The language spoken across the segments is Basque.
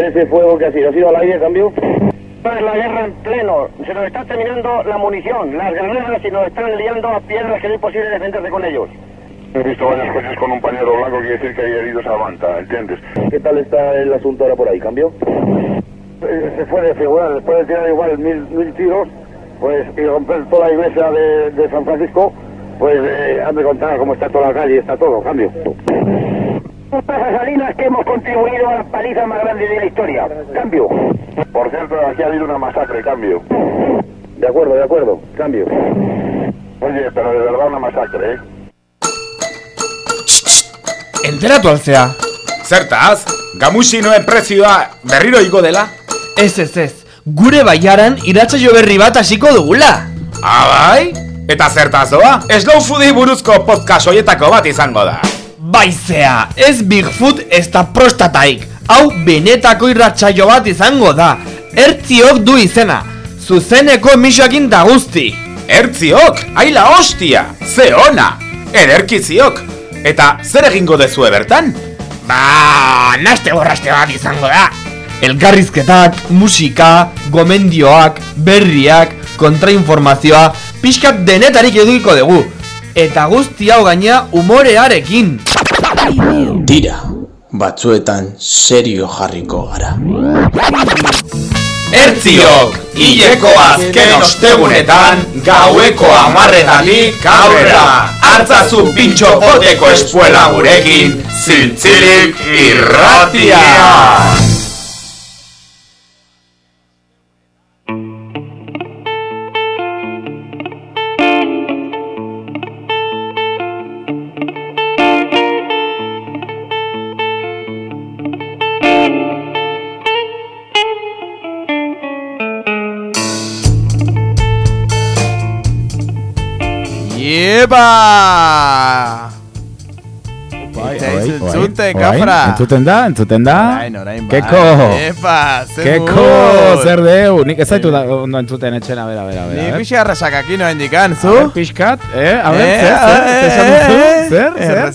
ver ese fuego que ha sido. ¿Ha sido al aire, cambio? Es la guerra en pleno. Se nos está terminando la munición, las granadas y nos están liando a piedras que no es posible defenderse con ellos. He visto varias cosas con un pañuelo blanco, quiere decir que hay heridos a banda, ¿entiendes? ¿Qué tal está el asunto ahora por ahí, cambio? Eh, Se puede figurar, después de tirar igual mil, mil tiros, pues, y romper toda la iglesia de, de San Francisco, pues, eh, hazme contar cómo está toda la calle, está todo, cambio. Estas salinas que hemos contribuido a la paliza más grande de la historia, cambio. Por cierto, aquí ha habido una masacre, cambio. De acuerdo, de acuerdo, cambio. Oye, pero de verdad una masacre, ¿eh? Enteratu altzea. Zertaz, gamusinoen prezioa berriro igo dela? Ez ez ez, gure baiaran iratsaio berri bat hasiko dugula. Abai? Eta zertaz doa? Slow Foodi buruzko podcast hoietako bat izango da. Baizea, ez Bigfoot ez da prostataik. Hau benetako irratsaio bat izango da. Ertziok du izena. Zuzeneko emisioakin da guzti. Ertziok, aila hostia, ze ona, ederkiziok. Eta zer egingo dezue bertan? Ba, naste borraste bat izango da. Elkarrizketak, musika, gomendioak, berriak, kontrainformazioa, pixkat denetarik edukiko dugu. Eta guzti hau gaina umorearekin. Tira, batzuetan serio jarriko gara. Ertziok, hileko azken ostegunetan, gaueko amarretatik aurrera. Hartzazu pintxo poteko espuela gurekin, zintzilik irratia. Iepa! Bai, bai, entzute, bai, kafra. Entzuten da, entzuten da. Orain, orain, bai. Keko. Epa, zer Keko, zer deu. Nik ez zaitu da ondo entzuten etxena, bera, bera, bera. Ni eh? pixa arrasakakino hendikan, A ver, zu? pixkat, eh? A ver, Eh, zer, zer, eh, zer, esan duzu? eh, zer, eh, zer?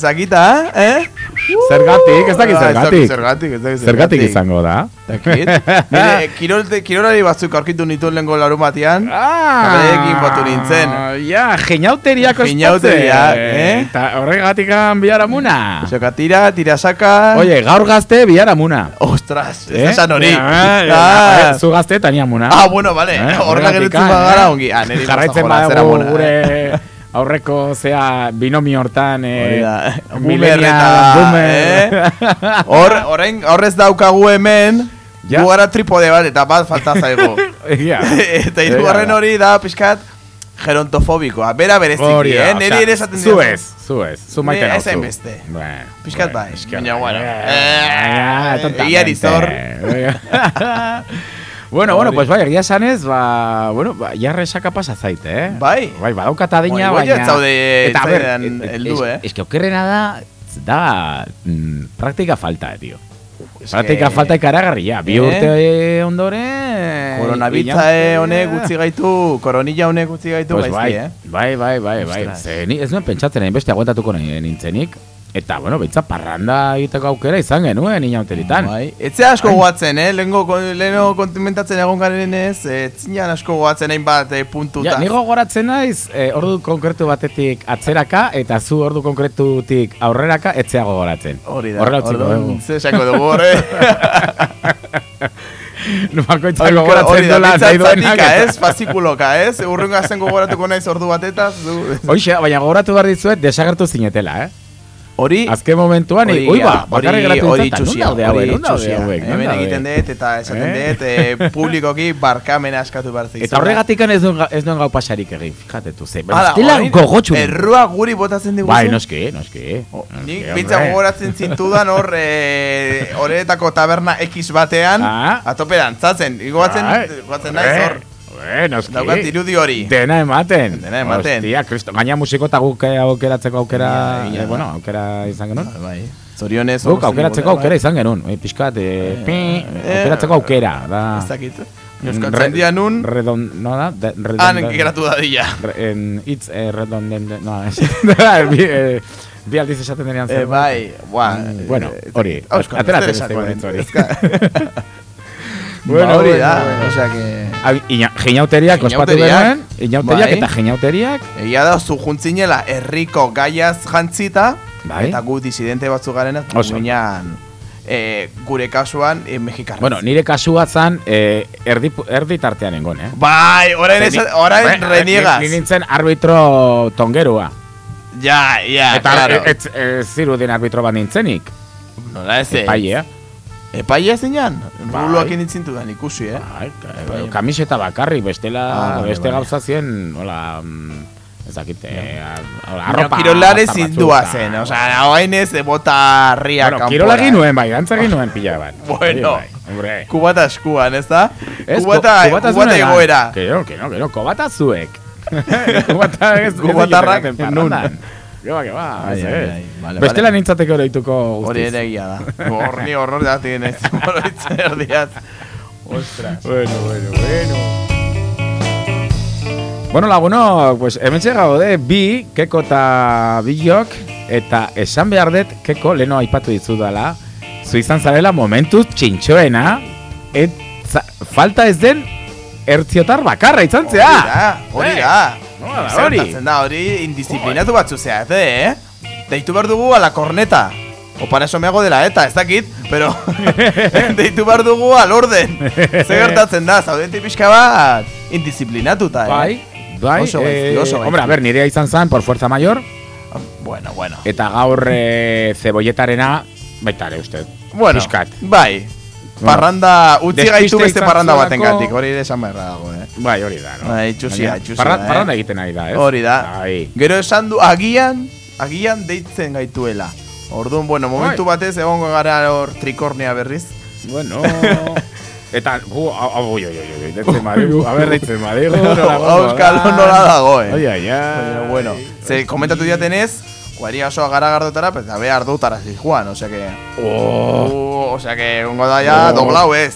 Eh? Zergatik, ez dakit Ah, zergatik. Zergatik, ez dakit Zergatik izango da. Dakit. Nire, kirolte, kirolari batzuk aurkitu nituen lengo larun batean. Ah, Kabeekin batu nintzen. Ja, geinauteriak Geinauteriak, eh? Eta horregatik biharamuna. Soka tira, tira saka. Oye, gaur gazte biharamuna. Ostras, ez Eh? esan hori. Ah, Ah. eh, Zu gazte eta niamuna. Ah, bueno, vale. Eh, Horrela ah, bagara eh? ongi. Ah, Jarraitzen badago gure aurreko zea binomi hortan eh, boomer eta, eh? Hor, orain, horrez daukagu hemen, Ja. gara tripode bat, eta bat falta zaigu. Ja. eta hirugarren hori da, pixkat, gerontofobikoa. Bera bereziki, eh? Neri ere esaten Zu ez, zu ez, zu maite ez hainbeste. Bueno, Pixkat bai, baina bai, bueno. eh, Eh, tontamente. Bueno, bueno, pues bai, egia esanez, ba, bueno, ba, jarre saka pasa zaite, eh? Bai. Bai, badaukat adina, Bai, igual baina... zaude Eta, a ber, heldu, es- eh? Es que okerrena da, da, mm, praktika falta, eh, tío. Es Praktika que- falta ikaragarria. Bi Eh? urte ondoren... Koronabitza eh, honek utzi gaitu, koronilla honek utzi gaitu Pues gaizki, bai, eh? bai, bai, bai, bai. Ze, ni ez nuen pentsatzen egin beste aguantatuko nahi nintzenik. Eta, bueno, bitza parranda egiteko aukera izan genuen inautelitan. Bai. Etze asko goatzen, eh? Lehengo, leheno kontimentatzen egon garen ez, etzinan asko goatzen hainbat eh, puntuta. Ja, nigo goratzen naiz, eh, ordu konkretu batetik atzeraka, eta zu ordu konkretutik aurreraka etzeago goratzen. Hori da, Horrela utziko dugu. ze esango dugu, horre. Bakoitzak gogoratzen dola nahi duenak. ez? Fasikuloka, ez? Urrengo azten gogoratuko naiz ordu batetaz. Hoxe, baina gogoratu behar dizuet, desagertu zinetela, eh? Hori, Azken momentuan, hori, oi ba, bakarrik geratu hori daude hori hauek, non Hemen egiten dut eta esaten Eh? dut, eh, publikoki barkamena askatu zizula. Eta horregatik ez nuen, ga- ez nuen gau pasarik egin, fíjate tu, ze, orain, gogotxu. Errua guri botatzen diguzu. Bai, noski, noski. Hombre. bitza gogoratzen zintudan hor eh, horretako taberna X batean Ah. atope dantzatzen. Igoatzen, Bai, goatzen naiz hor. Eh, noski. Daukat irudi hori. Dena ematen. Dena ematen. Hostia, kristo. Gaina musiko eta guk eh, aukeratzeko aukera, ia. eh, bueno, aukera izan genuen. Bai. Zorionez. Guk aukeratzeko aukera izan genuen. Eh, pixkat, eh, pi, aukeratzeko aukera. Da. Ez dakit. Euskaltzen dia nun, Redon, no da? De, redon, han geratu dadila. Re, en, itz, eh, redonden, no, es, bi, eh, aldiz esaten denean Eh, zer. bai, buah. Mm, bueno, eh, hori, ateratzen ez ezka. Bueno, Ba, hori bueno, da, bueno. osea que... Ina- Jinauteriak ospatu genuen, inauteriak bai. eta jinauteriak, Egia da, zu juntzinela herriko gaiaz jantzita, Bai. eta gu disidente batzu garen ez, Oso. ginean, eh, gure kasuan, eh, mexikarra. bueno, nire kasua zan, eh, erdi, erdi tartean engon, eh? Bai, orain, Ze esa, orain Bai, reniegas. Ni, ni nintzen arbitro tongerua. Ja, ja, eta claro. ez, ez zirudin arbitro bat nintzenik. Nola ez ez? Epailea. Epaia zinean? Bai. Ruloak inditzintu da, ikusi, eh? Bai, ka- kamiseta bakarrik, bestela, Ah, beste bai. gauza zien, hola, mm, ez dakit, eh, Baina arropa. kirolare zindua zen, osea, hain ez de bota harria Bueno, kirola egin nuen bai, dantza egin nuen pila bat. Bueno. Bai, hombre. Kubata eskuan, ez da? Ez, kubata, kubata kubata egoera. Que no, que no, que no, kubata zuek. kubata ez, Kubatarrak nun. Que ba, que ba, Ai, ez, ai, ez. ai, vale, Bestela vale. nintzateke oroituko guztiz. Hori ere egia da. Hor ni horror da tienes. Oroitzen erdiaz. Ostras. Bueno, bueno, bueno. Bueno, laguno, pues hemen gaude bi, keko eta bilok, eta esan behar dut, keko, leno aipatu dizudala, zu izan zarela momentuz txintxoena, et za- falta ez den ertziotar bakarra izan Hori zea. da, hori Eh, da. no, da, Hori. gertatzen da, hori indisciplinatu batzu zea, eh? Deitu behar dugu a la corneta. O para eso me hago de la eta, ez dakit, pero deitu behar dugu al orden. Zer gertatzen da, zaudete pixka bat indisciplinatuta, eh? Bai, bai, Oso gaizki, eh, oso gaizki. hombre, a ver, nirea izan zan, por fuerza mayor, Bueno, bueno. eta gaur eh, zebolletarena, baita ere uste. Bueno, Piskat. bai. Parranda, utzi gaitu beste parranda baten gatik, hori ere esan beharra dago, eh? Bai, hori da, no? Bai, itxusia, itxusia, parra- eh? Parranda egiten ari da, ez? Hori da. Bai. Gero esan du, agian, agian deitzen gaituela. Orduan, bueno, momentu Bai. batez egongo gara hor trikornea berriz. Bueno... Eta, gu, au, au, ui, ui, ui, ui, deitzen badigu, a ber, deitzen Auskalo nola dago, eh? Ai, ai, ai. Baina, bueno, ze komentatu diatenez, kuaria osoa gara gardotara, pues a behar dutara zijuan, osea que... Oh, Uh, osea que egongo da ja Oh. doblau ez.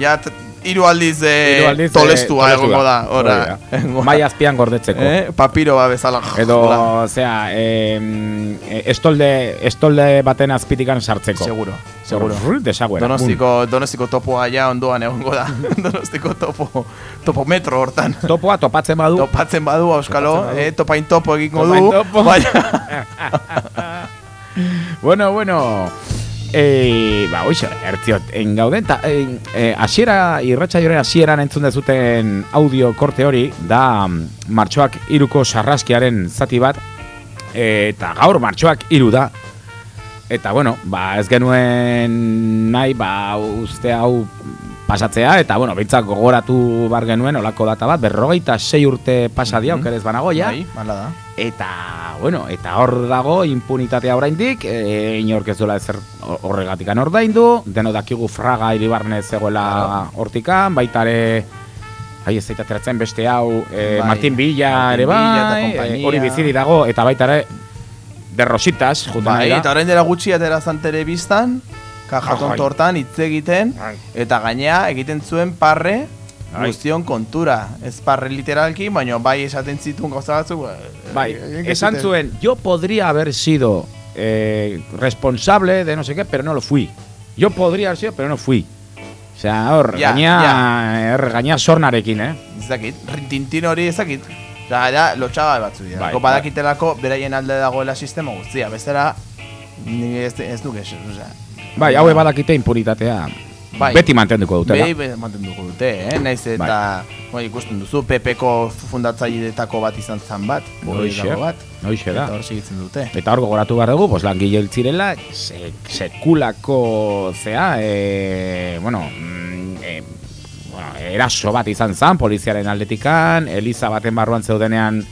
Ja hiru aldiz, hiru aldiz, eh, tolestua egongo da, ora. Mai azpian gordetzeko. Eh, papiro ba bezala. Edo, em, eh, estolde, estolde baten azpitikan sartzeko. Seguro, seguro. Desaguera. Donostiko, donostiko topoa ja ondoan egongo da. donostiko topo, topo metro hortan. Topoa topatzen badu. Topatzen badu, Euskalo, Topatzen badu. eh, topain topo egingo Topain du. topo. Baina, bueno, bueno. Eh, ba, oixe, ertziot, en gauden, eta eh, eh, asiera, irratxa joren asieran entzun dezuten audio korte hori, da mm, martxoak iruko sarraskiaren zati bat, eh, eta gaur martxoak iru da, eta bueno, ba, ez genuen nahi, ba, uste hau pasatzea, eta bueno, behintzak gogoratu bar genuen, olako data bat, berrogeita sei urte pasadia, Mhm. okerez banago, ja, bai, da. Eta, bueno, eta hor dago impunitatea oraindik, e, inork ez duela ezer horregatikan ordaindu, deno dakigu fraga iribarne zegoela hortikan, baita ere, ai ez zaita ateratzen beste hau, e, Bai, Martin Villa Martin ere bai, e, hori biziri dago, eta baita ere, de rositas, juten Bai, eta orain dela gutxi atera zan telebistan, kajaton tortan hitz egiten, eta gainea egiten zuen parre Bai. guztion kontura. Ez parre literalki, baina bai esaten zituen gauza batzuk. eh, Bai, egin esan zuen, yo podría haber sido eh, responsable de no sé qué, pero no lo fui. Yo podría haber sido, pero no fui. O sea, hor, Ja, gaina, er, gaina sornarekin, eh? Ez dakit, rintintin hori ez dakit. Osa, da, lotxaga batzu dira. Bai, Bai, bai. badakitelako beraien alde dagoela sistema guztia. Bestela, ni ez, ez duke, osea. Bai, haue badakite impunitatea. Bai. Beti mantenduko dutela. Behi be, mantenduko dute, eh? Naiz eta, bai. ikusten duzu, PPko fundatzaileetako bat izan zan bat. Horietako bat. Hoxe da. Eta hor segitzen dute. Eta hor gogoratu behar dugu, pues, langile hiltzirela, se, sekulako zea, e, bueno, mm, e, bueno, eraso bat izan zan, poliziaren aldetikan, Eliza baten barruan zeudenean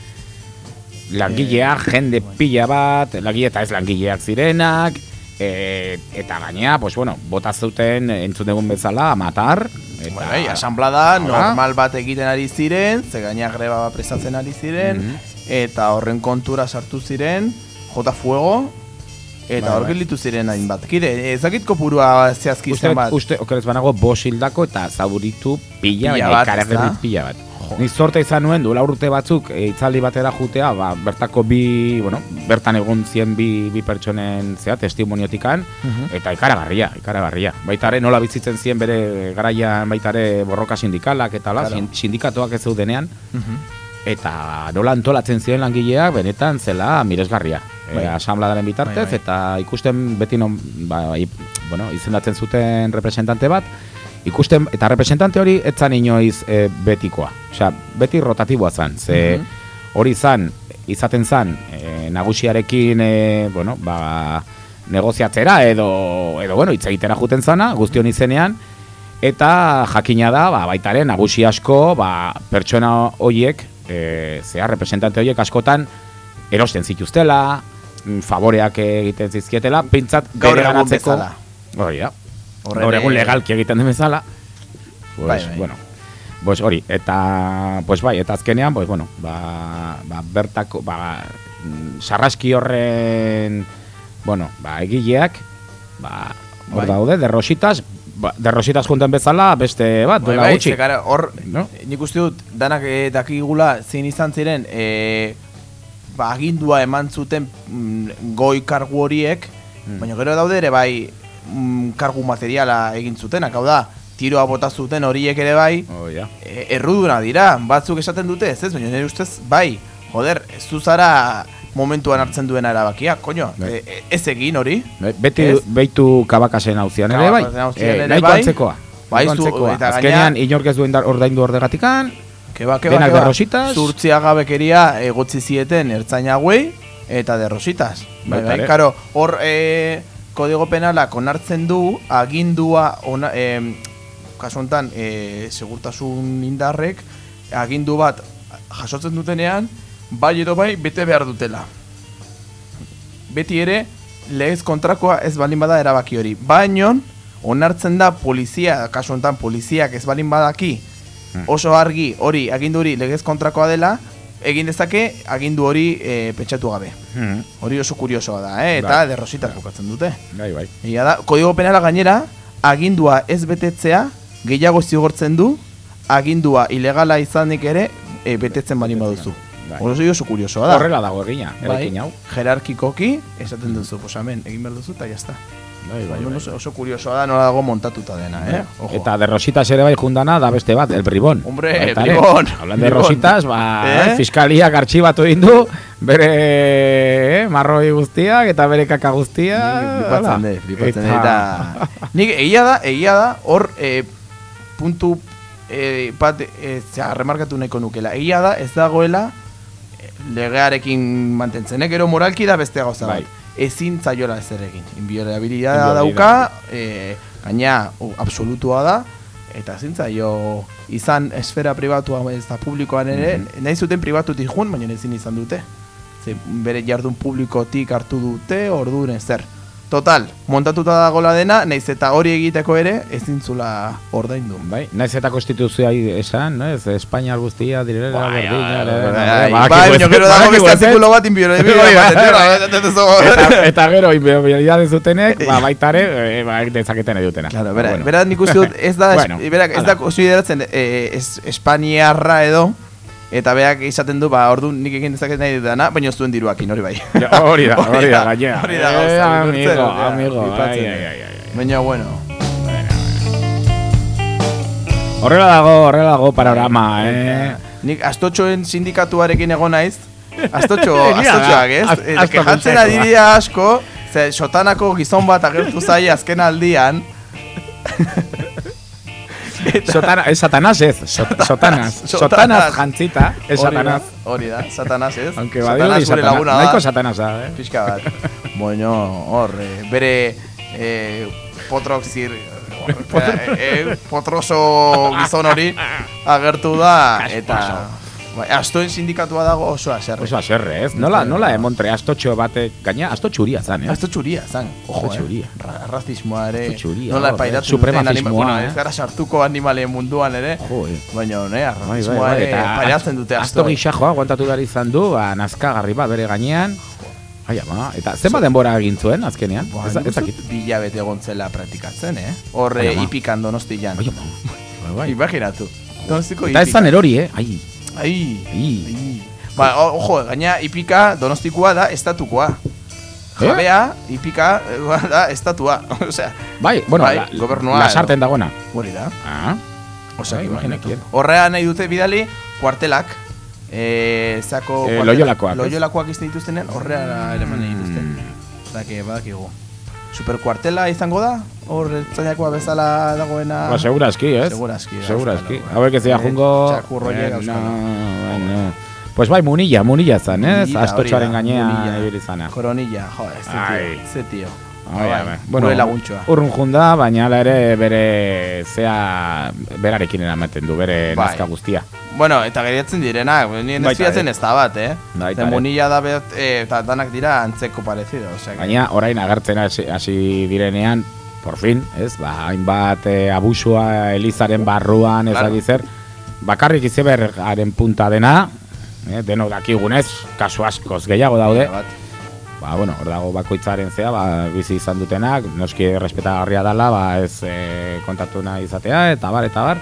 langileak, jende pila bat, langile eta ez langileak zirenak, e, eta gainea, pues, bueno, bota zuten entzun dugun bezala, matar, eta... Bueno, bai, asamblada normal bat egiten ari ziren, ze gaina greba bat prestatzen ari ziren, Mhm. eta horren kontura sartu ziren, jota fuego, Eta Bai, hor bai. gelditu ziren hainbat. Kide, ezakit kopurua zehazki izan bat. uste, okerez banago, bos hildako eta zaburitu pila, Pila baina bat, pila bat. Ni zorte izan nuen, duela urte batzuk, e, itzaldi batera jutea, ba, bertako bi, bueno, bertan egon zien bi, bi pertsonen zea, testimoniotikan, Mhm. eta ikaragarria, ikaragarria. Baitare nola bizitzen zien bere garaian baitare borroka sindikalak eta la, Claro. sin- sindikatuak ez zeudenean, Mhm. eta nola antolatzen ziren langileak benetan zela miresgarria. Bai. E, asamladaren bitartez, Bai, bai. eta ikusten beti non, ba, i, bueno, izendatzen zuten representante bat, ikusten, eta representante hori etzan inoiz e, betikoa. Osea, beti rotatiboa zan, ze Mhm. hori zan, izaten zan, e, nagusiarekin, e, bueno, ba, negoziatzera edo, edo bueno, hitz egitera juten zana, guztion izenean, eta jakina da, ba, baitare, nagusi asko, ba, pertsona hoiek, e, zea, representante hoiek askotan, erosten zituztela, mm, favoreak egiten zizkietela, pintzat bere ganatzeko-. Hori da. Horren, Gaur egun legalki egiten den bezala. Pues, Bai, bai. bueno, pues hori, eta, pues bai, eta azkenean, pues bueno, ba, ba bertako, ba, mm, sarraski horren, bueno, ba, egileak, ba, hor Bai. daude, derrositas, ba, derrositas junten bezala, beste bat, Bai, duela bai, gutxi. gara, hor, No? nik uste dut, danak eh, dakigula zein izan ziren, eh, ba, agindua eman zuten mm, goi kargu horiek, Hmm. baina gero daude ere bai mm, kargu materiala egin zutenak, hau da, tiroa bota zuten horiek ere bai, Oh, ja. e, erruduna dira, batzuk esaten dute, ez ez, baina nire ustez, bai, joder, ez zara momentuan hartzen duena erabakia, koño, Bai. e, e, ez egin hori, Be- Beti Ez? beitu kabakasen hauzian ere bai. Auzian ere nahiko bai. antzekoa. Bai, zu- eta Azkenean gainera- inork ez duen ordaindu ordegatikan, Keba, keba, Denak keba. derrositas? Zurtziagabekeria egotzi zieten ertzainaguei eta derrositas. Bai, bai, karo, hor e, kodigo penalak onartzen du agindua, ona, e, kasu honetan, e, segurtasun indarrek, agindu bat jasotzen dutenean, bai edo bai bete behar dutela. Beti ere, legez kontrakoa ez balin bada erabaki hori. Baino, onartzen da polizia, kasu honetan poliziak ez balin badaki, oso argi hori agindu hori legez kontrakoa dela, egin dezake agindu hori e, pentsatu gabe. Hmm, Hori oso kuriosoa da, eh? eta Bai. derrositak bukatzen dute. bai, bai. Egia da, kodigo penala gainera, agindua ez betetzea, gehiago zigortzen du, agindua ilegala izanik ere, e, betetzen balin baduzu. Bai. Hori oso kuriosoa da. Horrela dago egina, bai, hau. jerarkikoki, esaten duzu, pues hemen, egin behar duzu, eta jazta. Bai, bai, bai. Oso, oso kuriosoa da, nola dago montatuta dena, eh? Ojo. Eta de rositas ere bai jundana da beste bat, el bribón. Hombre, Baita ere. bribón, Hablan de rositas, ba, Eh? fiskaliak artxibatu egin du, bere eh, marroi guztiak eta bere kaka guztia. Flipatzen hala. dut, flipatzen dut, eta... Nik egia da, egia da, hor e, puntu e, bat e, zera, remarkatu nahiko nukela. Egia da, ez dagoela e, legearekin mantentzen, eh? gero moralki da beste gauza bat. Ezin zaiola ez ere egin. Inviolabilidad. dauka, e, gaina u, absolutua da, eta ezin zaio izan esfera pribatua ez da publikoan ere, nahi zuten pribatutik jun, baina ezin izan dute. Ze bere jardun publikotik hartu dute, orduan zer. Total, montatuta dagola dena, naiz eta hori egiteko ere, ezin zula ordaindu. Bai, naiz eta konstituzioa esan, no? ez, Espainiar guztia direla Bai, berdina. bai, ba, bai, baina gero dago beste artikulu bat inbiolabilidad eta, eta gero, inbiolabilidade zutenek, ba, baitare, e, ba, dezaketen edutena. Claro, bera, Bueno. bera nik uste dut ez da, Bueno, es, berak ez hala. da konsideratzen eh, es, Espainiarra edo, eta berak izaten du, ba, ordu nik egin dezaket nahi dutana, baina ez duen diruakin, hori bai. Ja, Hori da, hori da, gainera. Hori da, Eh, gauza, amigo, ja, amigo, flipatzen ai, dut. ai, ai, ai. Baina, bueno, Horrela dago, horrela dago panorama, eh? nik astotxoen sindikatuarekin egon naiz, astotxo, astotxoak, ez? kejatzen dira asko, ze sotanako gizon bat agertu zai azken aldian, Sotana, ez satanaz ez, sot, sotanaz, sotanaz jantzita, ez da, satanaz. Hori da, satanaz ez? Aunque Satanaz hori gure satanaz, nahiko satanaz da, eh? Pixka bat. bueno, hor, eh, bere eh, potrok zir... eh, eh, potroso gizon hori agertu da eta bai, astoen sindikatua dago oso aserre. Oso aserre, ez? Nola, nola emontre astotxo bate, gaina astotxuria zan, eh? Asto txuria, zan. Ojo, Asto txuria. eh? Ra razismoa ere. Asto txuria, nola hor, pairatzen eh? duten Supremazismoa, anima- bueno, eh? ez gara sartuko animalien munduan ere. Jo, eh. Baina, ne, Bai, bai, razismoa bai, ere pairatzen dute asto asto. gixajoa aguantatu behar izan du, ba, nazkagarri bat bere gainean, Ai, ama, eta zenbat denbora egin zuen azkenean? Ba, Ez- nik ez uste dakit. dut bi hilabete egon zela praktikatzen, eh? Hor Ai, ama. ipikan donostian. Ai, ama. Bai, bai. Imaginatu. Donostiko Eta ez zan erori, eh? Ai, Ai, ai. Ba, o- ojo, gaina ipika donostikoa da estatukoa. Eh? Jabea, ipika eh, da estatua. Osea, Bai, bueno, Bai, la, gobernua lasarten dagoena. hori da. Ah, Osea, Bai, imaginatu. imaginakien. Horrean nahi dute bidali, kuartelak. Eh, zako Eh, kuartelak- loiolakoak? Loiolakoak izte dituztenen, horrean ere nahi dituzte. Mm. Dake, badakigu. Superkuartela izango da? Hor, zainakoa bezala dagoena... Ba, segura eski, ez? Segura eski, da, Segura euskalo, eski. bai. Hauek ez dira Eh, jungo... txakurroiek Eh, euskalo. no, bai, no. Pues bai, munilla, munilla zan, ez? Astotxoaren gainea munilla. ibili zana. Koronilla, jo, ez Ai. ze tio. Ai, Bai, bai. gure laguntxoa. urrun junda, baina hala ere bere zea berarekin eramaten du, bere Bai. nazka guztia. Bueno, eta geriatzen direnak, nien ez fiatzen ez da bat, eh? Baita munilla da bet, eh, eta danak dira antzeko parezido, osea. que- Baina orain agertzen hasi, hasi direnean, por fin, ez? Ba, hainbat e, abusua Elizaren barruan ez Claro. zer. Bakarrik izebergaren punta dena, eh, denok dakigunez, kasu askoz gehiago daude. Ba, bueno, hor dago bakoitzaren zea, ba, bizi izan dutenak, noski respetagarria dela, ba, ez e, kontatu nahi izatea, eta bar, eta bar.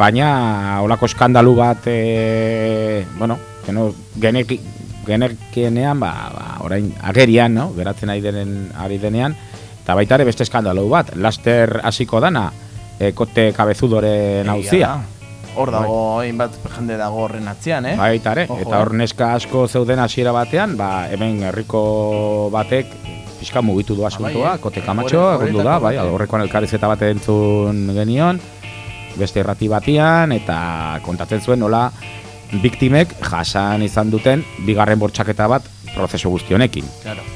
Baina, olako eskandalu bat, e, bueno, geno, genek, genekienean, ba, ba, orain agerian, no? geratzen ari, denen, ari denean, eta baita ere beste eskandalu bat, laster hasiko dana, e, kote kabezudoren hauzia. Hor dago, hainbat jende dago horren atzean, eh? Baita ere, Ojo, eta hor eh. neska asko zeuden hasiera batean, ba, hemen herriko batek pixka mugitu du asuntoa, bai, eh? kote kamatxo, egondu da, bai, aurrekoan elkarrizeta bat entzun genion, beste errati batian, eta kontatzen zuen nola biktimek jasan izan duten bigarren bortxaketa bat prozesu guzti honekin. Claro.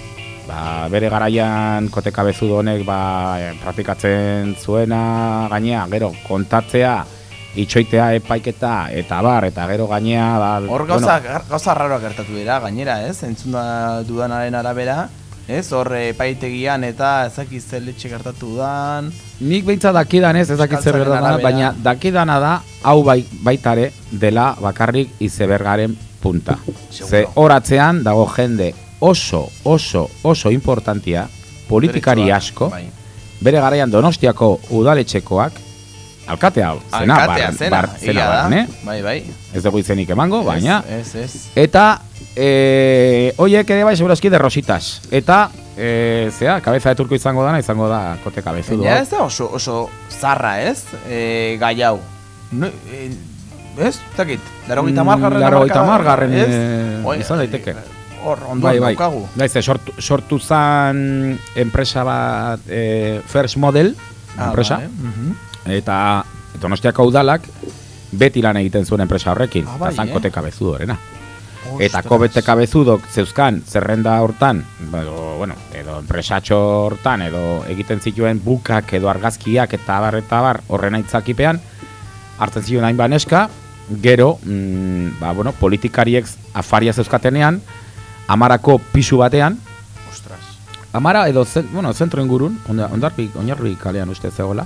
Ba, bere garaian kote kabezudo honek ba, eh, praktikatzen zuena gainea, gero kontatzea, itxoitea epaiketa eta bar, eta gero gainea ba, Hor gauza, gar- gauza raroak gertatu dira, gainera, ez? Entzun da dudanaren arabera, ez? Hor epaitegian eta ezakiz zer letxe gertatu dan... Nik beintza dakidan ez, ez dakit zer arabera. baina dakidana da, hau bai, baitare dela bakarrik izebergaren punta. Ze Seguro. horatzean dago jende oso, oso, oso importantia, politikari Derechoak, asko, Bai. bere garaian donostiako udaletxekoak, alkate hau, zena, Alkatea bar- zena, bar- zena barne, Bai, bai. ez dugu izenik emango, baina, Ez, ez, ez. Eta e, Oiek ere bai segurazki de rositas Eta e, Zea, kabeza de turko izango dana Izango da kote kabezudo Baina ez da oso, oso zarra, ez? E, gai hau. No, e, ez? Zakit, laro gita margarren Mm, laurogeita hamargarren, eh, izan daiteke. Hor, ondo Bai, bai. daukagu. Bai, sortu, sortu zan enpresa bat e, First Model Ah, enpresa vale, mhm. Eta Donostiako udalak Beti lan egiten zuen enpresa horrekin Ah, bai, zan eh? kote kabezudorena Eta kobete kabezudok zeuzkan zerrenda hortan, edo, bueno, edo enpresatxo hortan, edo egiten zituen bukak edo argazkiak eta bar eta bar horren aitzakipean, hartzen ziren hain baneska, gero, mm, ba, bueno, politikariek afaria zeuzkatenean, amarako pisu batean, Ostras. amara edo, zen, bueno, zentro ingurun, onda- ondarbi, oinarri kalean uste zegoela,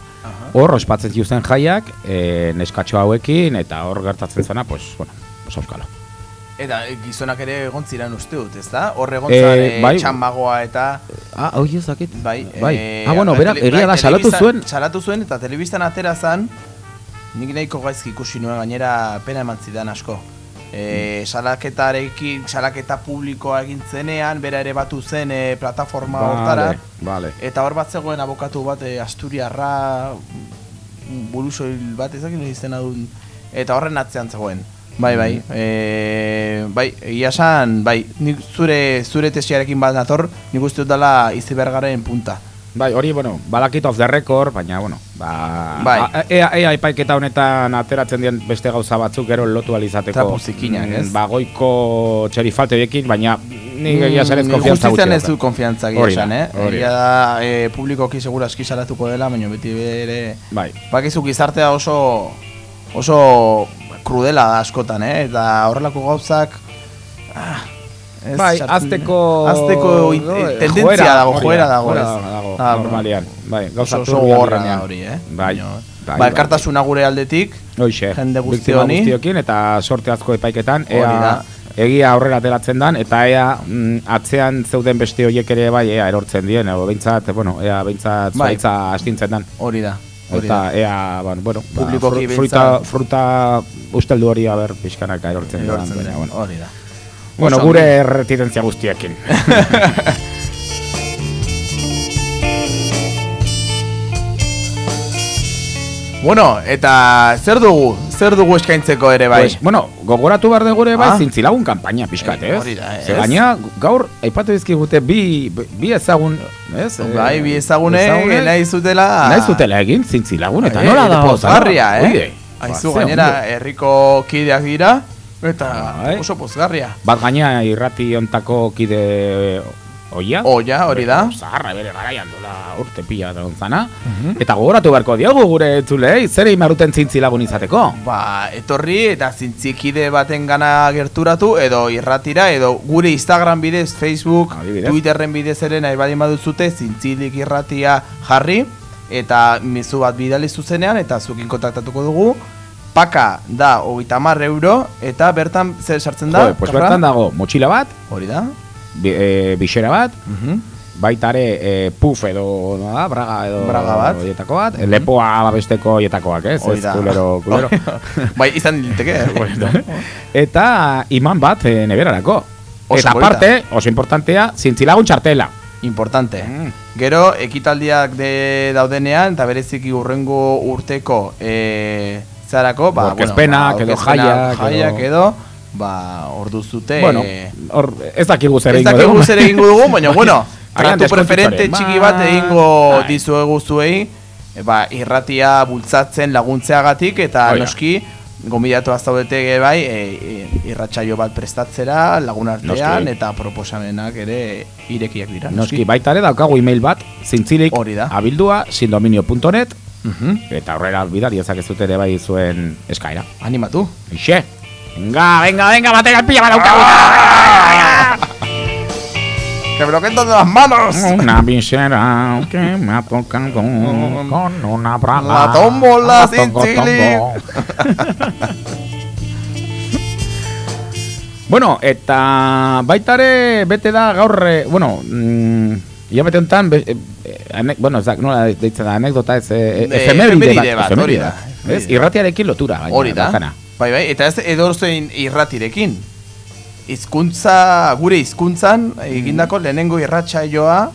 hor ospatzen ziuzen jaiak, e, neskatxo hauekin, eta hor gertatzen zena, pues, bueno, pues auskalo. Eta e, gizonak ere egon ziren uste dut, ez da? Hor egon Eh, zan, e, bai. txanbagoa eta... Ah, hau ez dakit. Bai, bai. eh, ah, bueno, berak, tele- egia da, bai, salatu zuen. Salatu zuen eta telebistan atera zan, nik nahiko gaizki ikusi nuen gainera pena eman zidan asko. E, salaketarekin, salaketa publikoa egin zenean, bera ere batu zen e, plataforma hortara. Vale, vale. Eta hor bat zegoen abokatu bat e, Asturiarra burusoil bat ezak izena duen eta horren atzean zegoen. Bai, bai. Mm. E, bai, egia esan, bai, nik zure zure tesiarekin bat nator, nik uste dut dela izebergaren punta. Bai, hori, bueno, balakit off the record, baina, bueno, ba... Bai. a- Ea, ea epaiketa honetan ateratzen dien beste gauza batzuk gero lotu alizateko. Trapu zikinak, ez? Ba, goiko txerifalte horiekin, baina nik egia esan ez Mm, konfiantza Justizian ez du konfiantza egia eh? hori Egia da, e, publikoki segura eski salatuko dela, baina beti bere... Bai, Bakizu gizartea oso oso krudela da askotan, eh? Eta horrelako gauzak ah, ez bai, sartzen- azteko... azteko in- no, eh, tendentzia joera, dago, joera da, dago, joera ez? dago, Ah, normalian. Bai, gauza oso, direnean. hori, eh? Bai, bai, ba, elkartasuna gure aldetik, Hoxe, jende guzti biktima honi. guztiokin eta sorte asko epaiketan, ea egia aurrera ateratzen dan, eta ea mm, atzean zeuden beste horiek ere bai ea erortzen dien, edo behintzat, bueno, ea behintzat Bai. zuaitza astintzen dan. Hori da. Hori Eta da. ea, bueno, bueno ba, fruta, fruta usteldu hori aber pixkanaka erortzen dan, Erortzen bueno. Hori da. Bueno, gure ondo. erretidentzia guztiekin. Bueno, eta zer dugu? Zer dugu eskaintzeko ere bai? Pues, bueno, gogoratu behar dugu ere bai Ah. zintzilagun kanpaina pixkat, Eh, ez? Ze ez? gaina gaur aipatu dizkigute bi, bi ezagun, ez? Eh, bai, bi ezagune, ezagunek nahi zutela... nahi zutela egin zintzilagun, eta Eh, nola da? pozgarria, eh? Oide, Aizu ba, gainera, herriko kideak dira, eta Bai. oso pozgarria. Bat gaina irrati ontako kide oia. Oia, hori da. Zaharra bere garaian dola urte pila da ontzana. Eta gogoratu beharko diogu gure entzulei, zer egin maruten zintzilagun izateko? Ba, etorri eta zintzikide baten gana gerturatu, edo irratira, edo gure Instagram bidez, Facebook, Adibidez. Twitterren bidez ere nahi badi baduzute, zintzilik irratia jarri, eta mizu bat bidali zuzenean, eta zukin kontaktatuko dugu, paka da hogeita hamar euro, eta bertan zer sartzen da? Jo, pues bertan dago motxila bat, Hori da. bi, e, bixera bat, Mhm. baita ere e, puf edo da, braga edo Braga bat. horietako bat, lepoa babesteko horietakoak, ez? Hori Ez kulero, kulero. bai, izan liteke, eh? Eta iman bat e, neberarako. Oso Eta aparte, oso importantea, zintzilagun txartela. Importante. Mm. Gero, ekitaldiak de daudenean, eta bereziki urrengo urteko e, zarako, ba, Aurkezpenak edo aurkezpenak, jaiak edo- jaiak edo, ba, ordu zute... Bueno, hor, ez dakigu zer ez egingo dakigu dugu. zer egingo dugu, baina, bueno, tratu preferente txiki bat egingo dizuegu zuei, ba, irratia bultzatzen laguntzeagatik, eta Hoi da. noski, gomidatu zaudete ere bai, e, e, irratsaio bat prestatzera, lagun artean, Noski. eta proposamenak ere irekiak dira. Noski, baita ere daukagu email bat, zintzilik Hori da. abildua, sindominio.net, Mhm. eta aurrera bidali ezakezute ere bai zuen eskaira. Animatu. Ixe! Venga, venga, venga, batega el pilla bat daukagu! ¡Que me lo quento de las manos! Una visera que me ha tocado con una braga. La tómbola, Zintzilik. toco. Bueno, eta baitare bete da gaur, eh, bueno, mm, hilabete honetan, be- eh, anek, bueno, da, nola deitzen da, anekdota ez, eh, Eh, efemeride bat, hori da, Ez, irratiarekin lotura, baina, Hori da. Bai, bai, eta ez edorzein irratirekin. Hizkuntza, gure hizkuntzan egindako lehenengo irratsaioa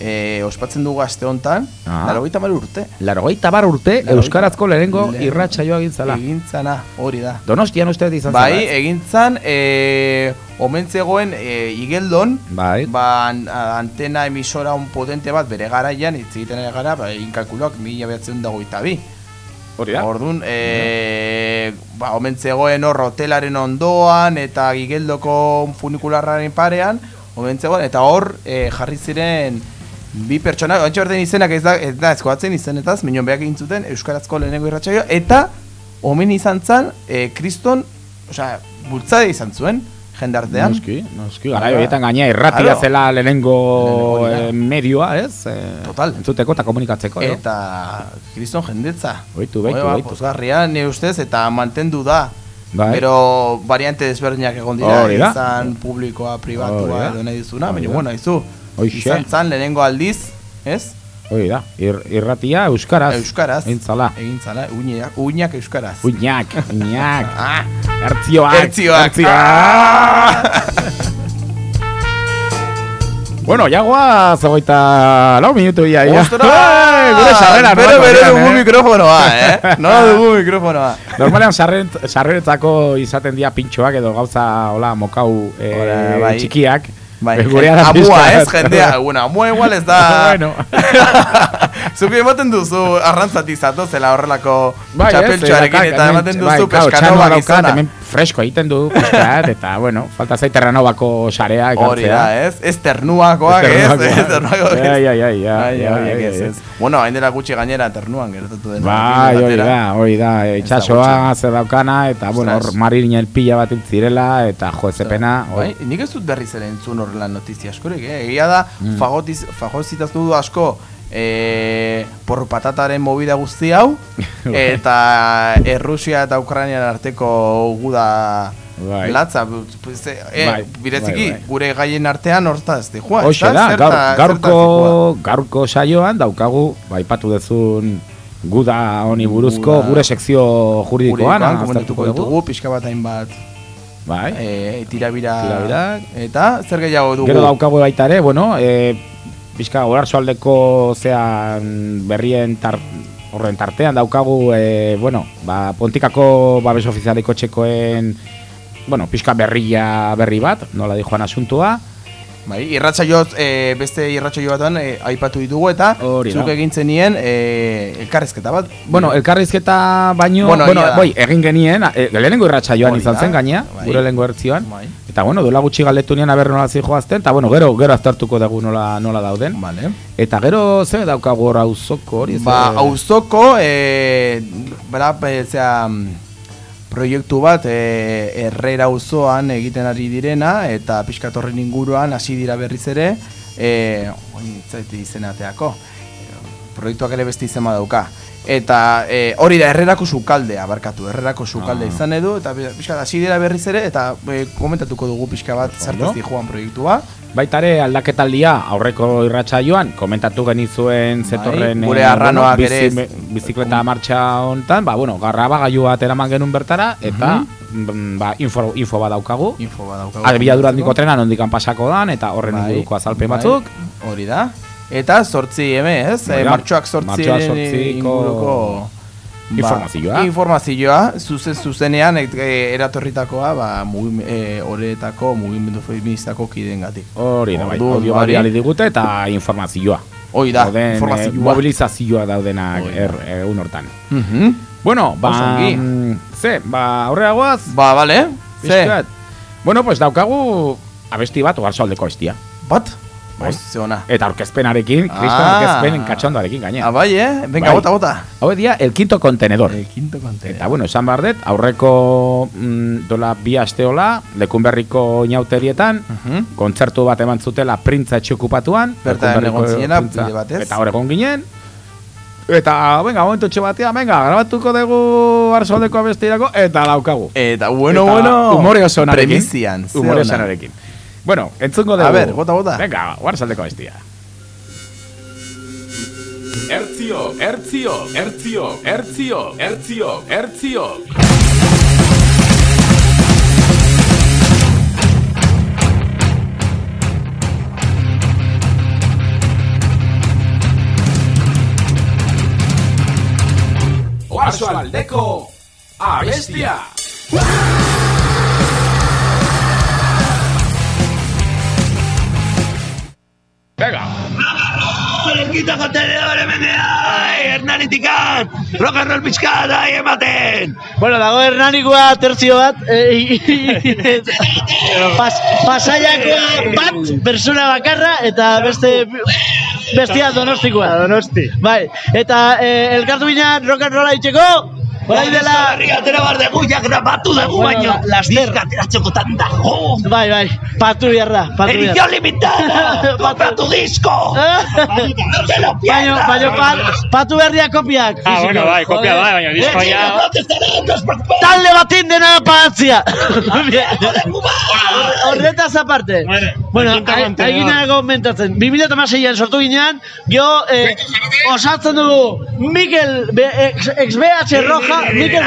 eh, ospatzen dugu aste hontan, Ah. laurogeita hamar urte. Larogeita bar urte, Laurogeita- Euskarazko lehenengo Lehen- irratsaioa egin zala. Egintzana, hori da. Donostian uste izan Bai, zala, ez? egintzan, eh, omentzegoen eh, igeldon, Bai. ba, an- antena emisora un potente bat bere garaian, hitz egiten ari gara, ba, egin kalkuloak mila behatzen dagoita bi. Hori da. Orduan, e, ba, omen zegoen hor hotelaren ondoan eta gigeldoko funikularraren parean, omen zegoen, eta hor e, jarri ziren bi pertsona, oantxe berdin izenak ez da, ez da ezkoatzen izenetaz, minon behak egin zuten Euskarazko lehenengo irratsaioa eta omen izan zen, e, kriston, osea, bultzade izan zuen, jendartean. Noski, noski. Garai horietan gaina irratia Claro. zela lehenengo Lehenengo eh, medioa, ez? Eh, Total. Entzuteko eta komunikatzeko, edo? Eta kriston jendetza. Oitu, baitu, Oe, ba, baitu. pozgarria, nire ustez, eta mantendu da. Bai. Pero variante desberdinak egon dira, izan publikoa, da. edo nahi duzuna, Hori baina, bueno, izu, Hoxe. izan zan lehenengo aldiz, ez? Hori da, ir, irratia euskaraz. Euskaraz. Eintzala. Egin zala, uinak, uinak euskaraz. Uinak, uinak. Ah, Ertzioak. Ertzioak. Bueno, jagoa zegoita lau minutu ia. ia. Ostras! Gure sarrera, Bero, no? bero dugu eh? mikrofonoa, eh? No dugu mikrofonoa. Normalean sarreretzako izaten dira pintxoak edo gauza hola mokau eh, Ora, bai. txikiak. Bai, Eh, amua, ez, jendea, bueno, amua igual ez da... bueno. Zuki ematen duzu arrantzati zela horrelako Bai, txapeltxoarekin ez, eta hemen- ematen bai, duzu claro, peskanova txanoa daukat, gizona. Hemen fresko egiten du pixkat, eta bueno, falta zait terranobako sarea Hori da, ez? Ez ternuakoak, ez? Ez ternuakoak, ez? Ai, ai, ai, ai, Ai, ez, ez. Bueno, hain dela gutxi gainera ternuan gertatu dena. Bai, hori da, hori da, itxasoa ze daukana, eta bueno, hor Ostras. marinel pila bat zirela, eta jo, ezepena, Bai, nik ez dut berriz ere entzun horrela notizia askorik, eh? Egia da, Mm. fagotiz, fagozitaztu du asko e, por patataren movida guzti hau, eta Errusia eta Ukrainian arteko guda Bai. latza, pues, e, Bai, biretziki, bai, bai. gure gaien artean hortaz, di joa, Hoxe da, gaur, gaurko, gaurko saioan daukagu, baipatu dezun guda honi buruzko gure sekzio juridikoan, Juridikoan, komentatuko aztertuko dugu. ditugu, pixka bat hainbat Bai. e, tirabira, Tirabirak. eta zer gehiago dugu? Gero daukagu baita ere, bueno, e, pixka aldeko zean berrien tar, horren tartean daukagu, e, bueno, ba, pontikako babes ofizialiko txekoen, bueno, pixka berria berri bat, nola di joan asuntua, Bai, irratsaio e, beste irratsaio batuan e, aipatu ditugu eta Hori zuk egin zenien e, elkarrezketa bat. Bueno, elkarrizketa baino, Bueno, bueno, bai, egin genien, e, lehenengo irratsaioan izan zen gaina, bai. gure lehengo ertzioan. Bai. Eta bueno, duela gutxi galdetu nien aber nola zijoazten, eta bueno, gero gero aztertuko dugu nola, nola dauden. Vale. Eta gero ze daukagu hor auzoko hori? Ba, auzoko e, bera, zera, mm, proiektu bat e, errera auzoan egiten ari direna eta pixkat horren inguruan hasi dira berriz ere e, oin izenateako. Proiektuak ere beste izema dauka. Eta e, hori da herrerako sukaldea barkatu herrerako sukaldea Ah. izan edu eta pixkat hasi dira berriz ere eta e, komentatuko dugu pixka bat zertaz joan proiektua Baitare aldaketaldia aurreko irratsaioan komentatu genizuen zetorren Bai, gure eh, arranoak bizi- ere ez- me- bizikleta martxa hontan, ba bueno, garrabagailu bat eraman genuen bertara eta mm, ba, info, info bat daukagu. info bat daukagu handiko trena nondikan pasako dan eta horren Bai, inguruko azalpen bai, batzuk. Hori da. Eta sortzi eme, ez? E, martxoak sortzi Martxoak zortziko inguruko ba, informazioa. informazioa, zuzen zuzenean e, e, eratorritakoa, ba, mugim, e, horretako mugimendu feministako kideengatik. Hori da, bai, audio hori. bari digute eta informazioa. Hoi da, Dauden, eh, informazioa. mobilizazioa daudenak da. er, egun hortan. Mhm. Bueno, ba, ze, ba, aurrera goaz, Ba, bale? Ze? Bueno, pues daukagu abesti bat ogarzoaldeko abestia. Bat? Bai. Bai. ona. Eta aurkezpenarekin, kriston Ah. aurkezpen katxondoarekin gaina. Ah, bai, eh? Venga, Bai. bota, bota. Hau dia, el quinto contenedor. El quinto contenedor. Eta bueno, esan behar dut, aurreko mm, dola bi asteola, lekunberriko inauterietan, Mhm. kontzertu bat eman zutela printza. Bertan Lekunberriko egon zinena, bide batez. Eta hor egon ginen. Eta, venga, momentu etxe batean, venga, grabatuko dugu arzoldeko abestirako, eta laukagu. Eta, bueno, Eta bueno. Umore oso narekin. Premizian. ze Umore ona. oso narekin. Bueno, entzungo dugu. A ber, bota, bota. Venga, guarzaldeko abestia. Ertzio, ertzio, ertzio, ertzio, ertzio, ertzio. Oarso aldeko abestia. Venga. Quinto contenedor hemen ai, Hernanitikan, rock and roll pixka da ematen. Bueno, dago Hernanikoa tertzio bat, eh, pas, pasaiakoa bat, persona bakarra, eta beste bestia donostikoa. Donosti. Bai, eta eh, elkartu binean rock and rolla itxeko, Orain dela... Herria atera bar dugu, ja grabatu dugu Bueno, baino. la- laster. Diska ateratzeko tanda, jo. Bai, bai, patu biarra, patu Edición biarra. limitada, compra tu disco. No te lo Baino, pierdas. baino, pa, patu berria kopiak. Ah, bueno, bai, kopia bai, baina disko Eh, ja... no te estará, no os preocupéis. Talde batin dena pagatzia. Horretaz aparte. Bueno, quinto hai- contenedor. haigin nago mentatzen. 2006an sortu ginean, jo eh, osatzen dugu Mikel, be, ex, ex BH Roja, Mikel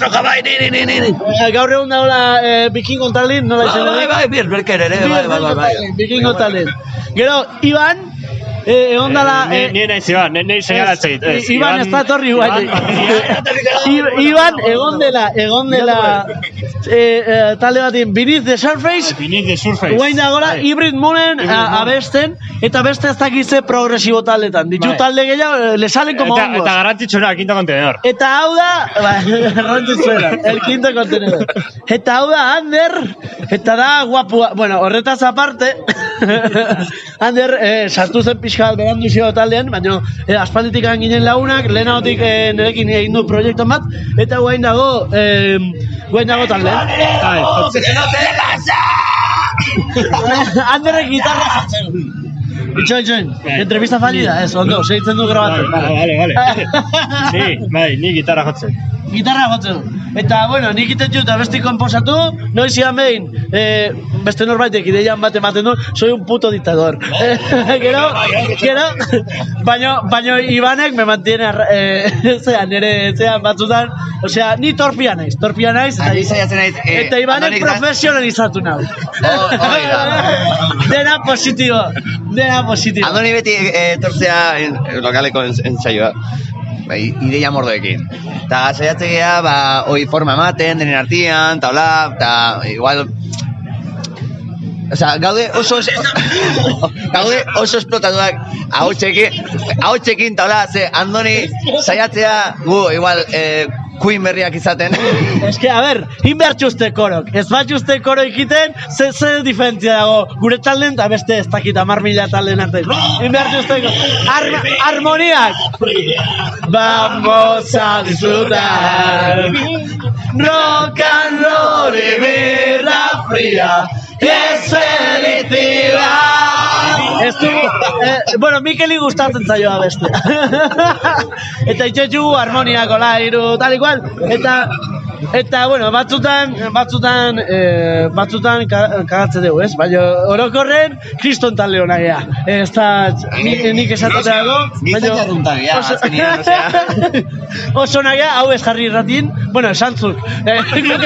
Roja, bai, ni, ni, ni, ni. Eh, Gaur egun dagoela eh, Vikingo taldin, nola izan Bai, bai, bir, berker ere, bai, bai, bai, bai. Vikingo taldin. Gero, Iban, eh, egon dala... Ni, eh, ni nahi ziban, ni, ni señalatzen dit. ez. I- Iban ez da etorri guai. Iban egon dela, egon dela eh, eh, talde batin Beneath the Surface, Beneath the Surface. guain dagoela Bai. Hybrid Moonen Moon. abesten, eta beste ez dakitze progresibo taldetan. Ditu Bai. talde gehiago, eh, le salen como hongos. eta garrantzitsuna, quinto contenedor. Eta hau da, ba, garrantzitsuena, el quinto contenedor. Eta hau da, Ander, eta da guapua, bueno, horretaz aparte, Ander, eh, sartu zen pixka bat berandu zio taldean, baina eh, aspalditik ginen lagunak, lehenagotik eh, nerekin egin du proiektu bat, eta guain dago, eh, guain dago taldean. Bai. Anderrek gitarra jartzen. Itxoin, itxoin. Entrevista fallida, ez, ondo, segitzen du grabatzen. Ah, vale, vale. Sí, bai, ni gitarra jotzen. Gitarra jotzen. Eta, bueno, nik iten dut abesti komposatu, noiz ian behin, eh, beste norbaitek ideian bat ematen du, soy un puto dictador. Eh, gero, gero, baino, baino Ibanek me mantiene, eh, zera, nire, zera, batzutan, osea, ni torpia naiz, torpia naiz, eta, Ni saiatzen naiz, eh, eta Ibanek profesionalizatu nau. hori Dena positibo, dena positibo. Andoni beti eh, etortzea en, en lokaleko en- ensaioa. Bai, ideia mordoekin. Eta saiatzen gea, ba, hoi forma ematen, denen artian, eta hola, eta igual... Osa, gaude oso gaude oso esplotatuak ahotsekin, ahotsekin eta hola, ze Andoni saiatzea gu igual eh, Queen berriak izaten. Es que, a ver, inbertxuzte korok. Ez batxuzte koro ikiten, ze, ze diferentzia dago. Gure talden eta beste ez dakit amar mila talden arte. Inbertxuzte Ar Armoniak. Vamos a disfrutar. Rock and roll y birra fría. Es felicidad. Ez du, eh, bueno, Mikeli gustatzen zaioa beste. eta itxetxu harmoniak ola, iru, tal igual. Eta, eta, bueno, batzutan, batzutan, eh, batzutan ka- kagatzen dugu, ez? Baina, orokorren, kriston talde hona gea. Ez da, nik, nik esatateago. Gizarte arrunta gea, azkenean, osea. Oso nagia, hau ez jarri irratin, bueno, esan zuk. Eh, guk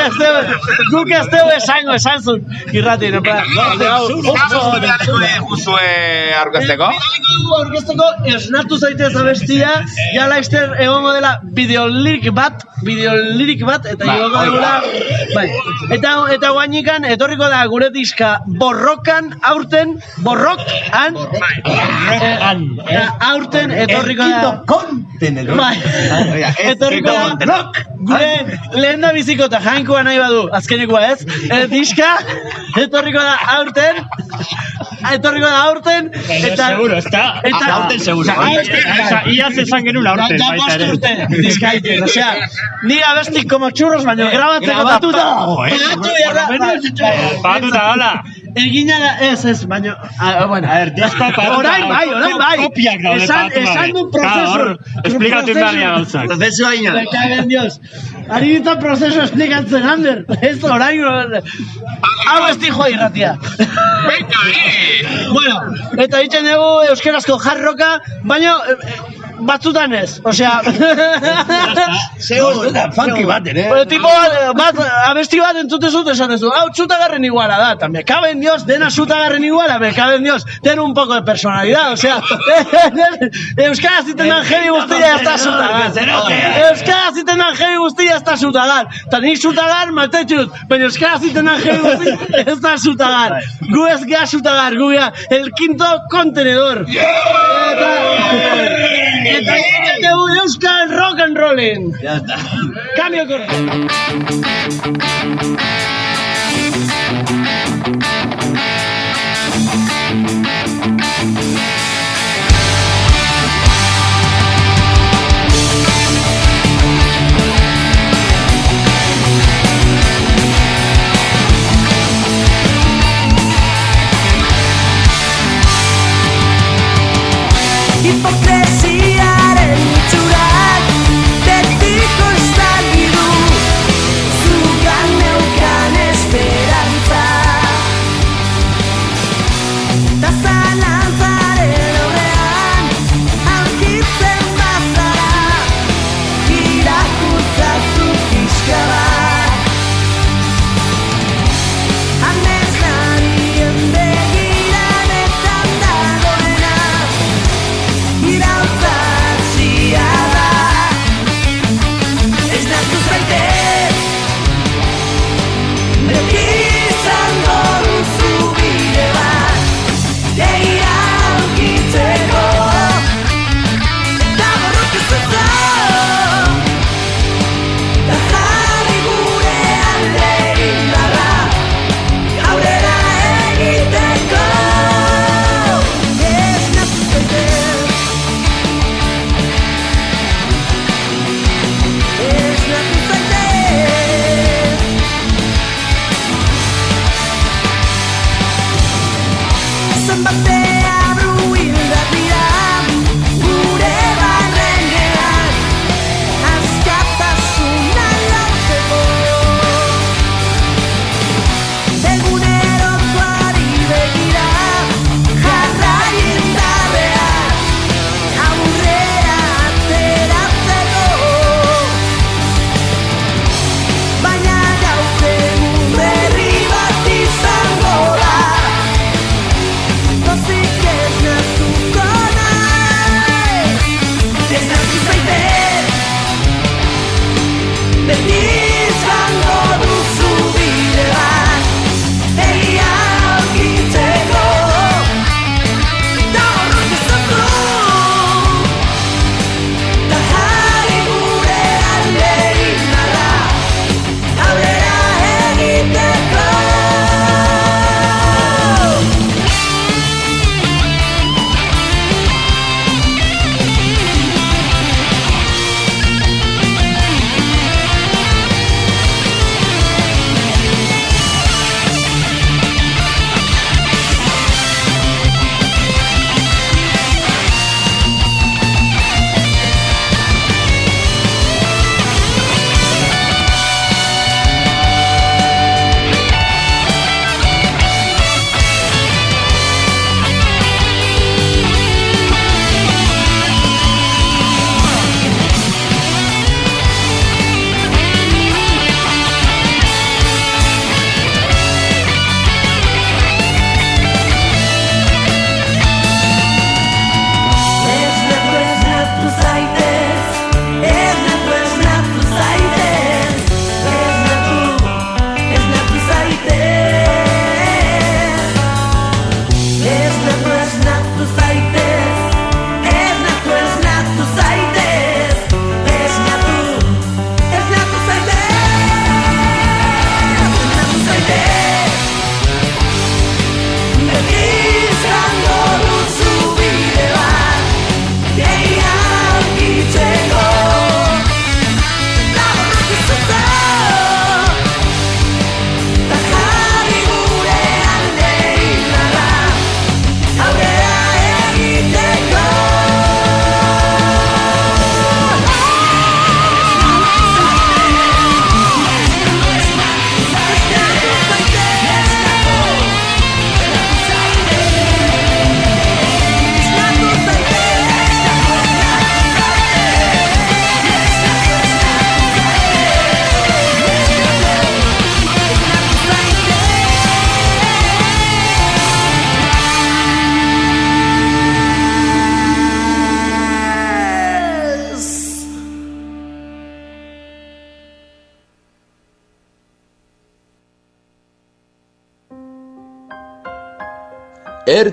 ez dugu, esango, esan zuk irratin. Plan, hau, oso ona. Guzue aurkezteko? Bidaliko dugu aurkezteko, esnatu zaitez abestia, ja laizter egongo dela bideolirik bat, bideolirik bat, eta Ba, igoko hori dugula, bai. Eta, eta guainikan, etorriko da gure diska borrokan, aurten, borrok, han, eh, aurten, etorriko da, bai, etorriko da, rock, gure lehen da biziko eta jainkoa nahi badu, azkenekoa ez, eh, diska, etorriko da aurten, etorriko da aurten, Eta, seguro, está. Eta, aurten seguro. Osa, iaz esan genuen aurten Ja, baita bost ere. urte, dizkaiten, osea, ni abestik como churros, baina grabatzeko dago, eh? Grabatu da, Batuta gala. Egina da, ez, ez, baina, ah, bueno, A ver, disko orain bai, orain bai, Kopiak daude esan, patuta esan du prozesu, esplikatu behar dira gauzak. Prozesu haina. Me cagen Dios. Ari ditu prozesu esplikatzen, Ander. Ez orain, hau ez dijo irratia. bueno, eta ditzen dugu euskerazko jarroka, baina eh, batzutan ez, osea... funky bat ere. Pero tipo bat, abesti bat entzute zut esan ez du, hau txutagarren iguala da, eta me cabe en Dios, dena txutagarren iguala, me cabe en Dios, ten un poco de personalidad, osea, Euskara ziten dan jebi guztia ez da zutagar. Euskara ziten dan jebi guztia ez da zutagar. Eta nik zutagar maltetxut, baina Euskara ziten dan jebi guztia ez da zutagar. Gu ez gea zutagar, gu gea el quinto contenedor. Eta, eta egiten dugu Euskal rock and rolling. Ya está. Cambio corto.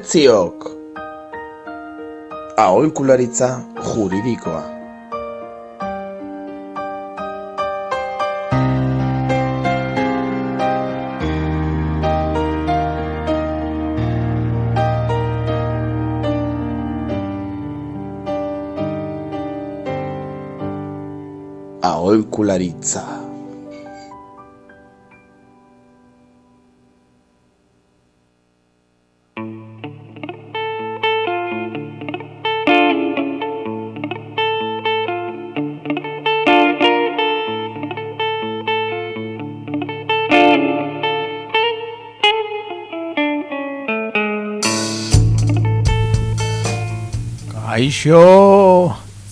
Ertziok Aholkularitza juridikoa. Aholkularitza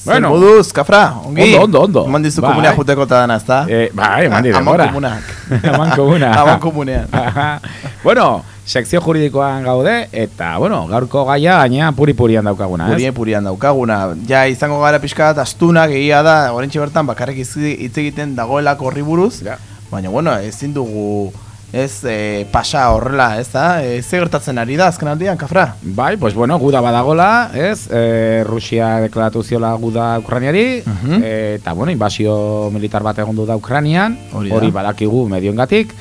Bueno. Zer moduz, kafra, ongi? Ondo, ondo, ondo. Eman dizu Bai. komunea juteko eta dana, ezta? Eh, bai, eman di Aman komunak. Aman komuna. Aman komunean. bueno, sekzio juridikoan gaude, eta, bueno, gaurko gaia gaina puri-purian daukaguna, ez? Purien purian daukaguna. Ja, izango gara pixka bat astunak egia da, orentxe bertan bakarrik hitz egiten dagoelako horri buruz. Baina, bueno, ezin dugu ez eh, pasa horrela, ez da? Eh, ze gertatzen ari da azken aldian, kafra? Bai, pues bueno, guda badagola, ez? E, Rusia deklaratu ziola guda Ukraniari, Mhm. eta bueno, invasio militar bat egondu da Ukranian, Hori hori badakigu medioengatik.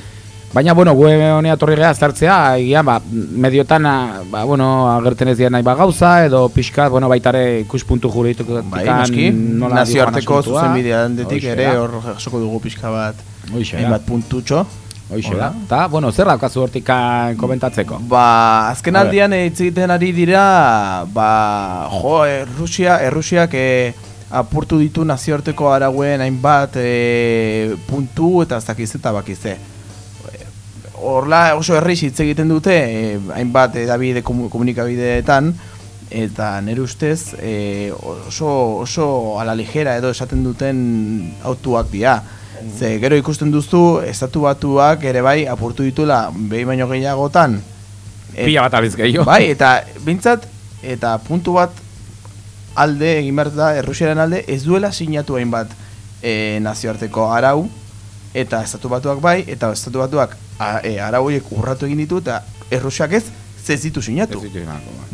Baina, bueno, gu honea torri geha aztertzea, egia, ba, mediotan, ba, bueno, agertzen ez dira nahi ba gauza, edo pixka, bueno, baitare ikuspuntu juridikotik Bai, noski, nazioarteko zuzenbidean detik Hoxe ere hor jasoko dugu pixka bat da. hainbat puntutxo. Hoxe da. Ta, bueno, zer daukazu hortikan komentatzeko? Ba, azken aldian hitz egiten ari dira, ba, jo, Errusia, Errusiak e, apurtu ditu nazioarteko arauen hainbat e, puntu eta ez dakiz eta bakize. Horla oso erriz hitz egiten dute, e, hainbat edabide komu- komunikabideetan, eta nire ustez e, oso, oso ala ligera edo esaten duten autuak dira. Ze gero ikusten duzu, estatu batuak ere bai apurtu ditula behin baino gehiagotan. Et- Pila bat abiz gehiago. Bai, eta bintzat, eta puntu bat alde, egin behar da, Errusiaren alde, ez duela sinatu hainbat e, nazioarteko arau, eta estatu batuak bai, eta estatu batuak a, e, arau horiek urratu egin ditu, eta Errusiak ez, ez ditu sinatu.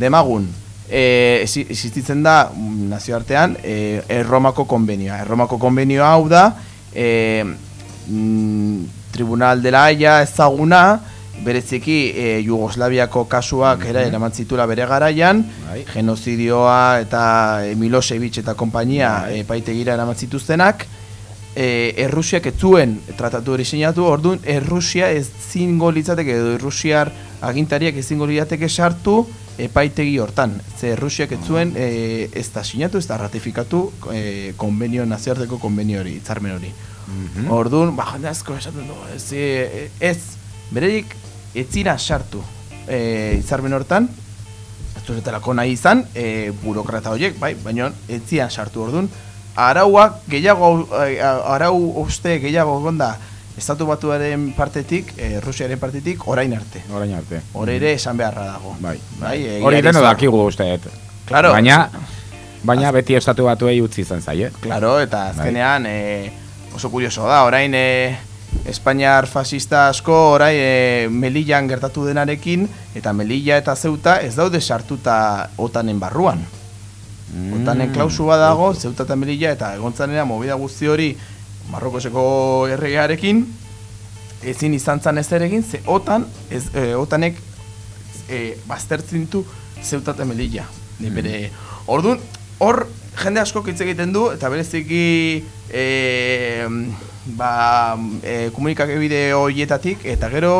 Demagun, e, existitzen da mm, nazioartean e, Erromako konbenioa. Erromako konbenioa hau da, e, mm, Tribunal de la Haya ezaguna, bereziki e, Jugoslaviako kasuak era eraman zitula bere garaian, genozidioa eta e, Milosevic eta konpainia e, paitegira eraman zituztenak, e, Errusiak ez zuen tratatu hori sinatu, orduan Errusia ez zingo litzateke edo Errusiar agintariak ez zingo litzateke sartu epaitegi hortan. Ze Errusiak ez zuen e, ez da sinatu, ez da ratifikatu e, konbenio, nazioarteko konbenio hori, hitzarmen hori. Orduan, ba, jende asko esaten du, ez, e, ez bereik ez zira sartu e, hitzarmen hortan, ez duzetelako nahi izan, e, burokrata horiek, bai, baina ez zian sartu orduan, arauak gehiago, eh, arau uste gehiago gonda, estatu batuaren partetik, e, Rusiaren partetik, orain arte. Orain arte. Hori ere esan beharra dago. Bai, bai. egia Hori deno dakigu usteet. Claro. Baina, baina beti estatu batuei utzi izan zaie. Claro, eta azkenean e, oso kurioso da, orain e, Espainiar fascista asko orain e, Melillan gertatu denarekin eta Melilla eta Zeuta ez daude sartuta otanen barruan. Mm. Otanen klausua dago, Zeuta eta Melilla eta egontzanera movida guzti hori Marrokoseko erregearekin ezin izan zan ez ere egin, ze otan, ez, e, otanek e, baztertzen ditu Zeuta eta Melilla. Mm. Bere, orduan, hor jende asko hitz egiten du, eta bereziki e, ba, e, komunikakebide horietatik, eta gero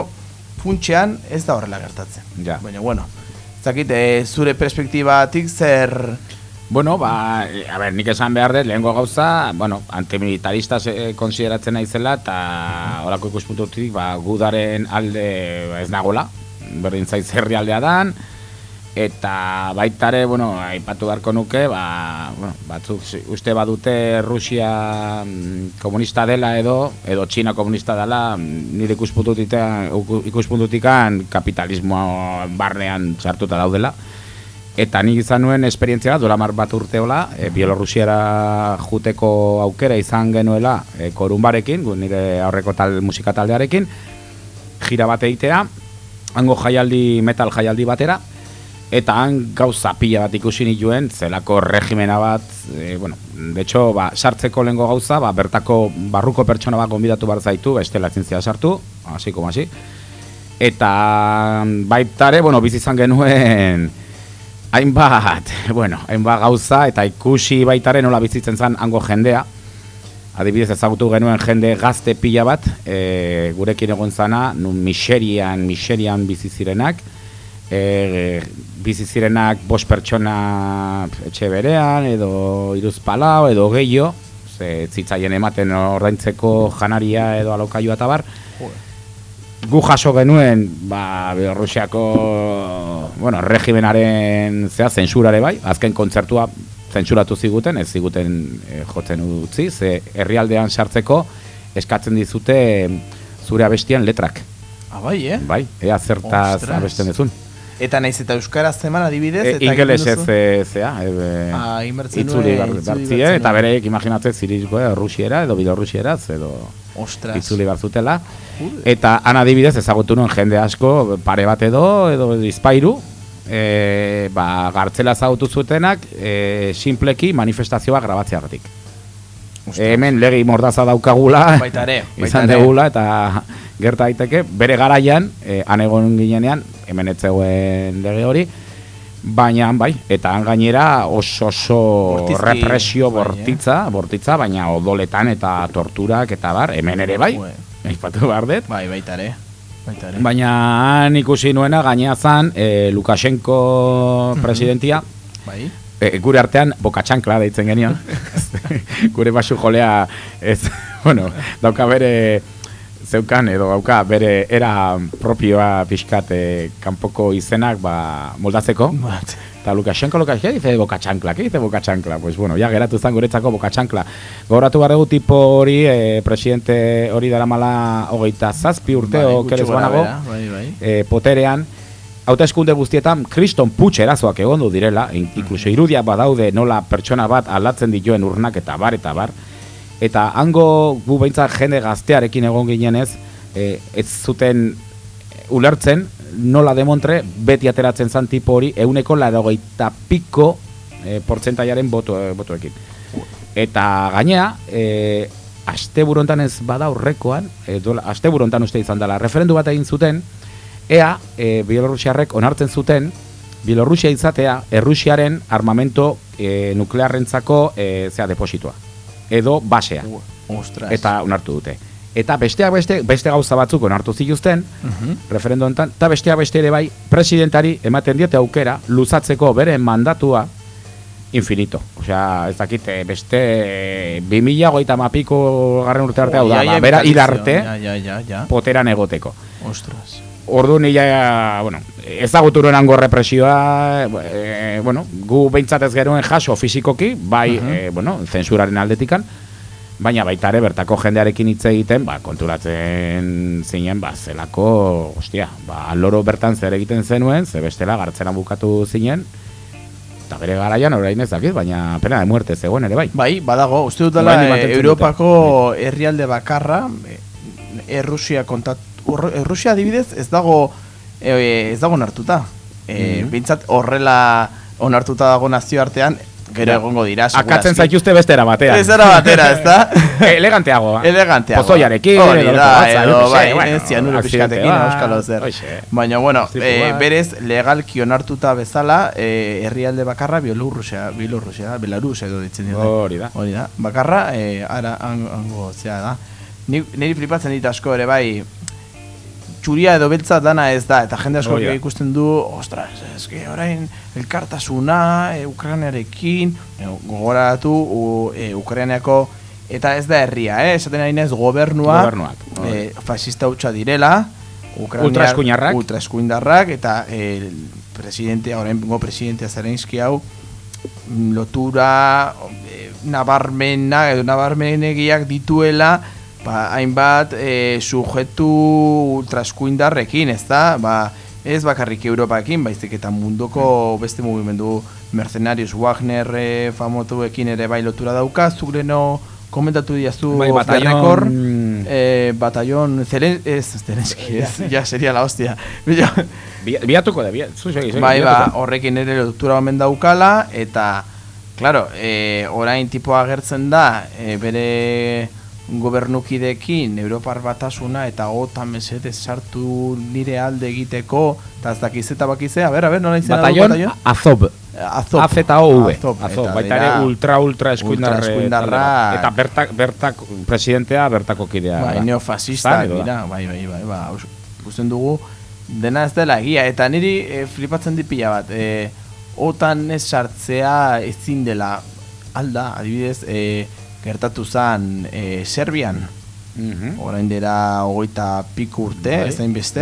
funtxean ez da horrela gertatzen. Ja. Baina, bueno, zakit, e, zure perspektibatik zer... Bueno, ba, eh, a ber, nik esan behar dut, lehenko gauza, bueno, antimilitarista eh, konsideratzen naizela, eta horako ikuspuntutik, ba, gudaren alde ba, ez nagola, berdin zaiz herri aldea dan, eta baitare, bueno, aipatu beharko nuke, ba, bueno, batzuk uste badute Rusia mm, komunista dela edo, edo Txina komunista dela, mm, nire ikuspuntutikan, ikuspuntutikan kapitalismo barnean sartuta daudela. Eta nik izan nuen esperientzia duela mar bat urteola, e, Bielorrusiara juteko aukera izan genuela e, korunbarekin, gu nire aurreko tal, musika taldearekin, jira bat egitea, hango jaialdi, metal jaialdi batera, Eta han gauza pila bat ikusi nituen, zelako regimena bat, e, bueno, de hecho, ba, sartzeko lengo gauza, ba, bertako barruko pertsona bat gonbidatu bar zaitu, bestela ezin zira sartu, hasi como hasi. Eta baitare, bueno, bizi izan genuen hainbat, bueno, hainbat gauza eta ikusi baitare nola bizitzen zen hango jendea. Adibidez ezagutu genuen jende gazte pila bat, e, gurekin egon zana, nun miserian, miserian bizi zirenak, e, bizi zirenak bost pertsona etxe berean, edo iruz palau, edo gehiago, ze zitzaien ematen ordaintzeko janaria edo alokaioa eta bar. Gu jaso genuen, ba, Bielorrusiako, bueno, regimenaren zea, zensurare bai, azken kontzertua zensuratu ziguten, ez ziguten e, jotzen utzi, ze herrialdean sartzeko eskatzen dizute zure abestian letrak. Ah, bai, eh? Bai, ea zertaz Ostras. abesten dezun. Eta naiz eta euskaraz zeman adibidez E, eta Ingeles ez zea, e, Ah, itzuli bertzen eta bereik imaginatzen zirizko rusiera edo bidorrusieraz edo Ostras. itzuli barzutela. Eta han adibidez ezagutu nuen jende asko pare bat edo edo izpairu, e, ba, gartzela ezagutu zutenak e, simpleki manifestazioa grabatzeagatik. Hemen legi mordaza daukagula, Baita ere, baita izan degula eta gerta daiteke. Bere garaian, e, han egon ginenean, hemen ez zegoen lege hori, baina bai, eta han gainera oso oso Bortizki, represio bai, eh? bortitza, bortitza, baina odoletan eta torturak eta bar, hemen ere bai, aipatu behar dut. Bai, baita ere. Baita ere. Baina han ikusi nuena gainea zan e, Lukashenko presidentia, Bai. e, gure artean bokatxankla deitzen genion. gure basu jolea ez, bueno, dauka bere zeukan edo dauka bere era propioa pixkat e, kanpoko izenak ba, moldatzeko. Bat. Eta Lukashenko, Lukashenko, ¿qué dice Boca Chancla? ¿Qué dice Boca Chancla? Pues bueno, ya geratu zan guretzako Boca Chancla. Gogoratu behar dugu tipo hori, eh, presidente hori dara mala hogeita zazpi urte, Bai, o gutxi kerez gora banago, bai, bai. eh, poterean, hauteskunde guztietan kriston putx erazoak egondu direla, in- inkluso irudia badaude nola pertsona bat aldatzen dituen urnak eta bar eta bar. Eta hango gu behintzat jende gaztearekin egon ginenez, eh, ez zuten ulertzen nola demontre beti ateratzen zan tipo hori euneko larogeita piko e, portzentaiaren boto, e. Eta gainea, e, asteburu hontan ez bada aurrekoan, e, duela, asteburu hontan uste izan dela, referendu bat egin zuten, ea, e, Bielorrusiarrek onartzen zuten, Bielorrusia izatea, Errusiaren armamento e, nuklearrentzako e, zea depositua. Edo basea. Ostras. Eta onartu dute. Eta besteak beste, beste gauza batzuk onartu zituzten, Mhm. referendo hontan, eta besteak beste ere bai, presidentari ematen diete aukera, luzatzeko bere mandatua infinito. Osea, ez dakit, eh, beste 2000 goita mapiko garren urte arte hau da, ba, bera hilarte, poteran egoteko. Ostras. Ordu nila, bueno, ezagutu nuen hango represioa, e, bueno, gu behintzat ez genuen jaso fizikoki, bai, Mhm. e, bueno, zensuraren aldetikan, baina baita ere bertako jendearekin hitz egiten, ba, konturatzen zinen, ba, zelako, ostia, ba, loro bertan zer egiten zenuen, ze bestela gartzeran bukatu zinen, eta bere garaian orain ez dakit, baina pena de muerte zegoen ere bai. Bai, badago, uste dut dela eh, mantentzen Europako herrialde bakarra, eh, Errusia kontat, Ur- Errusia adibidez ez dago eh, ez dago onartuta. Eh, Mhm. Bintzat horrela onartuta dago nazioartean, gero Ja. egongo dira. Akatzen segurazki. zaituzte beste batean. Ez era batera, ez da? Eleganteagoa. Eleganteagoa. Pozoiarekin, Hori da, edo, bai, zianuro akzidente pixkatekin, bat, euskalo zer. Baina, bueno, eh, bat. berez, legalki onartuta bezala, eh, herrialde bakarra, Bielorrusia, Bielorrusia, Belarus edo ditzen dira. Hori da. Hori da. Bakarra, eh, ara, hango, zea da. Ni, niri flipatzen dit asko ere bai, txuria edo beltza dana ez da, eta jende asko da. ikusten du, ostras, eske orain elkartasuna, e, Ukrainarekin, e, gogoratu, u, e, Ukrainako, eta ez da herria, eh? esaten ari nez gobernua, Gobernuak, hori. e, fascista hutsa direla, Ultraeskuinarrak. ultraeskuindarrak, eta e, presidentea, oraingo presidentea Zelenski hau, mm, lotura e, nabarmena edo nabarmenegiak dituela ba, hainbat e, sujetu ultraeskuindarrekin, ez da? Ba, ez bakarrik Europaekin, baizik eta munduko beste mugimendu mercenarios Wagner e, famotuekin ere bai lotura dauka, Zugreno komentatu diazu Bai, batallon- eh, batallon Zelen, ez, Zelenski, ez, ja, seria la hostia. Biatuko da, bai, ba, horrekin ere lotura omen daukala, eta, claro, e, orain tipoa agertzen da, e, bere gobernukidekin Europar batasuna eta otan mesedez sartu nire alde egiteko, eta ez dakiz eta bakizea, a ber, a ber, nola izena du Batallon Azob. Azob. AZ eta OV. Azob, Azob, baita ere ultra, ultra eskuindarra. Eta bertak, bertak, presidentea bertako kidea. Bai, edo da. dira, bai, bai, bai, ba, aus- ikusten dugu, dena ez dela egia, eta niri e, flipatzen di pila bat, e, otan ez sartzea ezin dela, alda, adibidez, e, gertatu zen e, Serbian, Mhm. orain dira hogeita piku urte, Bai, ez da inbeste,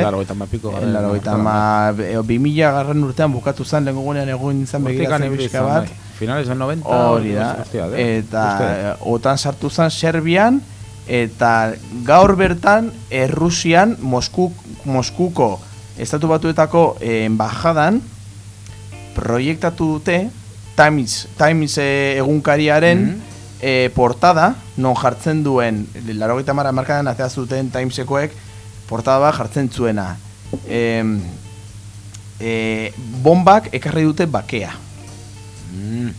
piko laurogeita urtean. ma, e, bi mila garren urtean bukatu zen, lehen gunean egun izan begiratzen izan, bat, bai. Finales del 90. Hori da, hostia, eta otan sartu zen Serbian, eta gaur bertan Errusian, Mosku, Moskuko estatu batuetako embajadan proiektatu dute Times, Times egunkariaren Mhm. Eh, portada, non jartzen duen, laro gita mara markadan azea zuten Timesekoek, portada bat jartzen zuena. Em, eh, bombak ekarri dute bakea. Mm,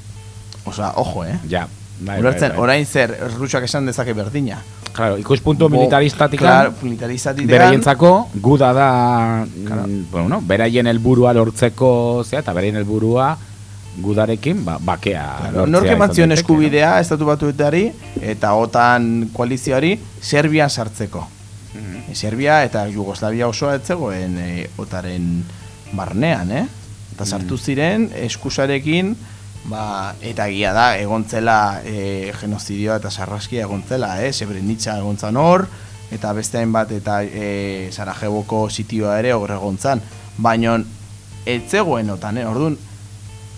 Osa, ojo, eh? ja. Bai, Ulertzen, bai, bai. orain zer, Rusak esan dezake berdina. Claro, ikuspuntu Bo- militaristatik Claro, militaristatik beraientzako guda da mm, bueno, no, beraien helburua lortzeko, zea, eta beraien helburua gudarekin, ba, bakea lortzea Nork izan eman zion daiteke, eskubidea estatu batuetari eta otan koalizioari Serbian sartzeko. Mhm. Serbia eta Jugoslavia osoa ez zegoen e, otaren barnean, eh? Eta sartu Mhm. ziren eskusarekin ba, eta egia da egontzela e, genozidioa eta sarraskia egontzela, eh? Srebrenica egontzan hor eta beste hainbat eta e, Sarajevoko sitioa ere hor egontzan. Baina ez zegoen otan, eh? Orduan,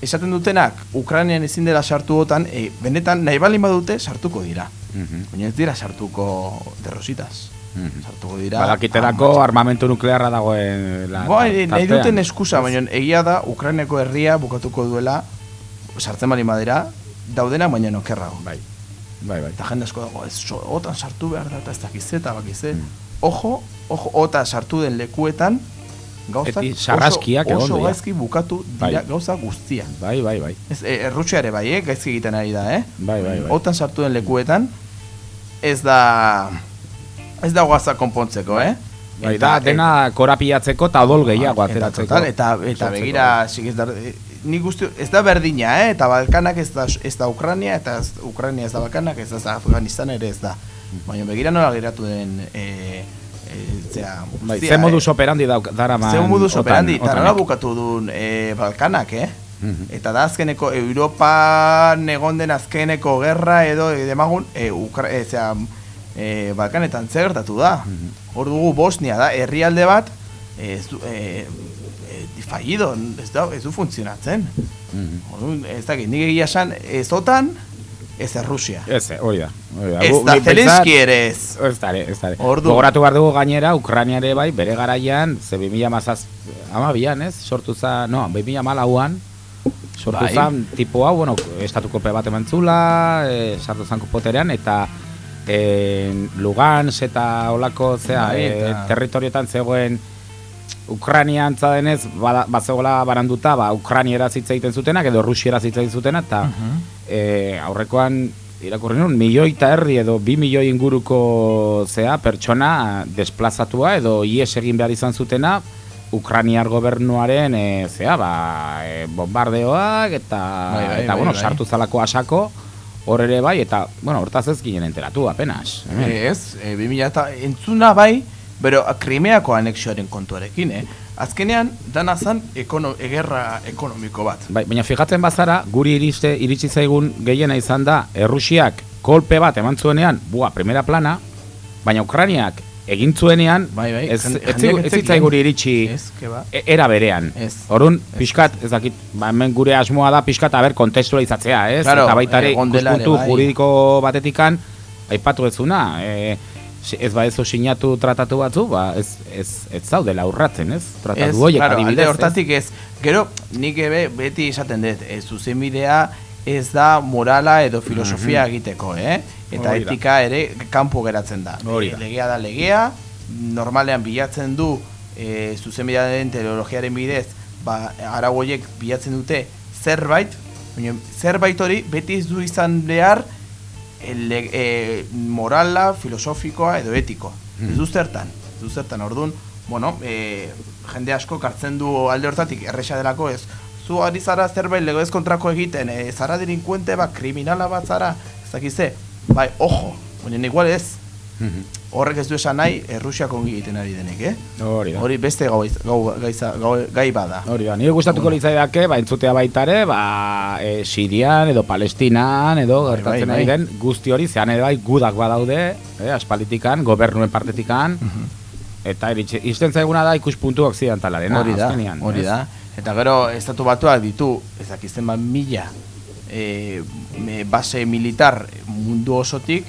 esaten dutenak Ukrainian ezin dela sartu otan, e, benetan nahi balin badute sartuko dira. Mhm. Baina ez dira sartuko derrositas. Mhm. Sartuko dira. Badakitelako armamentu nuklearra dagoen la, Bai, nahi tartean. duten eskusa, baina egia da Ukraineko herria bukatuko duela sartzen bali madera, daudena baina nokerrago. Bai, bai, bai. Eta jende asko dago, ez so, otan sartu behar da, eta ez dakize eta bakize. Mm. Ojo, ojo, ota sartu den lekuetan, gauzak Eti sarraskiak oso, egon oso dira. gaizki bukatu dira Bai. gauza guztia. Bai, bai, bai. Ez, e, Errutsia ere bai, eh? gaizki egiten ari da, eh? Bai, bai, bai. Otan sartu den lekuetan, ez da... Ez da guaza konpontzeko, eh? Bai, da, dena korapiatzeko eta odol gehiago eta, ateratzeko. eta, eta Sortzeko. begira, ez da, eh, nik uste, ez da berdina, eh? Eta Balkanak ez da, ez da Ukrania, eta ez, Ukrania ez da Balkanak, ez da Afganistan ere ez da. Baina begira nola geratu den, e, e, zera, Bai, ze modus eh? operandi dauk, daraman Ze modus operandi, otanek. bukatu duen e, Balkanak, eh? Mhm. Eta da azkeneko Europa egon den azkeneko gerra edo e, demagun e, Ukra e, zera, e, Balkanetan zer gertatu da. Hor dugu Bosnia da, herrialde bat ez du, e, e, fallido, ez, da, ez du funtzionatzen. Mhm. Orduan, ez dakit, nik egia esan ez otan, ez Errusia. Ez, eh, hori da. Hori da. Ez da Zelenski ere ez. Ez da, ez da. Gogoratu behar dugu gainera, Ukraina ere bai, bere garaian, ze 2000 mazaz, amabian, ez? Sortu za, no, 2000 malauan, sortu Bai. zan, tipo hau, bueno, estatuko pe bat eman zula, e, sartu zan poterean, eta e, Lugans eta olako, zea, Bai, e, territorioetan zegoen, Ukrania antza denez, bazegoela baranduta, ba, Ukrainiera hitz egiten zutenak, edo Rusiera hitz egiten zutenak, eta e, aurrekoan irakurri nun, milioi eta erdi edo bi milioi inguruko zea pertsona desplazatua edo ies egin behar izan zutena Ukrainiar gobernuaren e, zea, ba, e, bombardeoak eta, Bai, bai, eta bai, bueno, bai. sartu zalako asako hor ere bai, eta, bueno, hortaz ez ginen enteratu, apenas. hemen. Ez, e, 2000 eta entzuna bai, pero Krimeako anexioaren kontuarekin, eh? Azkenean, dana zan ekono, egerra ekonomiko bat. Bai, baina fijatzen bazara, guri iriste, iritsi zaigun gehiena izan da, Errusiak kolpe bat eman zuenean, bua, primera plana, baina Ukrainiak egin zuenean, Bai, bai, ez, ez, ez guri iritsi Ez, ba. e- era berean. Ez. Orduan, pixkat, ez dakit, ba, hemen gure asmoa da pixkat, aber, kontestualizatzea, ez? Claro, Eta baita ere, egon dela ere, ikuspuntu bai. juridiko batetikan, aipatu ezuna, e, si- ez ba ezo sinatu tratatu batzu, ba, ez, ez, ez zaudela urratzen, ez? Tratatu Ez, horiek claro, adibidez, ez? hortatik ez. Gero, nik ebe beti esaten dut, e, zuzenbidea ez da morala edo filosofia egiteko, eh? Eta Hori da. etika ere kanpo geratzen da. Hori Eh, da. legea da legea, normalean bilatzen du e, zuzenbidearen teologiaren bidez, ba, arau horiek bilatzen dute zerbait, zerbait hori beti ez du izan behar e, le- e, morala, filosofikoa edo etikoa. Ez du zertan, ez du zertan, orduan, bueno, e, jende asko kartzen du alde hortatik erresa delako ez, zu ari zara zerbait lego ez kontrako egiten, e, zara delinkuente bat, kriminala bat zara, ez dakize, bai, ojo, baina igual ez, horrek ez du esan nahi, Errusiak ongi egiten ari denek, eh? Hori da. Hori beste gau, gau, gaiza, gau, gai bada. Hori da, nire gustatuko litzaidake, ba, entzutea baita ere, ba, e, Sirian edo Palestinan edo gertatzen bai, ari bai. den guzti hori, zean ere bai gudak badaude, eh, aspalitikan, gobernuen partetikan, eta iritsi- izten zaiguna da ikuspuntu occidentalaren, Hori da, azkenean, hori ez? da. Eta gero, estatu batuak ditu, ez dakizten bat mila e, base militar mundu osotik,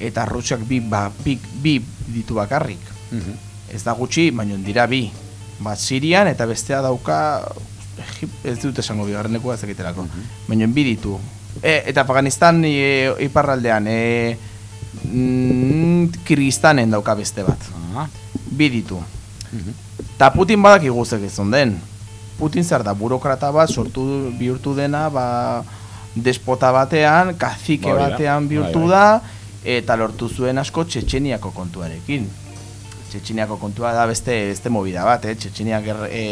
eta Rusiak bi, ba, bi, bi ditu bakarrik. Mhm. Ez da gutxi, baina dira bi. Bat Sirian eta bestea dauka ez dut esango bigarrenekua ez dakitelako. Baina bi ditu. E, eta Afganistan e, iparraldean e, mm, Kirgistanen dauka beste bat. Ah. Bi ditu. Ta Putin badakigu zer gizon den. Putin zer da burokrata bat sortu bihurtu dena, ba, despota batean, kazike da, batean bihurtu bai, da, eta lortu zuen asko Txetxeniako kontuarekin. Txetxeniako kontua da beste beste movida bat, eh? Txetxeniak er, e,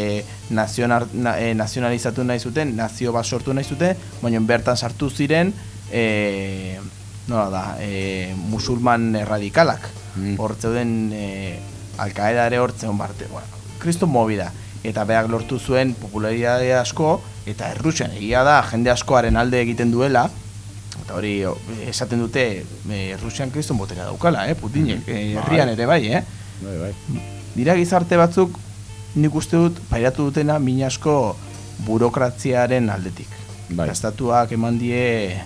nazionar, na, e, nazionalizatu nahi zuten, nazio bat sortu nahi zuten, baina bertan sartu ziren e, nola da, e, musulman erradikalak. Mm. Hor zeuden e, Al-Qaeda ere hor zeuden barte, bueno, kriston movida. Eta beak lortu zuen popularidade asko, eta errusian egia da, jende askoaren alde egiten duela, eta hori o, esaten dute e, Errusian kriston botera daukala, eh, Putinek, e, herrian ere bai, eh? Bai, bai. Dira gizarte batzuk nik uste dut pairatu dutena min asko burokratziaren aldetik. Bai. Estatuak eman die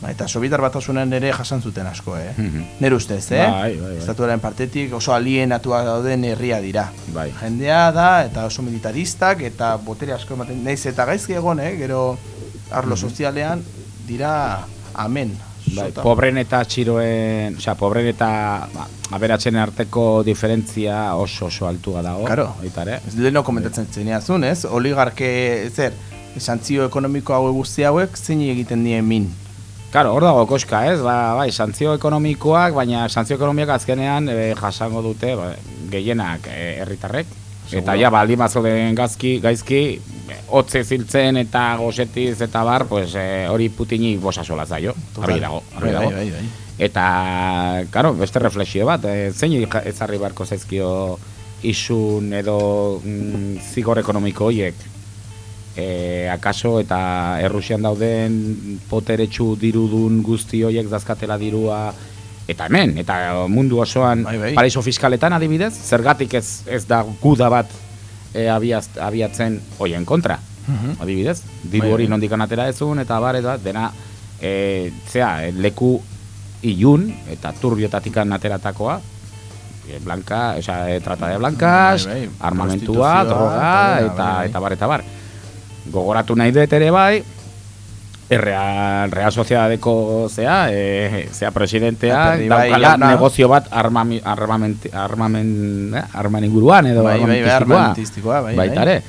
ba, eta Sobietar batasunan ere jasan zuten asko, eh? Mhm. Nere ustez, eh? Bai, bai, bai. Estatuaren partetik oso alienatua dauden herria dira. Bai. Jendea da eta oso militaristak eta botere asko ematen naiz eta gaizki egon, eh? Gero arlo sozialean dira amen. Bai, pobren eta txiroen, osea, pobren eta ba, aberatzen arteko diferentzia oso oso altua dago. Claro. Ez leheno komentatzen zeniazun, ez? Oligarke, zer, santzio ekonomiko hauek guzti hauek zein egiten dien min. Claro, hor dago koska, ez? Ba, bai, santzio ekonomikoak, baina santzio ekonomikoak azkenean e, jasango dute ba, gehienak e, herritarrek. Eta ja, baldin bazoden gazki, gaizki, hotze ziltzen eta gosetiz eta bar, pues, e, hori putini bosasola zaio. Argi dago, argi Bai, dago. bai, bai, bai. Eta, claro, beste reflexio bat, e, zein ezarri beharko zaizkio isun edo mm, zigor ekonomiko horiek e, akaso eta Errusian dauden poteretsu dirudun guzti horiek dazkatela dirua eta hemen, eta mundu osoan Bai, bai. paraiso fiskaletan adibidez, zergatik ez, ez da guda bat e, abiaz, abiatzen hoien kontra, Mhm. adibidez, diru Bai, hori bai. nondik atera ezun eta bar eta dena e, zea, leku ilun eta turbioetatikan ateratakoa blanca, osea, e, trata de blancas, Bai, bai. armamentua, droga, eta eta, bai, bai. eta bar, eta bar. Gogoratu nahi dut ere bai, Real, Real Sociedadeko zea, e, zea presidentea, Aperri bai, daukala jauna. negozio bat armami, armament, armamen, eh, arman inguruan edo Bai, bai, bai, armamentistikoa. bai, baita bai.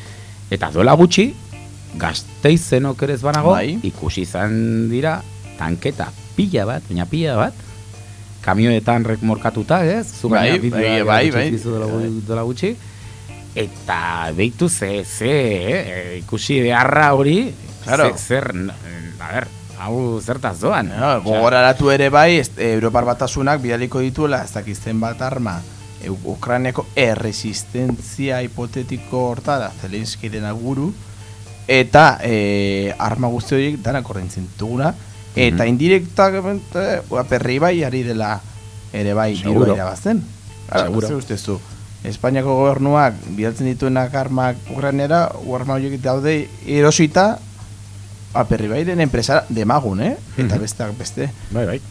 Eta duela gutxi, gazteizen okerez banago, Bai. ikusi izan dira, tanketa pila bat, baina pila bat, kamioetan remorkatuta, ez? Zu Bai, bai, bai, bai. duela gutxi. Eta deitu ze, ze, eh, ikusi beharra hori, Claro. ze- zer, a ber, hau zertaz doan. Ja, gogoraratu ere bai, ez, Europar batasunak bidaliko dituela, ez dakizten bat arma, e, Ukraineko erresistentzia hipotetiko hortara, Zelenski dena guru, eta e, arma guzti horiek danak ordaintzen duguna, eta Mhm. indirektamente, perri bai ari dela ere bai Seguro. dirua irabazten. Seguro. Zer ustezu? Espainiako gobernuak bidaltzen dituenak armak Ukrainera, arma horiek daude erosita, aperri bai den enpresa demagun, eh? Eta Mhm. besteak beste. Bai, bai.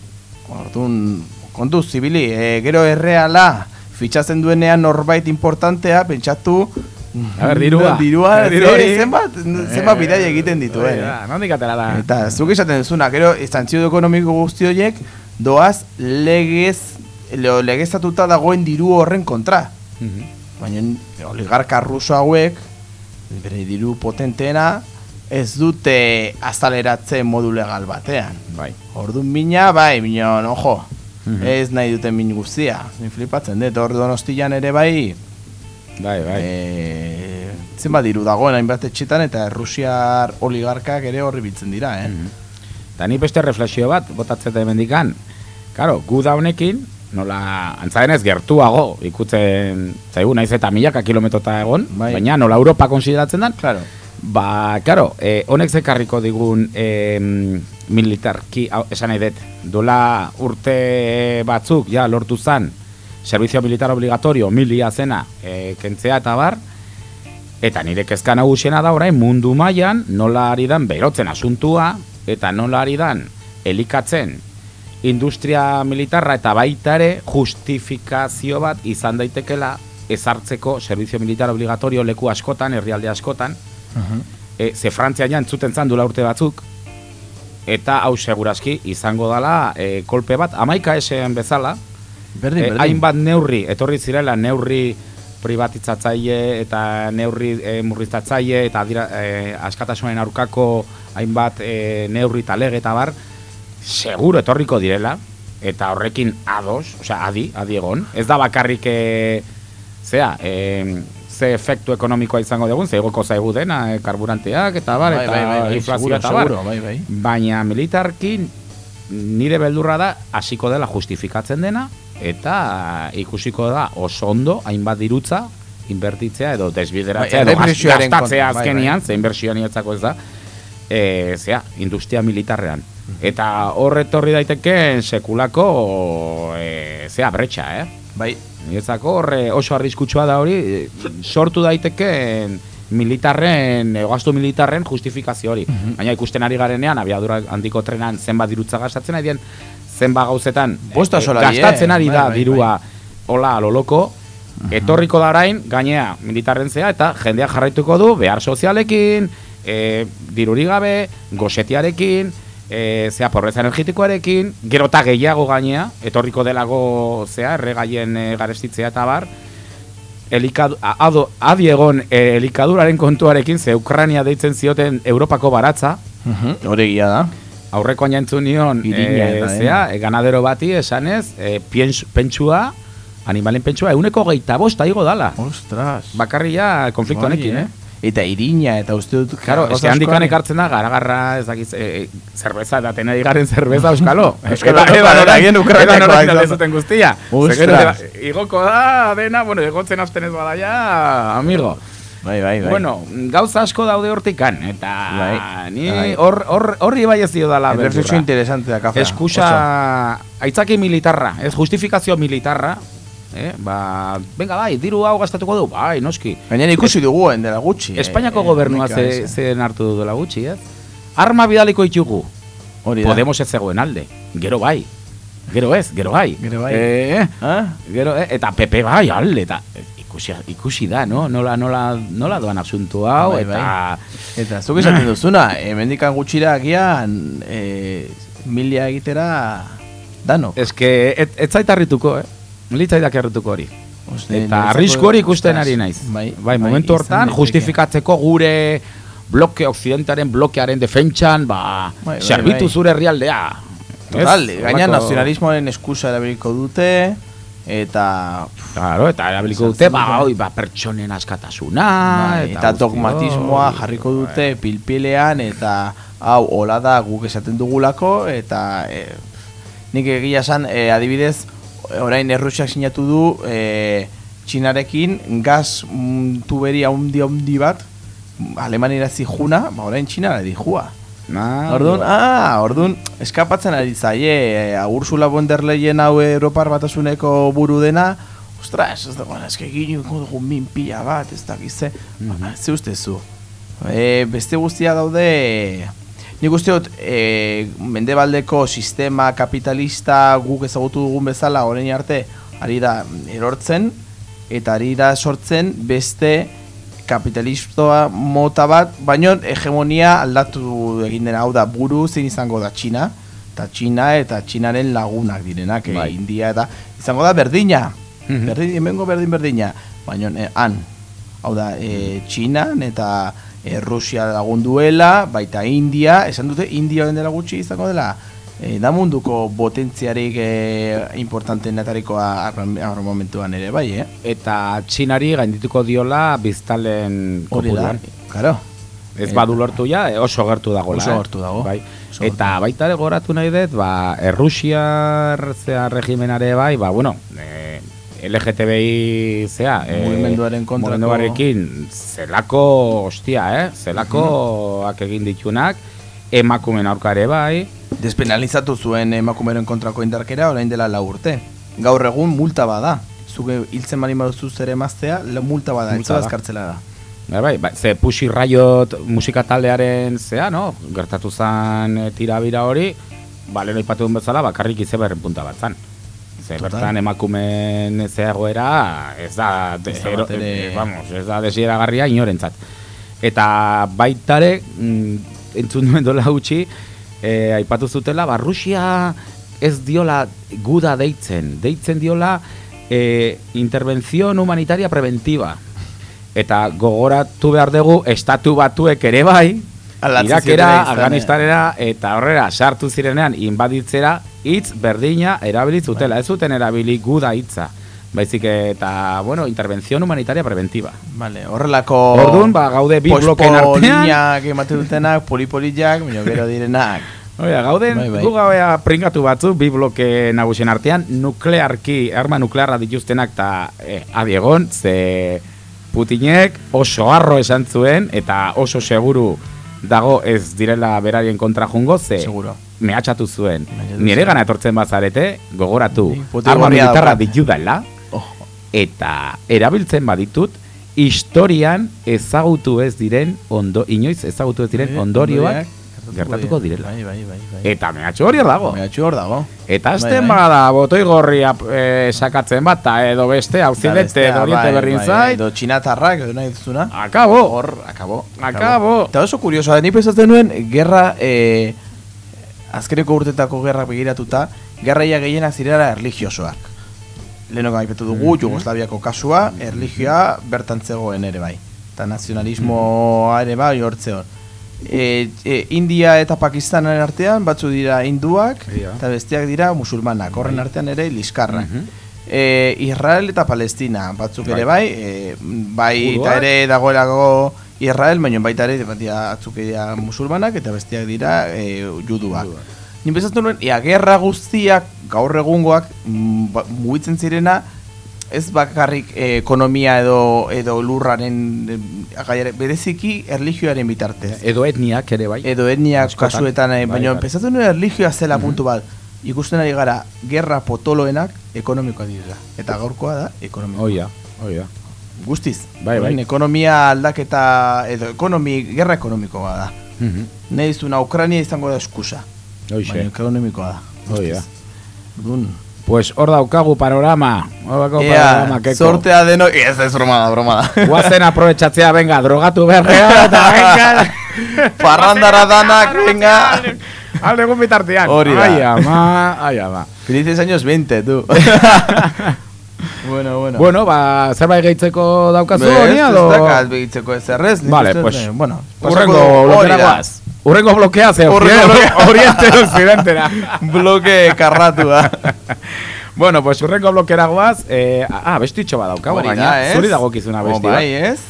Orduan, kontu zibili, e, gero erreala fitxatzen duenean norbait importantea, pentsatu A ber, dirua. Dirua, ze- zenbat, zenbat bidai egiten dituen. Hori da, eh. Nondik atera da? Eta zuk esaten duzuna, gero, estantzio ekonomiko guzti horiek, doaz legez, leo, legezatuta dagoen diru horren kontra. Mhm. Baina oligarka ruso hauek, bere diru potenteena, ez dute azaleratzen modu legal batean. Bai. Orduan mina, bai, minon, ojo, Mhm. ez nahi duten min guztia. Ni flipatzen dut, hor donostian ere bai, Bai, bai. e, zenbat diru dagoen hainbat etxetan eta Rusiar oligarkak ere horri biltzen dira, eh? Eta ni beste reflexio bat, botatzete hemendikan. Karo, gu da honekin, nola, antzadenez gertuago ikutzen zaigu, naiz eta milaka kilometrota egon, baina nola Europa konsideratzen dan, claro. Ba, karo, eh, honek zekarriko digun eh, militarki, hau, esan dut, dola urte batzuk, ja, lortu zan, servizio militar obligatorio, milia zena, eh, kentzea eta bar, Eta nire kezka nagusiena da orain mundu mailan nola ari dan berotzen asuntua eta nola ari dan elikatzen industria militarra eta baita ere justifikazio bat izan daitekela ezartzeko servizio militar obligatorio leku askotan, herrialde askotan, e, ze Frantzia ja entzuten zan dula urte batzuk, eta hau segurazki izango dala e, kolpe bat, amaika esen bezala, Berdin, e, hainbat neurri, etorri zirela neurri privatizatzaile eta neurri e, murriztatzaile eta adira, e, askatasunen aurkako hainbat e, neurri eta lege eta bar, seguro etorriko direla, eta horrekin ados, osea, adi, adi egon. Ez da bakarrik, e, zea, e, ze efektu ekonomikoa izango dugun, ze igoko zaigu dena, e, karburanteak, eta bar, Bai, eta bai, bai, bai, inflazioa seguro, eta bar. seguro, bai, bai. Baina militarki nire beldurra da hasiko dela justifikatzen dena eta ikusiko da oso ondo hainbat dirutza inbertitzea edo desbideratzea Bai, edo gastatzea kontra, bai, azkenian, bai. ze inbertsioa niretzako ez da e, zea, industria militarrean eta hor etorri daiteke sekulako e, zea bretxa, eh? Bai. Niretzako hor eh, oso arriskutsua da hori eh, sortu daiteke militarren, eh, gastu militarren justifikazio hori. Baina ikusten ari garenean, abiadura handiko trenan zenbat dirutza gastatzen ari den, zenbat gauzetan Bosta sola die, gastatzen ari bai, da bai, dirua hola loloko, etorriko da orain, gainea militarren zea, eta jendeak jarraituko du, behar sozialekin, e, diruri gabe, gosetiarekin, e, zea porreza energetikoarekin, gero eta gehiago gainea, etorriko delago zea, erregaien e, garestitzea eta bar, elikadu, ado, adi e, elikaduraren kontuarekin, ze Ukrania deitzen zioten Europako baratza, Hori egia da. aurreko entzun nion, Irina e, eta dena. zea, e, ganadero bati esanez, e, piens, pentsua, animalen pentsua, euneko geita bosta igo dala. Ostras. Bakarria konflikto Bai, honekin, eh? Eh? Eta irina, eta uste dut... Claro, que handikan ekartzen da, garagarra, ez dakiz, e, e, zerbeza, da tenei garen zerbeza, euskalo. Euskalo, Eba- norain- eragien Ukrainakoa eba da. aldezuten guztia. Ostras. Igoko da, dena, bueno, egotzen azten ez bada ja, amigo. Bai, bai, bai. Bueno, gauza asko daude hortikan, eta Bai, ni bai. hor, hor, horri bai ez dio dala Reflexio interesante da, kafea. Eskusa, aitzaki militarra, ez justifikazio militarra, eh? ba, venga bai, diru hau gastatuko du, bai, noski. Gainera ikusi duguen dela gutxi. Espainiako eh, gobernua ze, zen hartu du dela gutxi, ez? Arma bidaliko ditugu. Hori da. Podemos ez zegoen alde. Gero bai. Gero ez, gero bai. Gero bai. Eh, Ah? gero, eh, eta PP bai alde, eta eh, ikusi, ikusi da, no? Nola, nola, nola doan asuntu hau, Bai, eta... Eta zuk esaten duzuna, hemendikan gutxira agian e, milia egitera dano. Ez que, ez zait harrituko, eh? Litzaidak harrituko hori. Oste, Eta arrisku hori ikusten ari naiz. bai, bai, bai, momentu hortan, justifikatzeko gure bloke occidentaren blokearen defentsan, ba, Bai, bai, serbitu bai. zure herrialdea. Total, gaina nazionalismoaren eskusa erabiliko dute, eta... Claro, eta erabiliko dute, ba, oi, ba, pertsonen askatasuna, Bai, eta guzti dogmatismoa jarriko dute pilpilean eta hau hola da guk esaten dugulako eta e, nik egia esan e, adibidez orain Errusiak sinatu du e, Txinarekin gaz mm, tuberia handi handi bat Alemanira zijuna, ba orain Txinara dijua. Ah, Orduan, ah, orduan eskapatzen ari zaie e, Ursula von der Leyen hau Europar batasuneko buru dena Ostras, ez dagoen, ez que ginuko dugu min pila bat, ez dakize Mhm. Ze ustezu e, Beste guztia daude Nik uste dut, e, mendebaldeko sistema kapitalista guk ezagutu dugun bezala orain arte ari da erortzen eta ari da sortzen beste kapitalistoa mota bat, baino hegemonia aldatu egin dena, hau da, buru zein izango da Txina, eta Txina eta Txinaren lagunak direnak, Bai. e, India eta izango da berdina, Mhm. berdin, hemengo berdin berdina, baino e, han, hau da, e, Txinan eta e, Rusia lagunduela, baita India, esan dute India dela gutxi izango dela, e, da munduko potentziarik e, importanteenetarikoa arran- arran momentuan ere, bai, eh? Eta txinari gaindituko diola biztalen kopuruan. claro. Ez Eh, badu lortu ja, eh, oso gertu dagoela. Oso eh? gertu dago. Bai. Oso Eta baita ere goratu nahi dut, ba, Errusiar zea regimenare bai, ba, bueno, eh, LGTBI zea, eh, Mugimenduaren kontrako- zelako, ostia, eh? Zelakoak egin ditunak, emakumen aurka ere bai, Despenalizatu zuen emakumeren kontrako indarkera orain dela lau urte. Gaur egun multa bada. Zuge hiltzen bali baduzu zer emaztea, multa bada, Multa multa da. Bai, bai, bai, ze Pussy Riot musika taldearen zea, no? Gertatu zen e, tirabira hori, ba, lehen aipatu bezala, bakarrik izeberren punta bat zan. Ze Total. bertan emakumen zea egoera, ez da, de, Ez da batere- eh, vamos, ez da desieragarria inorentzat. Eta baitare, mm, entzun duen dola utzi, eh, aipatu zutela, ba, Rusia ez diola guda deitzen, deitzen diola eh, intervención humanitaria preventiva. Eta gogoratu behar dugu, estatu batuek ere bai, Irakera, Afganistanera eta horrera sartu zirenean inbaditzera hitz berdina erabili zutela, ez zuten erabili guda hitza. Baizik eta, bueno, intervención humanitaria preventiva. Vale, horrelako... Orduan, ba, gaude bi bloken artean. Pospolinak ematen dutenak, polipoliak, baina gero direnak. Oia, gauden, Bai, bai. gu gauea pringatu batzu, bi bloke nagusien artean, nuklearki, arma nuklearra dituztenak eta eh, adiegon, ze Putinek oso harro esan zuen, eta oso seguru dago ez direla berarien kontra jungo, ze Seguro. mehatxatu zuen. Mehatxatu Nire gana etortzen bazarete, gogoratu, arma militarra ditudala, Ojo. eta erabiltzen baditut, historian ezagutu ez diren, ondo, inoiz ezagutu ez diren Eh, ondorioak gertatuko direla. Bai, bai, bai, bai. Eta mehatxu hori hor dago. Mehatxu hor dago. Eta Bai, azten bai. bada botoi gorria eh, sakatzen bat, edo beste, hau Eta zilete, bestea, edo oriente bai, berrin bai, zait, Edo txinatarrak, edo nahi duzuna. akabo, Hor, akabo. akabo. Eta oso kuriosoa, ni pensatzen nuen, gerra, eh, azkeneko urtetako gerrak begiratuta, gerraia gehienak zirela erligiosoak. Lehenoko aipatu dugu, Jugoslaviako kasua, erligioa bertan zegoen ere bai. Eta nazionalismoa ere bai hortzeon. E, e, India eta Pakistanen artean batzu dira hinduak Ia. eta besteak dira musulmanak. Horren artean ere liskarrak. Mhm. e, Israel eta Palestina batzuk ere bai, e, bai eta ere dagoelako Israel, baina baita ere batia batzuk dira musulmanak eta besteak dira e, juduak. Ni pentsatu nuen, ea, gerra guztiak gaur egungoak mm, ba- mugitzen zirena ez bakarrik eh, ekonomia edo edo lurraren eh, bereziki erlijioaren bitartez. Edo etniak ere bai. Edo etniak kasuetan, eh, Bai, baina bai. pentsatu nuen erlijioa zela puntu bat. Ikusten ari gara, gerra potoloenak ekonomikoa dira. Eta gaurkoa da, ekonomikoa. Oia, oia. Guztiz. Bai, bai. Ekonomia aldaketa, edo ekonomi, gerra ekonomikoa da. Mhm. Nahi duzuna, Ukrania izango da eskusa. Hoxe. Baina ekonomikoa da. Oia. Orduan, Pues hor daukagu panorama. Hor daukagu Ea, panorama, keko. sortea deno, ez ez broma da, broma da. Guazen aprobetxatzea, venga, drogatu berrea, eta venga. Parrandara danak, venga. Alde egun bitartean. Hori da. Ai, ama, ai, ama. Felices años 20, tú. bueno, bueno. Bueno, ba, zerbait gehitzeko daukazu Bez, honi, ez edo? dakaz begitzeko ez errez. Vale, pues, eh, bueno, urrengo blokera hori da. guaz. Urrengo blokea ze, blokea. oriente occidentera. Bloke karratua. bueno, pues urrengo blokera guaz, eh, ah, bestitxo bat daukagu, Hori da, gaina, zuri dagokizuna Oh, besti bai, bat. ez?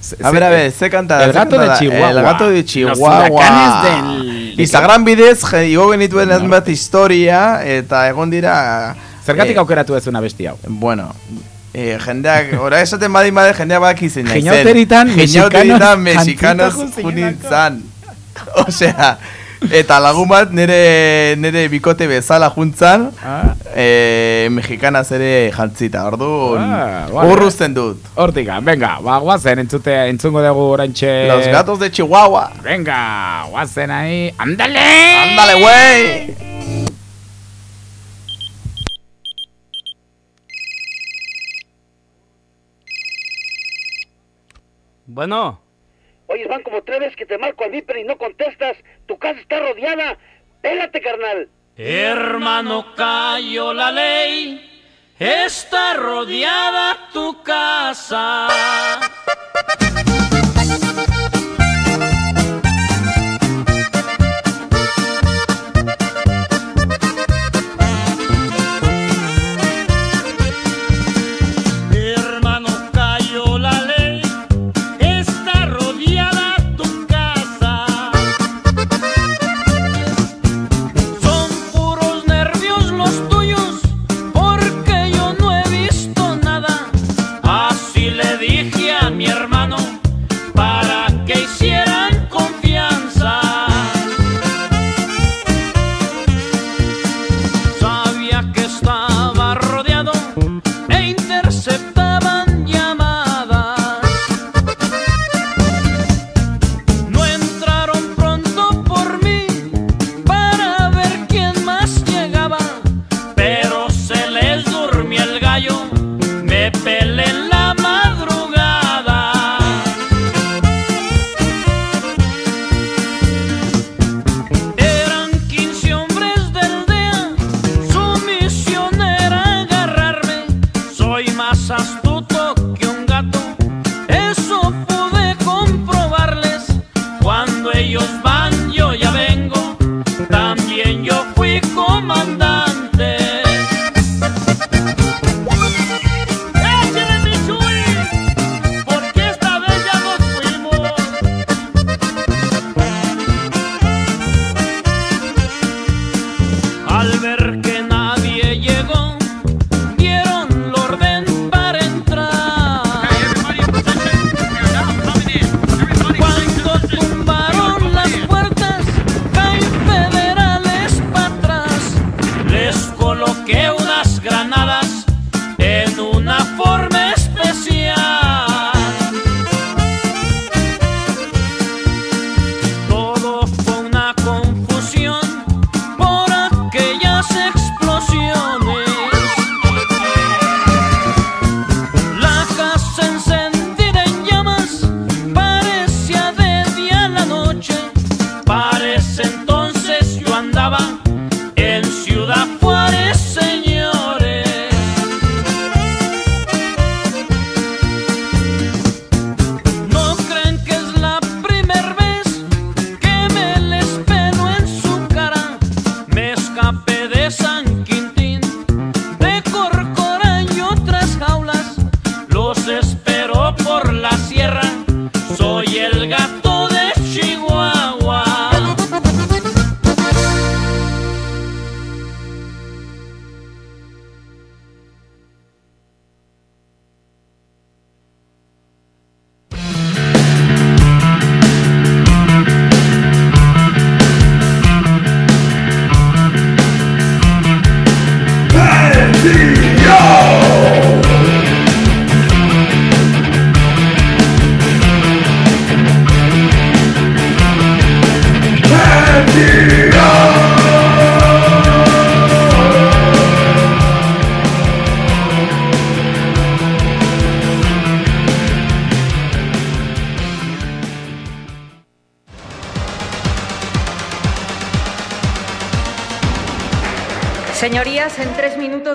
Se- A ver, a se- ver, ze kanta El gato de da? Chihuahua. El gato de Chihuahua. del- Instagram bidez, igo genituen ez bat historia, eta egon dira... Zergatik eh, aukeratu ez una besti hau? Bueno, eh, jendeak, ora esaten badin bade, jendeak badak izen Jinauteritan mexikanos mexikanos jantzita junintzan. Osea, eta lagun bat nire, nire bikote bezala juntzan, Ah. eh, mexikanaz ere jantzita, ordu Ah, vale. urruzten dut. Hortika, venga, ba, guazen, entzute, entzungo dugu oraintxe... Los gatos de Chihuahua. Venga, guazen ahí, andale! Ándale, güey. Bueno. Oye, van como tres veces que te marco al Viper y no contestas. Tu casa está rodeada. Pégate, carnal. Hermano, cayó la ley. Está rodeada tu casa.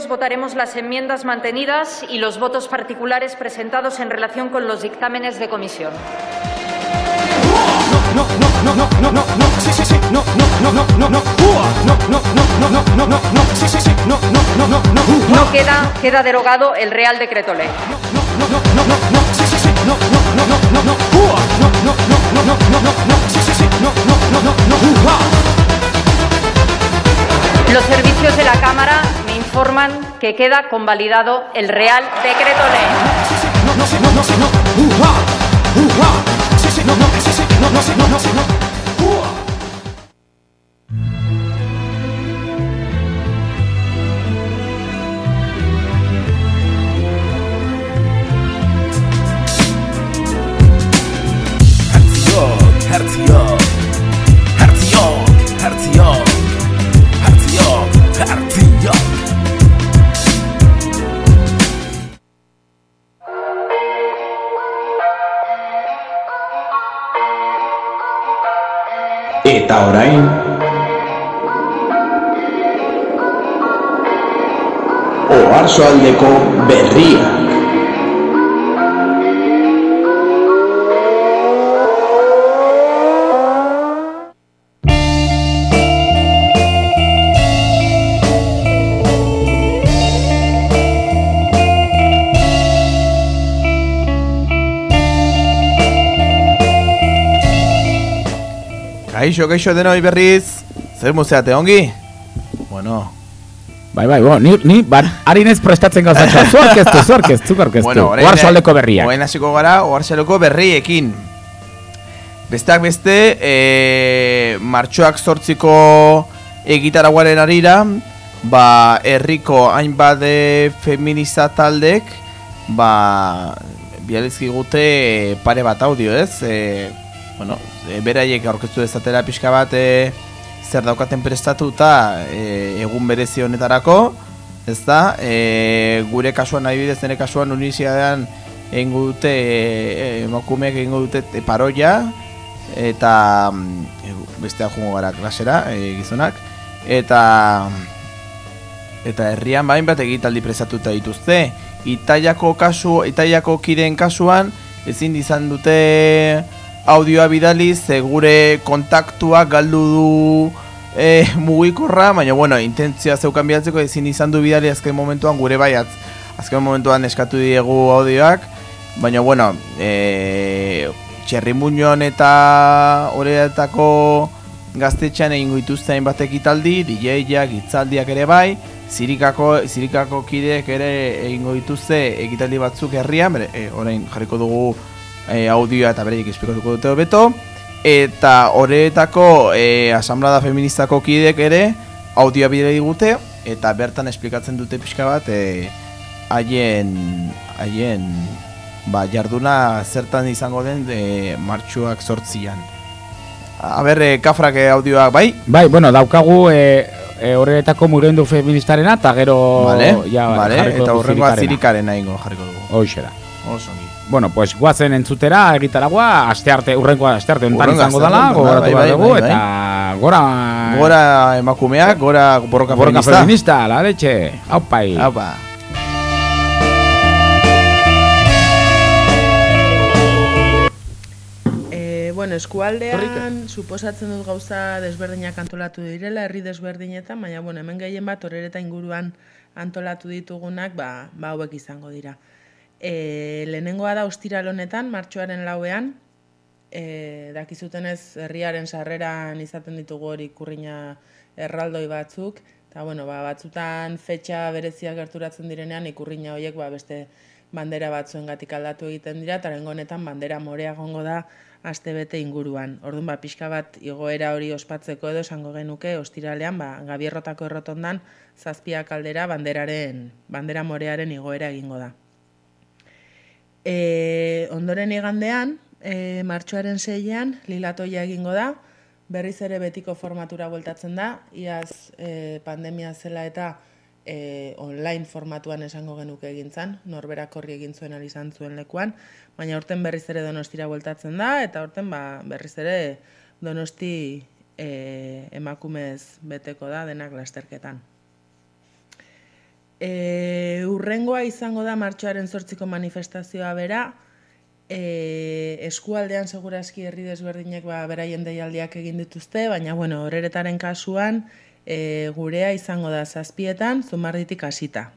Votaremos las enmiendas mantenidas y los votos particulares presentados en relación con los dictámenes de comisión. no, queda, queda derogado el Real Decreto Ley. Los servicios de la Cámara informan que queda convalidado el Real Decreto Ley. Oarsoaldeko berriak Kaixo, kaixo denoi berriz. Zer muzeate ongi? Bueno, Bai, bai, bo, ni, ni bar, harinez prestatzen gauzatxoa. Zuarkeztu, zuarkeztu, zuarkeztu. Bueno, orain- Oarsoaldeko berriak. Orain hasiko gara Oarsoaldeko berriekin. Besteak beste, e, martxoak sortziko egitaraguaren arira, ba, herriko hainbat e, feminista taldek, ba, bializkigute e, pare bat audio, ez? E, bueno, e, beraiek aurkeztu dezatela pixka bat e, zer daukaten prestatuta e, egun berezi honetarako, ez da, e, gure kasuan adibidez nire kasuan uniziadean egingo dute e, emakumeek egingo dute e, paroia eta mm, e, besteak jungo gara klasera e, gizonak eta eta herrian bain bat egitaldi prestatuta dituzte. Itaiako kasu, Itaiako kideen kasuan ezin izan dute audioa bidali ze gure kontaktua galdu du e, mugikorra, baina bueno, intentzioa zeukan bidaltzeko ezin izan du bidali azken momentuan gure baiat azken momentuan eskatu diegu audioak, baina bueno, e, Txerri Muñon eta horretako gaztetxean egingo dituzte hainbat ekitaldi, DJ-ak, hitzaldiak ere bai, zirikako, zirikako kideek ere egingo dituzte ekitaldi batzuk herrian, bere, e, orain jarriko dugu e, audioa eta bereik esplikatuko dute hobeto, eta horretako e, asamblada feministako kideek ere audioa bidea digute, eta bertan esplikatzen dute pixka bat e, haien haien ba, jarduna zertan izango den e, martxuak sortzian. A ber, e, kafrak e, audioak bai? Bai, bueno, daukagu e, e, horretako mugendu feministarena, eta gero... Vale, ja, vale, eta dugu horrengoa zirikarena. zirikarena ingo jarriko dugu. Hoxera. Oso ongi. Bueno, pues guazen entzutera, egitaragua, aste arte, urrengoa aste arte Hurrengo izango dela, gogoratu bai, bai, dugu, bai, bai. eta gora... Gora emakumeak, gora borroka, Borroka feminista. feminista, la leche. Aupai. Aupa. E, bueno, eskualdean suposatzen dut gauza desberdinak antolatu direla, herri desberdinetan, baina bueno, hemen gehien bat horreta inguruan antolatu ditugunak, ba, ba hauek izango dira. E, lehenengoa da ostiral honetan, martxoaren lauean, e, dakizutenez herriaren sarreran izaten ditugu hori kurrina erraldoi batzuk, eta bueno, ba, batzutan fetxa bereziak gerturatzen direnean ikurrina horiek ba, beste bandera batzuengatik aldatu egiten dira, eta honetan bandera morea gongo da aste bete inguruan. Orduan ba, pixka bat igoera hori ospatzeko edo esango genuke ostiralean ba, gabierrotako errotondan zazpiak aldera banderaren, bandera morearen igoera egingo da. E, ondoren igandean, e, martxoaren seian, lilatoia egingo da, berriz ere betiko formatura bueltatzen da, iaz e, pandemia zela eta e, online formatuan esango genuke egintzan, norberak horri egin zuen ari izan zuen lekuan, baina horten berriz ere donostira bueltatzen da, eta horten ba, berriz ere donosti e, emakumez beteko da denak lasterketan. E, urrengoa izango da martxoaren zortziko manifestazioa bera, e, eskualdean segurazki herri desberdinek ba, beraien deialdiak egin dituzte, baina bueno, horeretaren kasuan e, gurea izango da zazpietan, zumarditik hasita.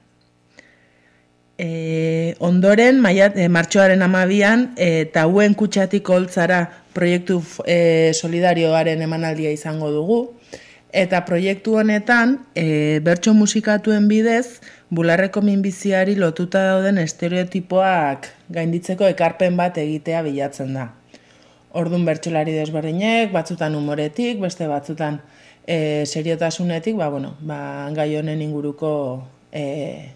E, ondoren, maia, e, martxoaren amabian, e, tauen kutsatik holtzara proiektu e, solidarioaren emanaldia izango dugu. Eta proiektu honetan, e, bertso musikatuen bidez, bularreko minbiziari lotuta dauden estereotipoak gainditzeko ekarpen bat egitea bilatzen da. Orduan bertsolari desberdinek, batzutan humoretik, beste batzutan e, seriotasunetik, ba, bueno, ba, gai honen inguruko e,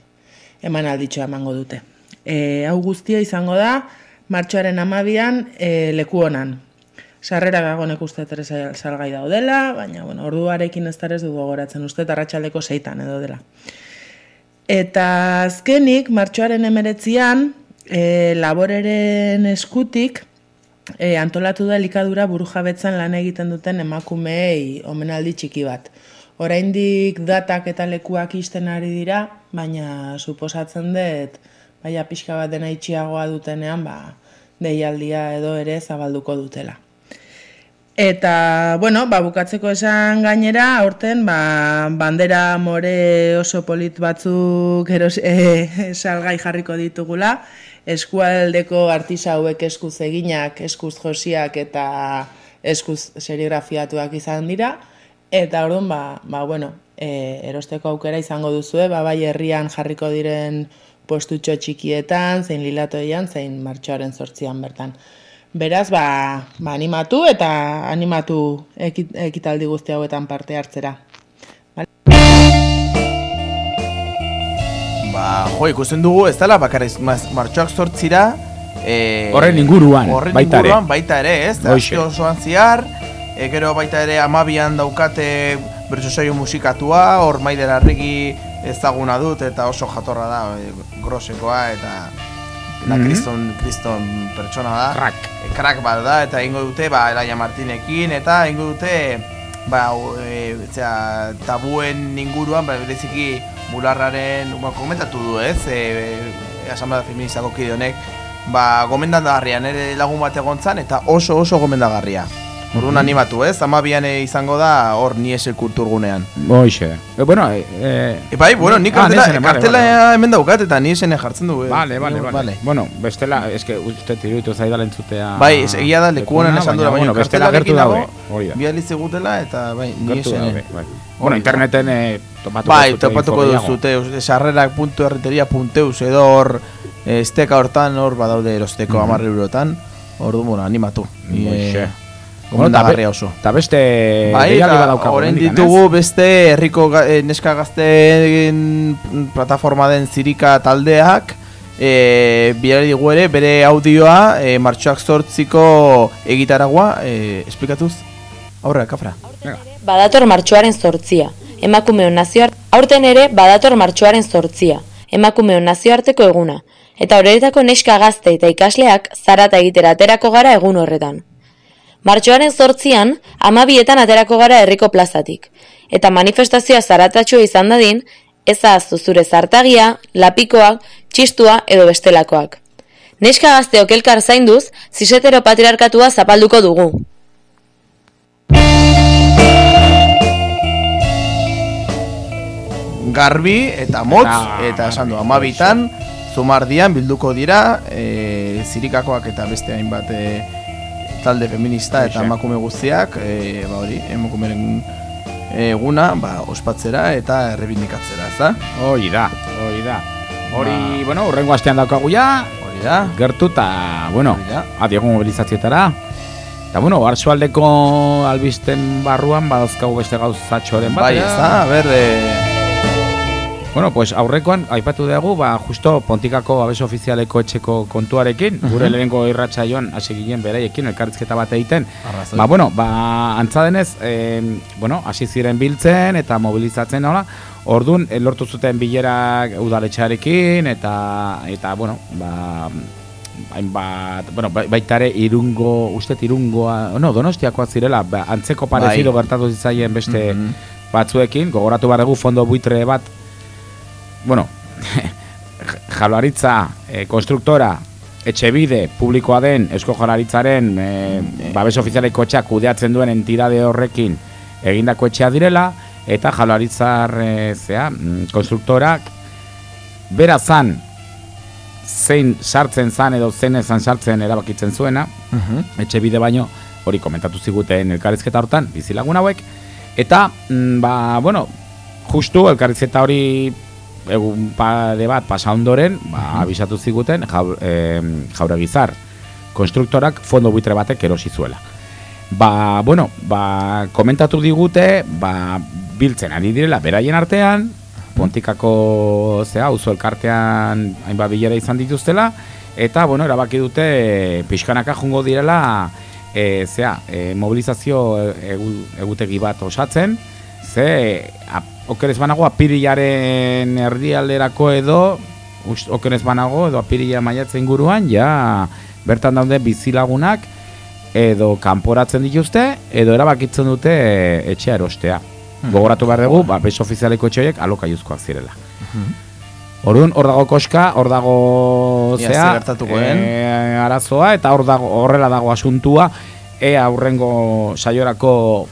emanalditxoa emango dute. E, hau guztia izango da, martxoaren amabian e, leku honan. Sarrera gagonek uste sal- salgai daudela, baina bueno, orduarekin ez darez du gogoratzen uste arratsaldeko seitan edo dela. Eta azkenik, martxoaren emeretzian, e, laboreren eskutik, e, antolatu da elikadura burujabetzan lan egiten duten emakumeei omenaldi txiki bat. Oraindik datak eta lekuak isten ari dira, baina suposatzen dut, baina pixka bat dena itxiagoa dutenean, ba, deialdia edo ere zabalduko dutela. Eta, bueno, ba, bukatzeko esan gainera, aurten, ba, bandera more oso polit batzuk eros, e, salgai jarriko ditugula, eskualdeko artisa hauek eskuz eginak, eskuz josiak eta eskuz serigrafiatuak izan dira, eta orduan, ba, ba, bueno, e, erosteko aukera izango duzue, ba, bai herrian jarriko diren postutxo txikietan, zein lilatoian, zein martxoaren sortzian bertan. Beraz, ba, ba animatu eta animatu ekit, ekitaldi guzti hauetan parte hartzera. Ba, jo, ikusten dugu, ez dela, bakarriz, martxoak sortzira, e, Horren inguruan, horren baita ere. inguruan, baita ere, ez? Hoxe. Aste osoan ziar, e, gero baita ere amabian daukate bertso saio musikatua, hor maider arregi ezaguna dut, eta oso jatorra da, e, grosekoa, eta eta Mhm. kriston, kriston pertsona da. Crack. E, crack bat da, eta ingo dute, ba, Elaia Martinekin, eta ingo dute, ba, e, zera, tabuen inguruan, ba, bereziki bularraren, ba, komentatu du, ez, e, e, asamblea feministako kide honek, ba, gomendagarria, nire lagun bat egontzan, eta oso oso gomendagarria. Orduan animatu, ez? Amabian e, izango da hor ni esel kulturgunean. Hoxe. E, bueno, e, e, E, bai, bueno, nik Ah, kartela, kartela vale. hemen daukat eta ni esene jartzen du. eh. Vale, vale, vale. vale. Bueno, bestela, eske uste tiruditu zaidala entzutea. Bai, egia da lekuonen lekuna, esan dura, baina bueno, bestela gertu dago, Hori da. Bi aliz egutela eta bai, ni Gertu esene. daude, bai. Bueno, interneten eh, topatuko Bai, duzute topatuko info gehiago. duzute, sarrerak.erriteria.eus edo hor eh, esteka hortan hor badaude erosteko Mhm. hamar eurotan. Ordu, bueno, animatu. Ni, Hoxe. Eh, gomendagarria oso. Ta beste Bai, deialdi eta badaukagu orain ditugu beste herriko eh, neska gazteen plataforma den zirika taldeak e, bidali digu ere bere audioa e, martxoak zortziko egitaragua e, esplikatuz aurrera, kafra Badator martxoaren zortzia. Emakumeon nazioart... Aurten ere badator martxoaren zortzia. Emakumeon nazioarteko eguna. Eta horretako neska gazte eta ikasleak zarata egitera aterako gara egun horretan. Martxoaren zortzian, amabietan aterako gara herriko plazatik. Eta manifestazioa zaratatxua izan dadin, ez ahaztu zure zartagia, lapikoak, txistua edo bestelakoak. Neska gazteok elkar zainduz, zisetero patriarkatua zapalduko dugu. garbi eta motz Ah, eta esan du amabitan zumardian bilduko dira e, zirikakoak eta beste hainbat e, talde feminista eta emakume guztiak e, ba hori emakumeren eguna ba, ospatzera eta errebindikatzera, ez da? Hori da, hori da. Hori, bueno, urrengo astean daukagu ja. Hori da. Gertu eta, bueno, adiago mobilizazioetara. Eta, bueno, Arzualdeko albisten barruan badauzkagu beste gauzatxoren bat. Bai, ez da, a ber, e, Bueno, pues aurrekoan aipatu dugu, ba, justo Pontikako abeso ofizialeko etxeko kontuarekin, gure Mhm. lehenengo irratsaioan hasi ginen beraiekin elkarrizketa bat egiten. Arrazoi. Ba, bueno, ba, antza denez, eh, bueno, hasi ziren biltzen eta mobilizatzen nola, Ordun lortu zuten bilerak udaletxearekin eta eta bueno, ba hainbat, bueno, ba- baita ere irungo, uste irungoa, no, donostiakoak zirela, ba, antzeko parezido Bai. gertatu zitzaien beste Mhm. batzuekin, gogoratu behar dugu fondo buitre bat, bueno, jaularitza, e, konstruktora, etxebide publikoa den Eusko Jaularitzaren e, babes ofizialeko etxeak kudeatzen duen entidade horrekin egindako etxea direla eta jaularitzar e, zea, mm, konstruktorak bera zan zein sartzen zan edo zein ezan sartzen erabakitzen zuena Mhm. etxe bide baino hori komentatu ziguten elkarrizketa hortan bizilagun hauek eta mm, ba bueno justu elkarrizketa hori egun pare bat pasa ondoren ba, abisatu ziguten jau, e, jauregizar konstruktorak fondo buitre batek erosi zuela. Ba, bueno, ba, komentatu digute ba, biltzen ari direla beraien artean Pontikako zea, auzo elkartean hainbat bilera izan dituztela eta bueno, erabaki dute pixkanaka jungo direla e, zea, e, mobilizazio egu, egutegi bat osatzen ze a, okerez banago apirilaren erdialderako edo ust- okerez banago edo apirila maiatze inguruan ja bertan daude bizilagunak edo kanporatzen dituzte, edo erabakitzen dute etxea erostea. Gogoratu behar dugu, ba, bes ofizialeko etxe horiek alokaiuzkoak zirela. Orduan, hor dago koska, hor dago zea, e, arazoa, eta hor dago, horrela dago asuntua, ea aurrengo saiorako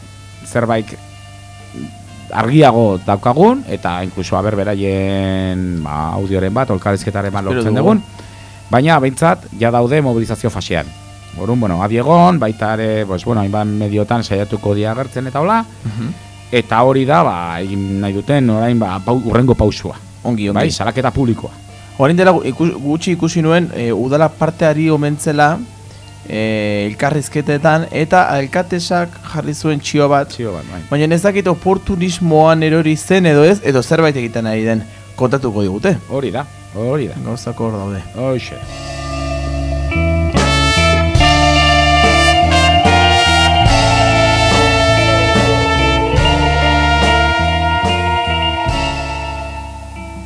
zerbait argiago daukagun, eta inkluso aber beraien ba, audioren bat, olkarizketaren bat lortzen dugu. dugun, baina behintzat, ja daude mobilizazio fasean. Orduan, bueno, adiegon, baita ere, pues, bueno, hainbat mediotan saiatuko dia agertzen eta hola, eta hori da, ba, egin nahi duten, orain, ba, pau, urrengo pausua. Ongi, ongi. Bai, salaketa publikoa. Orain dela ikus, gutxi ikusi nuen e, udala parteari omentzela e, elkarrizketetan eta alkatesak jarri zuen txio bat. Txio bat, bai. Baina ez dakit oportunismoan erori zen edo ez, edo zerbait egiten ari den kontatuko digute. Hori da, hori da. Gauzako hor daude. Hoxe.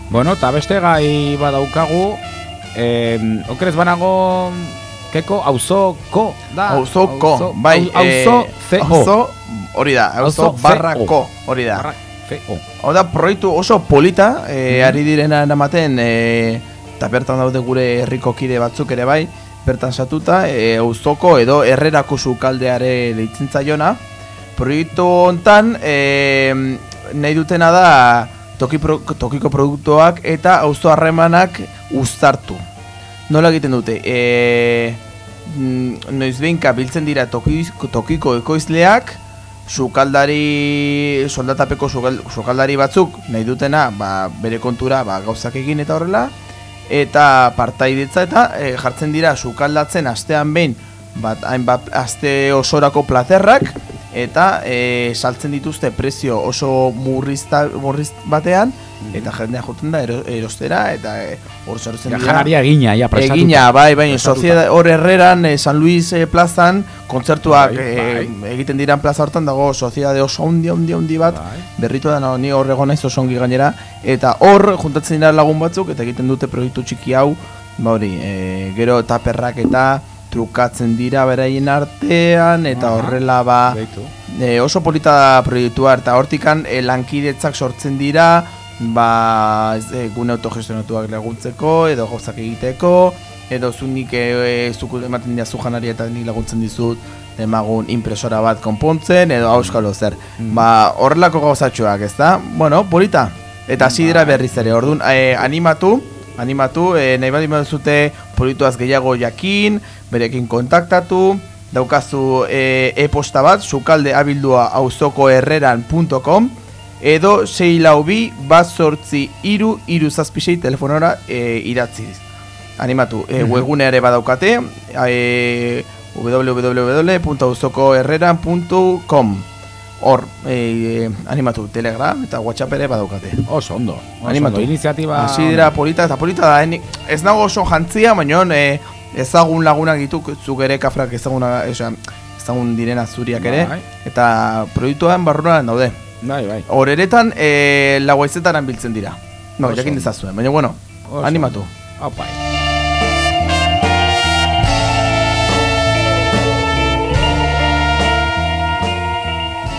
Bueno, eta beste gai badaukagu, eh, okrez banago, keko, auzoko, da. Auzoko, auzo- bai. au- auzo, eh, CO. Auzo, hori da, auzo Auzo barra CO. ko, hori da. Barra. Hau da, proiektu oso polita, e, Mhm. ari direna eramaten, e, eta bertan daude gure herriko kide batzuk ere bai, bertan satuta, e, auzoko edo herrerako sukaldeare deitzen zaiona. Proiektu hontan, e, nahi dutena da toki pro, tokiko produktuak eta auzo harremanak uztartu. Nola egiten dute? E, mm, noiz behinka biltzen dira tokiko, tokiko ekoizleak, sukaldari, soldatapeko sukal- sukaldari batzuk nahi dutena ba, bere kontura ba, gauzak egin eta horrela, eta partaidetza eta e, jartzen dira sukaldatzen astean behin bat hainbat aste osorako plazerrak eta e, saltzen dituzte prezio oso murrizta, murriz batean eta jendea joten da ero- erostera eta e, hor sartzen Ja, janaria egina, ja, prestatuta. Egina, bai, bai, soziedad hor herreran eh, San Luis eh, plazan kontzertuak Bai, eh, egiten diran plaza hortan dago soziedade oso handi handi handi bat berritu da no, ni hor egon naiz oso ongi gainera eta hor juntatzen dira lagun batzuk eta egiten dute proiektu txiki hau ba hori eh, gero taperrak eta trukatzen dira beraien artean eta horrela ba e, oso polita da proiektua eta hortikan e, lankidetzak sortzen dira ba e, gune autogestionatuak laguntzeko edo gauzak egiteko edo zu nik e, e, zuku ematen dira janari eta nik laguntzen dizut emagun impresora bat konpontzen edo auskalo zer ba horrelako gauzatxoak ez da bueno polita. Eta hasi dira berriz ere. Orduan e, animatu animatu e, nahi baldin baduzute proiektuaz gehiago jakin berekin kontaktatu daukazu e, e-posta bat sukalde abildua edo 6 lau bi bat sortzi iru iru zazpisei telefonora e, idatziz animatu, e, Mhm. webgunea ere badaukate e, www.auzokoherreran.com hor e, animatu telegram eta whatsapp ere badaukate Oso ondo. Oso animatu iniziatiba... hasi dira polita eta polita da eni- ez nago oso jantzia baina e, ezagun lagunak dituk zuk ere kafrak ezaguna esan, ezagun direna zuriak ere Bai. eta proiektuan barruan daude Bai, bai. Horeretan e, lauaizetan biltzen dira No, Oso jakin dezazuen, baina bueno, Oso animatu Opai.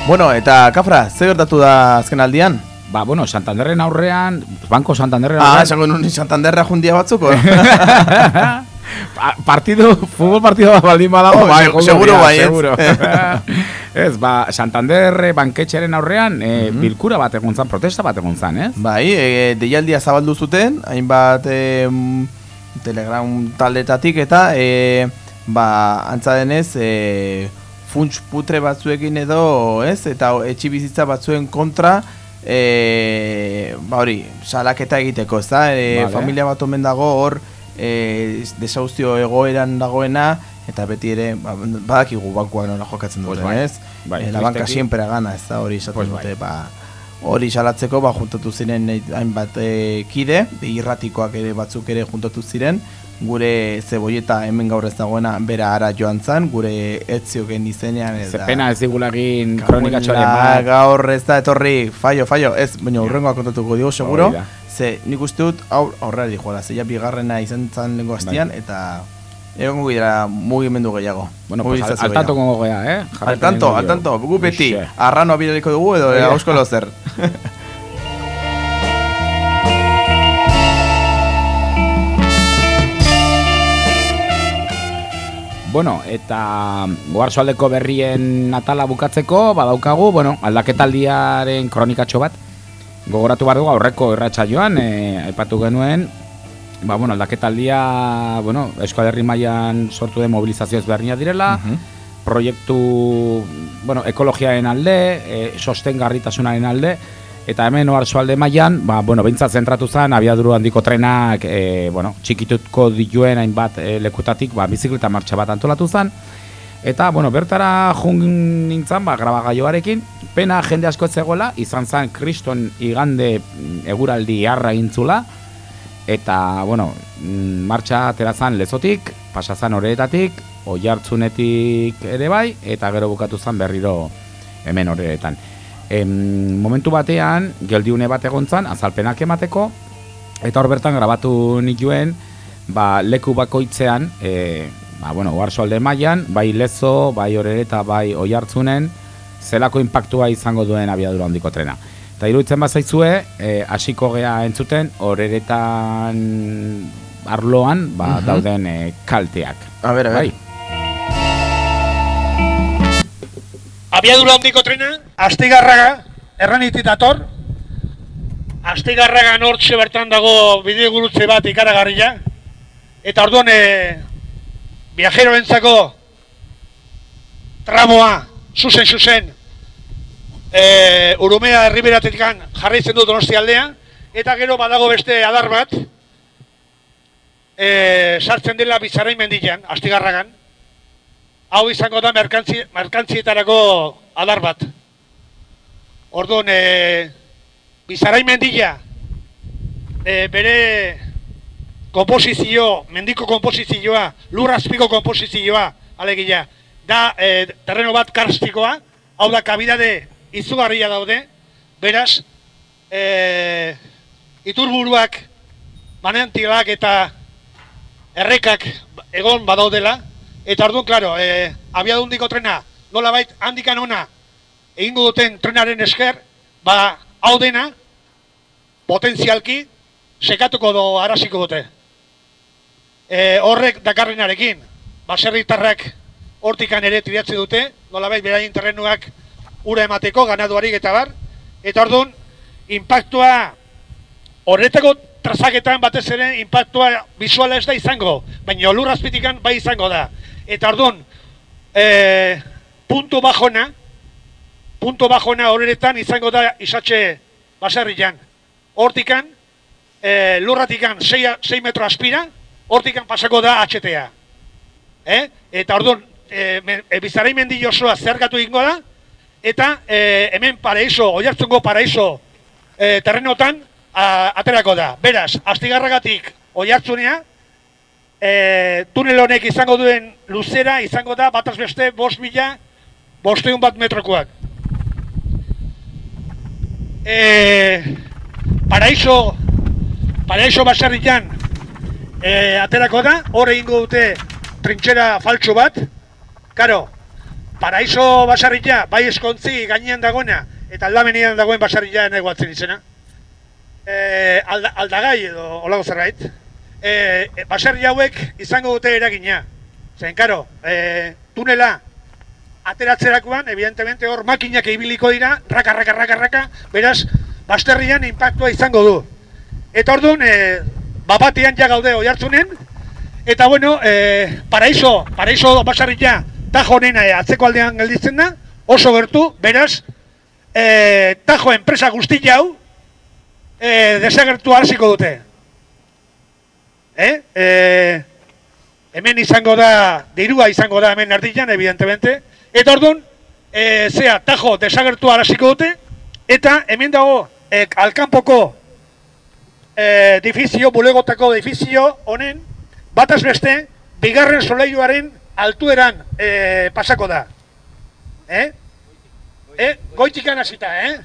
Bueno, eta Kafra, ze gertatu da azken aldian? Ba, bueno, Santanderren aurrean, Banko Santanderren Ah, aurrean... esango nun Santanderra jundia batzuko? Pa- partido, futbol partido bat baldin badago, Oh, bai, seguro baietz. seguro. ez, ba, Santander banketxeren aurrean, e, bilkura bat egon zan, protesta bat egon zan, ez? Bai, e, deialdia zabaldu zuten, hainbat e, telegram taldetatik eta e, ba, antza denez e, funts putre batzuekin edo, ez? Eta etxi bizitza batzuen kontra e, ba hori, salaketa egiteko, ez da? E, Vale. Familia bat omen dago hor e, desauzio egoeran dagoena eta beti ere ba, badakigu bankuak nola jokatzen Pues duten, bai. ez? Bai, Eh, la banca tristeki. siempre gana, ez da hori esaten Pues dute, bai. ba, hori salatzeko ba, juntatu ziren eh, hainbat e, kide, irratikoak ere batzuk ere juntatu ziren, gure zeboieta hemen gaur ez dagoena bera ara joan zan, gure etzioken izenean Ze eta... pena ez digula egin kronikatxoaren bat. gaur ez da etorri, fallo, fallo, ez, baina urrengoa kontatuko digo, seguro, Hori da. Ze nik uste dut aur, aurrera dijoala, ze ja bigarrena izan zan lengo hastian, eta Egon gira mugimendu gehiago. Bueno, pues al, al tanto gongo gea, eh? Al Jarraipen tanto, al tanto, gu beti, Hoxe. arranoa bidaliko dugu edo Hori da. auskolo zer. Bueno, eta goarzoaldeko berrien atala bukatzeko, badaukagu, bueno, aldaketaldiaren kronikatxo bat. Gogoratu behar dugu aurreko irratxa joan, e, aipatu genuen, ba, bueno, aldaketaldia, bueno, Euskal Herri mailan sortu den mobilizazio ezberdina direla, proiektu, bueno, ekologiaren alde, e, sostengarritasunaren alde, eta hemen oarsoalde mailan, ba, bueno, behintzat zentratu zen, abiaduru handiko trenak, e, bueno, txikituko dituen hainbat e, lekutatik, ba, bizikleta martxa bat antolatu zen, Eta, bueno, bertara jun nintzen, ba, grabagaioarekin, pena jende asko zegoela, izan zen kriston igande mm, eguraldi harra intzula, eta, bueno, mm, martxa atera zen lezotik, pasa zen horretatik, oi hartzunetik ere bai, eta gero bukatu zen berriro hemen horretan. Em, momentu batean, geldiune bat egon zen, azalpenak emateko, eta hor bertan grabatu nituen, ba, leku bakoitzean, e, ba, bueno, mailan, bai lezo, bai horere eta bai oi hartzunen, zelako impactua izango duen abiadura handiko trena. Eta iruditzen bazaizue, e, hasiko gea entzuten, horeretan arloan, ba, Mhm. dauden e, kalteak. A ber, a ber. Bai. Abiadura handiko trena, Astigarraga, erranitit dator. Astigarraga nortxe bertan dago bide gurutze bat ikaragarria. Eta orduan, e, viajeroentzako tramoa, zuzen zuzen, e, Urumea herriberatetik jarraitzen du donosti aldea. Eta gero badago beste adar bat, e, sartzen dela bizarrain mendian, Astigarragan hau izango da merkantzi, merkantzietarako adar bat. Orduan, e, Bizarai mendila, e, bere komposizio, mendiko komposizioa, lurrazpiko komposizioa, alegia, da e, terreno bat karstikoa, hau da kabidade izugarria daude, beraz, e, iturburuak, manantialak eta errekak egon badaudela, eta orduan, klaro, e, abiadundiko trena, nola bait, handikan ona, egingo duten trenaren esker, ba, hau dena, potentzialki, sekatuko do arasiko dute. E, horrek dakarrenarekin, baserritarrak hortikan ere tiriatze dute, nolabait beraien terrenuak ura emateko, ganaduarik eta bar, eta orduan, impactua, horretako trazaketan batez ere, impactua visuala ez da izango, baina lurrazpitikan bai izango da. Eta orduan, e, puntu bajona, punto bajona horretan izango da isatxe baserrian. Hortikan, e, lurratikan 6 metro aspira, hortikan pasako da HTA. Eh? Eta orduan, e, e, bizarai mendi osoa zergatu egingo da, eta e, hemen paraiso, oiartzungo paraiso e, terrenotan a, aterako da. Beraz, astigarragatik oiartzunea, e, tunel honek izango duen luzera izango da bataz beste bost mila, bosteun bat metrokoak. E, paraiso, paraiso baserritan e, aterako da, hor egingo dute trintxera faltsu bat, karo, paraiso basarria, bai eskontzi gainean dagoena, eta aldamenean dagoen basarria negoatzen izena. E, alda, aldagai edo olago zerbait. E, e, baserri hauek izango dute eragina. Zen, karo, e, tunela ateratzerakoan, evidentemente hor makinak ibiliko dira, raka, raka, raka, raka, beraz, basterrian impactua izango du. Eta orduan, e, bapatean ja gaude oi hartzunen, eta bueno, e, paraiso, paraiso basarria, tajo honena e, atzeko aldean gelditzen da, oso gertu, beraz, e, tajo enpresa guzti hau, e, desagertu hasiko dute. Eh? E, hemen izango da, dirua izango da hemen erdian, evidentemente, eta orduan, e, zea, tajo desagertu arasiko dute, eta hemen dago, e, alkanpoko e, edifizio, bulegotako edifizio honen, bataz beste, bigarren solairuaren altueran e, pasako da. Eh? Eh? Goitikan hasita, eh?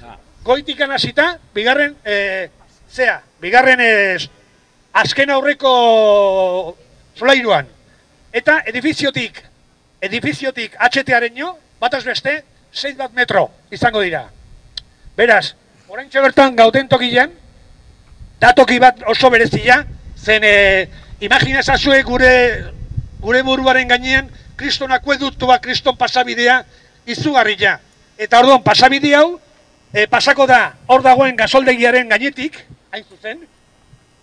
Goitikan hasita, bigarren, e, zea, bigarren e, azken aurreko solairuan. Eta edifiziotik, edifiziotik jo, bataz beste, 6 bat metro izango dira. Beraz, orain bertan gauden tokian, datoki bat oso berezia, zen e, imaginazazue gure, gure buruaren gainean, kriston akueduktua, kriston pasabidea, izugarria. Eta orduan pasabide hau, e, pasako da hor dagoen gasoldegiaren gainetik, hain zuzen,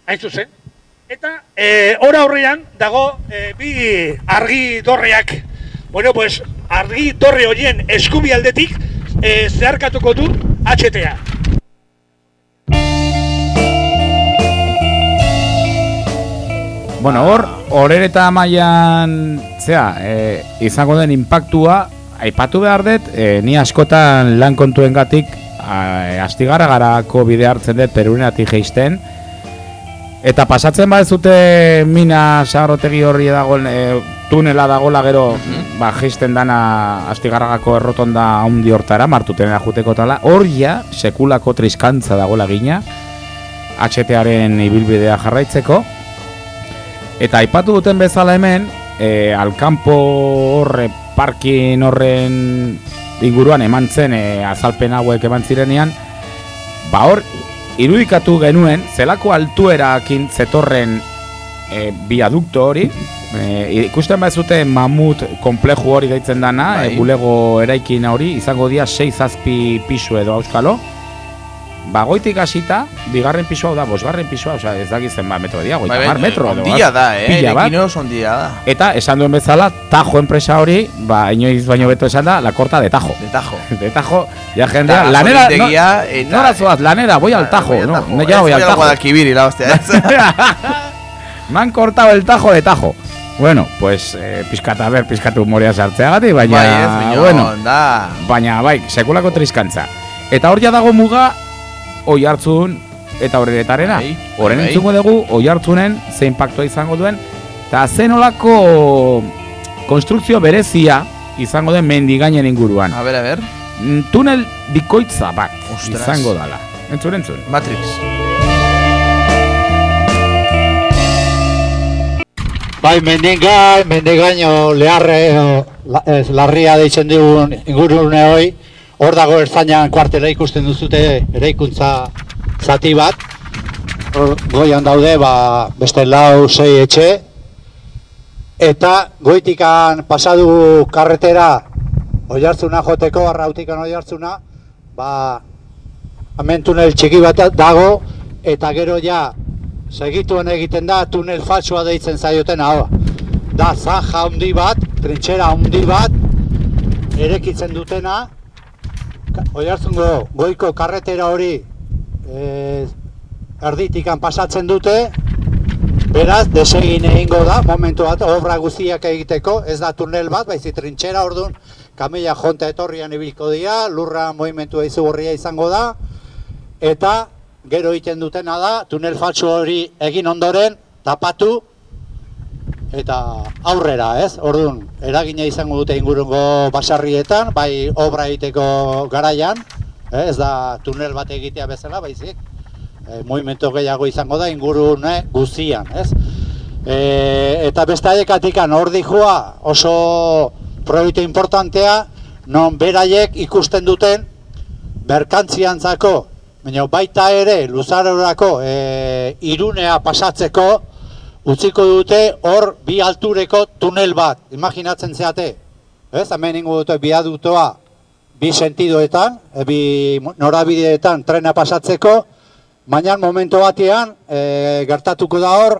hain zuzen, eta e, ora horrean dago e, bi argi dorreak. Bueno, pues, argi dorre horien eskubi aldetik e, zeharkatuko du HTA. Bueno, hor, horren eta maian, zera, e, izango den impactua, aipatu behar dut, e, ni askotan lan kontuen gatik, astigarra garako bide hartzen dut peruneatik geisten, eta pasatzen ba ez dute mina sagrotegi horri dagoen e, tunela dagola gero, ba, geisten dana astigarragako errotonda haundi hortara, martutena juteko tala, hor ja, sekulako triskantza dagoela gina, HT-aren ibilbidea jarraitzeko, Eta aipatu duten bezala hemen, e, Alkampo horre parkin horren inguruan eman zen e, azalpen hauek eman zirenean, ba hor, irudikatu genuen, zelako altuerakin zetorren e, biadukto hori, e, ikusten bazute mamut kompleju hori deitzen dana, e, Bai. bulego eraikin hori, izango dira 6 zazpi pisu edo auskalo, Bagoitik hasita, bigarren pisu hau da, bosgarren pisu hau, osea, ez dakit zenbat metro dia, goita Bai, mar bai, metro. edo, ondia da, eh, erekin ondia da. Eta esan duen bezala, Tajo enpresa hori, ba, inoiz baino beto esan da, la corta de Tajo. De Tajo. De Tajo, ja jendea, lanera, no, eta- nora zoaz, lanera, voy al Tajo, no, no, ya voy al Tajo. Me han cortado el Tajo de Tajo. Bueno, pues, eh, pizkata, ber, pizkatu humorea sartzeagatik, baina, Bai, ez, bueno, da. baina, bai, sekulako triskantza. Eta hor ja dago muga, oi hartzun eta horretarena. Bai, Horren bai. entzungo dugu, oi hartzunen, ze impactua izango duen, eta zen olako konstrukzio berezia izango den mendigainen inguruan. A ber, a ber. Mm, Tunel bikoitza bat Ostras. izango dala. Entzun, entzun. Matrix. Bai, mendigai, mendigaino leharre, o, la, ez, larria deitzen dugun ingurune hoi, hor dago ertzainan kuartela ikusten duzute eraikuntza zati bat, hor goian daude, ba, beste lau, sei etxe, eta goitikan pasadu karretera oihartzuna joteko, arrautikan oihartzuna, ba, hemen tunel txiki bat dago, eta gero ja, segituen egiten da tunel faltsua deitzen zaioten hau. Da zaja handi bat, trintxera handi bat, erekitzen dutena, Oihartzungo goiko karretera hori e, erditikan pasatzen dute, beraz, desegin egingo da, momentu bat, obra guztiak egiteko, ez da tunel bat, baizik trintxera orduan, kamila jonta etorrian ibilko dira, lurra movimentua izugarria izango da, eta gero egiten dutena da, tunel faltsu hori egin ondoren, tapatu, eta aurrera, ez? Orduan, eragina izango dute ingurungo basarrietan, bai obra egiteko garaian, eh, ez da tunel bat egitea bezala, baizik, e, movimentu gehiago izango da ingurune guztian, ez? E, eta beste aiekatikan hor dihua oso proiektu importantea, non beraiek ikusten duten berkantziantzako, baina baita ere luzarorako e, irunea pasatzeko, utziko dute hor bi altureko tunel bat, imaginatzen zeate, ez, hemen ingo dute biadutoa bi sentidoetan, e, bi norabideetan trena pasatzeko, baina momentu batean e, gertatuko da hor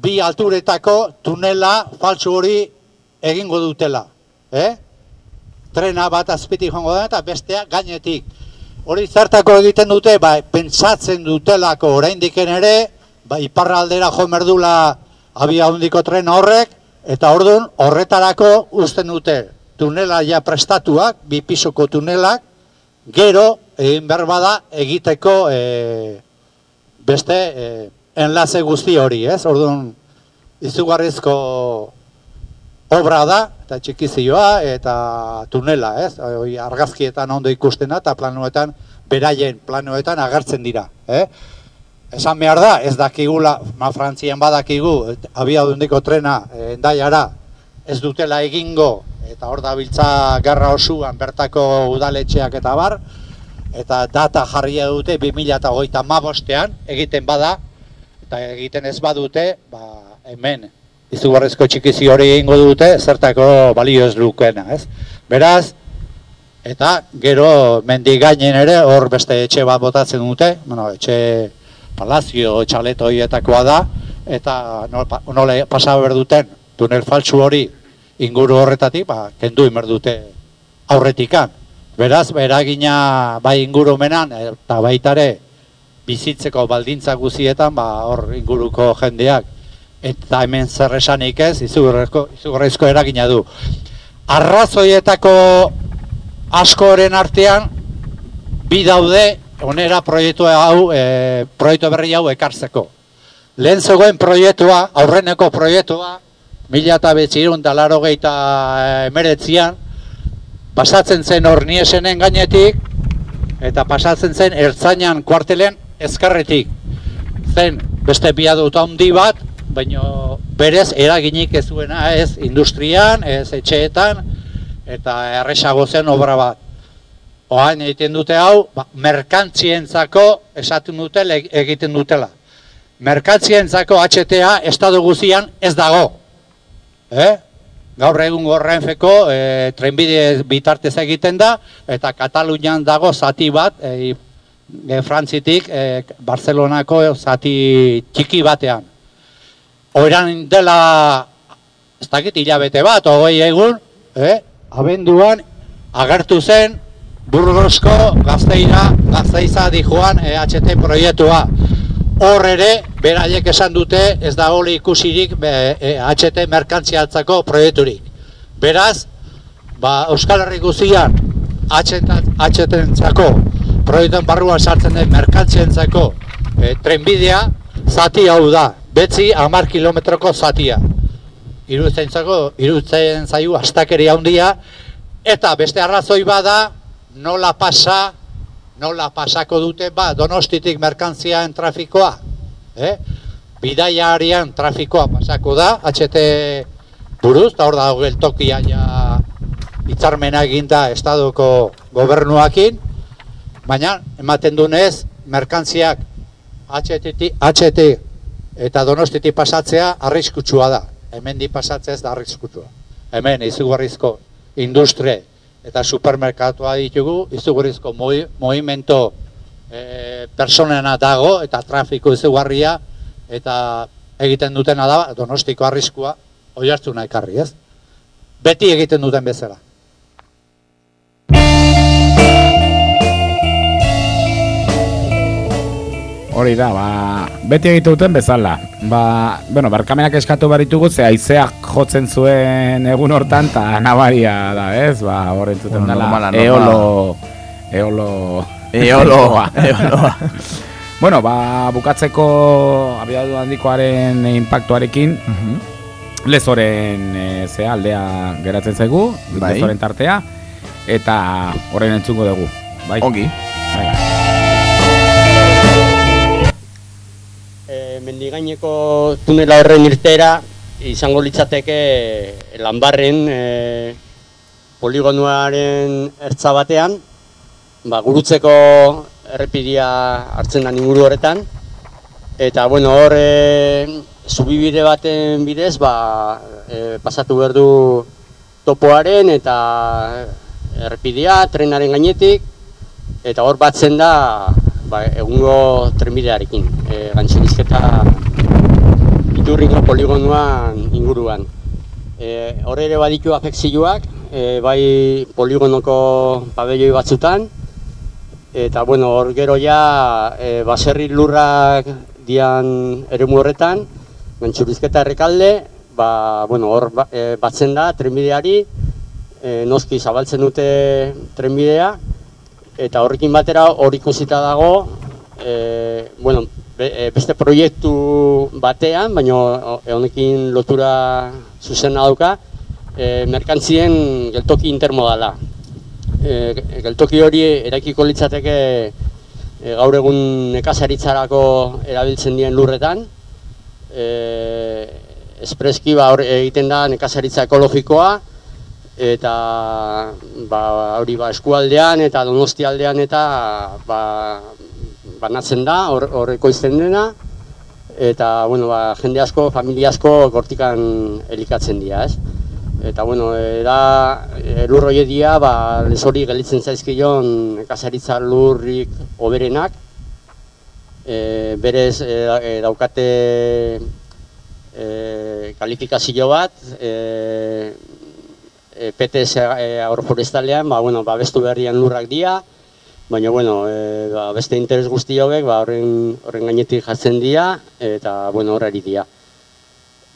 bi alturetako tunela faltsu hori egingo dutela, eh? Trena bat azpitik joango da eta bestea gainetik. Hori zertako egiten dute, ba, pentsatzen dutelako. Oraindiken ere, ba, iparraldera jo merdula abia handiko tren horrek, eta ordun horretarako uzten dute tunela ja prestatuak, bi pisoko tunelak, gero egin behar bada egiteko e, beste e, enlaze guzti hori, ez? Orduan izugarrizko obra da, eta txikizioa, eta tunela, ez? Argazkietan ondo ikusten da, eta planuetan, beraien planuetan agertzen dira, eh? Esan behar da, ez dakigula, ma Frantzian badakigu, et- abiadundiko trena eh, endaiara ez dutela egingo, eta hor dabiltza garra osuan bertako udaletxeak eta bar, eta data jarria dute 2008 mabostean egiten bada, eta egiten ez badute, ba, hemen izugarrizko txikizi hori egingo dute, zertako balio ez lukena, ez? Beraz, eta gero mendigainen ere hor beste etxe bat botatzen dute, bueno, etxe palazio txaleto horietakoa da, eta nola pasa behar duten tunel faltsu hori inguru horretatik, ba, kendu inber dute aurretikan. Beraz, eragina bai ingurumenan eta baitare bizitzeko baldintza guzietan, ba, hor inguruko jendeak eta hemen zer esanik ez, izugarrizko, izugarrizko eragina du. Arrazoietako askoren artean, bi daude, onera proiektu hau, e, proiektu berri hau ekartzeko. Lehen zegoen proiektua, aurreneko proiektua, mila eta betxirun da laro emeretzian, pasatzen zen horniesenen gainetik, eta pasatzen zen ertzainan kuartelen ezkarretik. Zen beste biadut handi bat, baina berez eraginik ez zuena ez industrian, ez etxeetan, eta erresago zen obra bat. Oain egiten dute hau, ba, merkantzientzako esaten dute egiten dutela. Merkantzientzako HTA estado guzian ez dago. Eh? Gaur egun Renfeko e, trenbide bitartez egiten da, eta Katalunian dago zati bat, e, e, Frantzitik e, Barcelonako zati txiki batean. Oiran dela, ez dakit hilabete bat, hogei egun, eh? abenduan agertu zen Burgosko gazteira, gazteiza dijoan EHT proiektua. Hor ere, beraiek esan dute ez da hori ikusirik EHT merkantziatzako proiekturik. Beraz, ba, Euskal Herri guztian HT-entzako proiektuen barruan sartzen den merkantzientzako e, trenbidea zati hau da, betzi hamar kilometroko zatia. Iruditzen zako, iruditzen zaiu astakeri handia, eta beste arrazoi bada, nola pasa, nola pasako dute, ba, donostitik merkantziaen trafikoa, eh? Bidaiarian trafikoa pasako da, HT buruz, eta hor da geltokia ja hitzarmena eginda estadoko gobernuakin, baina ematen dunez, merkantziak HT, HT eta donostitik pasatzea arriskutsua da. Hemen di pasatzea ez da arriskutsua. Hemen izugarrizko industrie eta supermerkatua ditugu, izugarrizko moi, movimento e, personena dago eta trafiko izugarria eta egiten dutena da donostiko arriskua oi hartu nahi karri, ez? Beti egiten duten bezala. Hori da, ba, beti egite duten bezala. Ba, bueno, barkamenak eskatu baritugu, ze haizeak jotzen zuen egun hortan, eta nabaria da, ez? Ba, hor entzuten Bueno, dela, eolo, eolo... Eoloa, eoloa. bueno, ba, bukatzeko abiadu handikoaren impactuarekin, lezoren e, ze aldea geratzen zaigu, Bai. lezoren tartea, eta horren entzungo dugu. Bai? Ongi. Mendigaineko tunela horren irtera izango litzateke lanbarren e, poligonuaren ertza batean ba, gurutzeko errepidia hartzen da inguru horretan. Eta bueno hor e, zubibide baten bidez ba, e, pasatu behar du topoaren eta errepidia trenaren gainetik. Eta hor batzen da ba, egungo trenbidearekin, e, gantxilizketa iturringo poligonuan inguruan. E, hor ere baditu afekzioak, e, bai poligonoko pabelloi batzutan, eta bueno, hor gero ja e, baserri lurrak dian eremu horretan, gantxilizketa errekalde, ba, bueno, hor ba, e, batzen da trenbideari, e, noski zabaltzen dute trenbidea, eta horrekin batera hor ikusita dago e, bueno, be, e, beste proiektu batean, baina honekin lotura zuzena dauka, e, merkantzien geltoki intermodala. E, geltoki hori erakiko litzateke e, gaur egun nekazaritzarako erabiltzen dien lurretan, e, espreski ba, hor egiten da nekazaritza ekologikoa, eta ba, hori ba, eskualdean eta donostialdean eta ba, banatzen da, hor, hor ekoizten dena, eta bueno, ba, jende asko, familia asko gortikan elikatzen dira, ez? Eta bueno, e, da, e, lur horiek dira, ba, lezori gelitzen zaizkion nekazaritza lurrik oberenak, e, berez e, e, daukate e, kalifikazio bat, e, e, PTS e, agroforestalean, ba, bueno, ba, bestu berrian lurrak dira, baina bueno, e, ba, beste interes guzti hauek ba, horren, horren gainetik jartzen dira, eta bueno, horrari dira.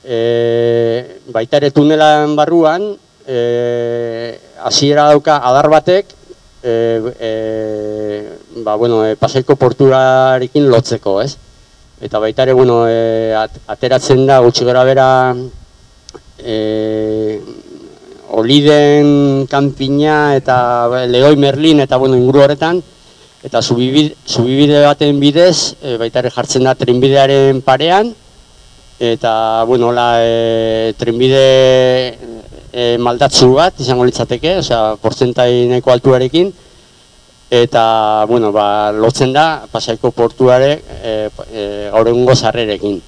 E, baita ere tunelan barruan, e, hasiera dauka adar batek, e, e, ba, bueno, e, pasaiko porturarekin lotzeko, ez? Eta baita ere, bueno, e, at, ateratzen da gutxi gara bera e, Oliden, Kanpina eta ba, Leoi Merlin eta bueno, inguru horretan. Eta zubibide, zubibide baten bidez e, baita ere jartzen da trenbidearen parean. Eta bueno, la, e, trenbide e, maldatzu bat izango litzateke, osea, porzentai nahiko altuarekin. Eta bueno, ba, lotzen da pasaiko portuare e, e, gaur egungo sarrerekin.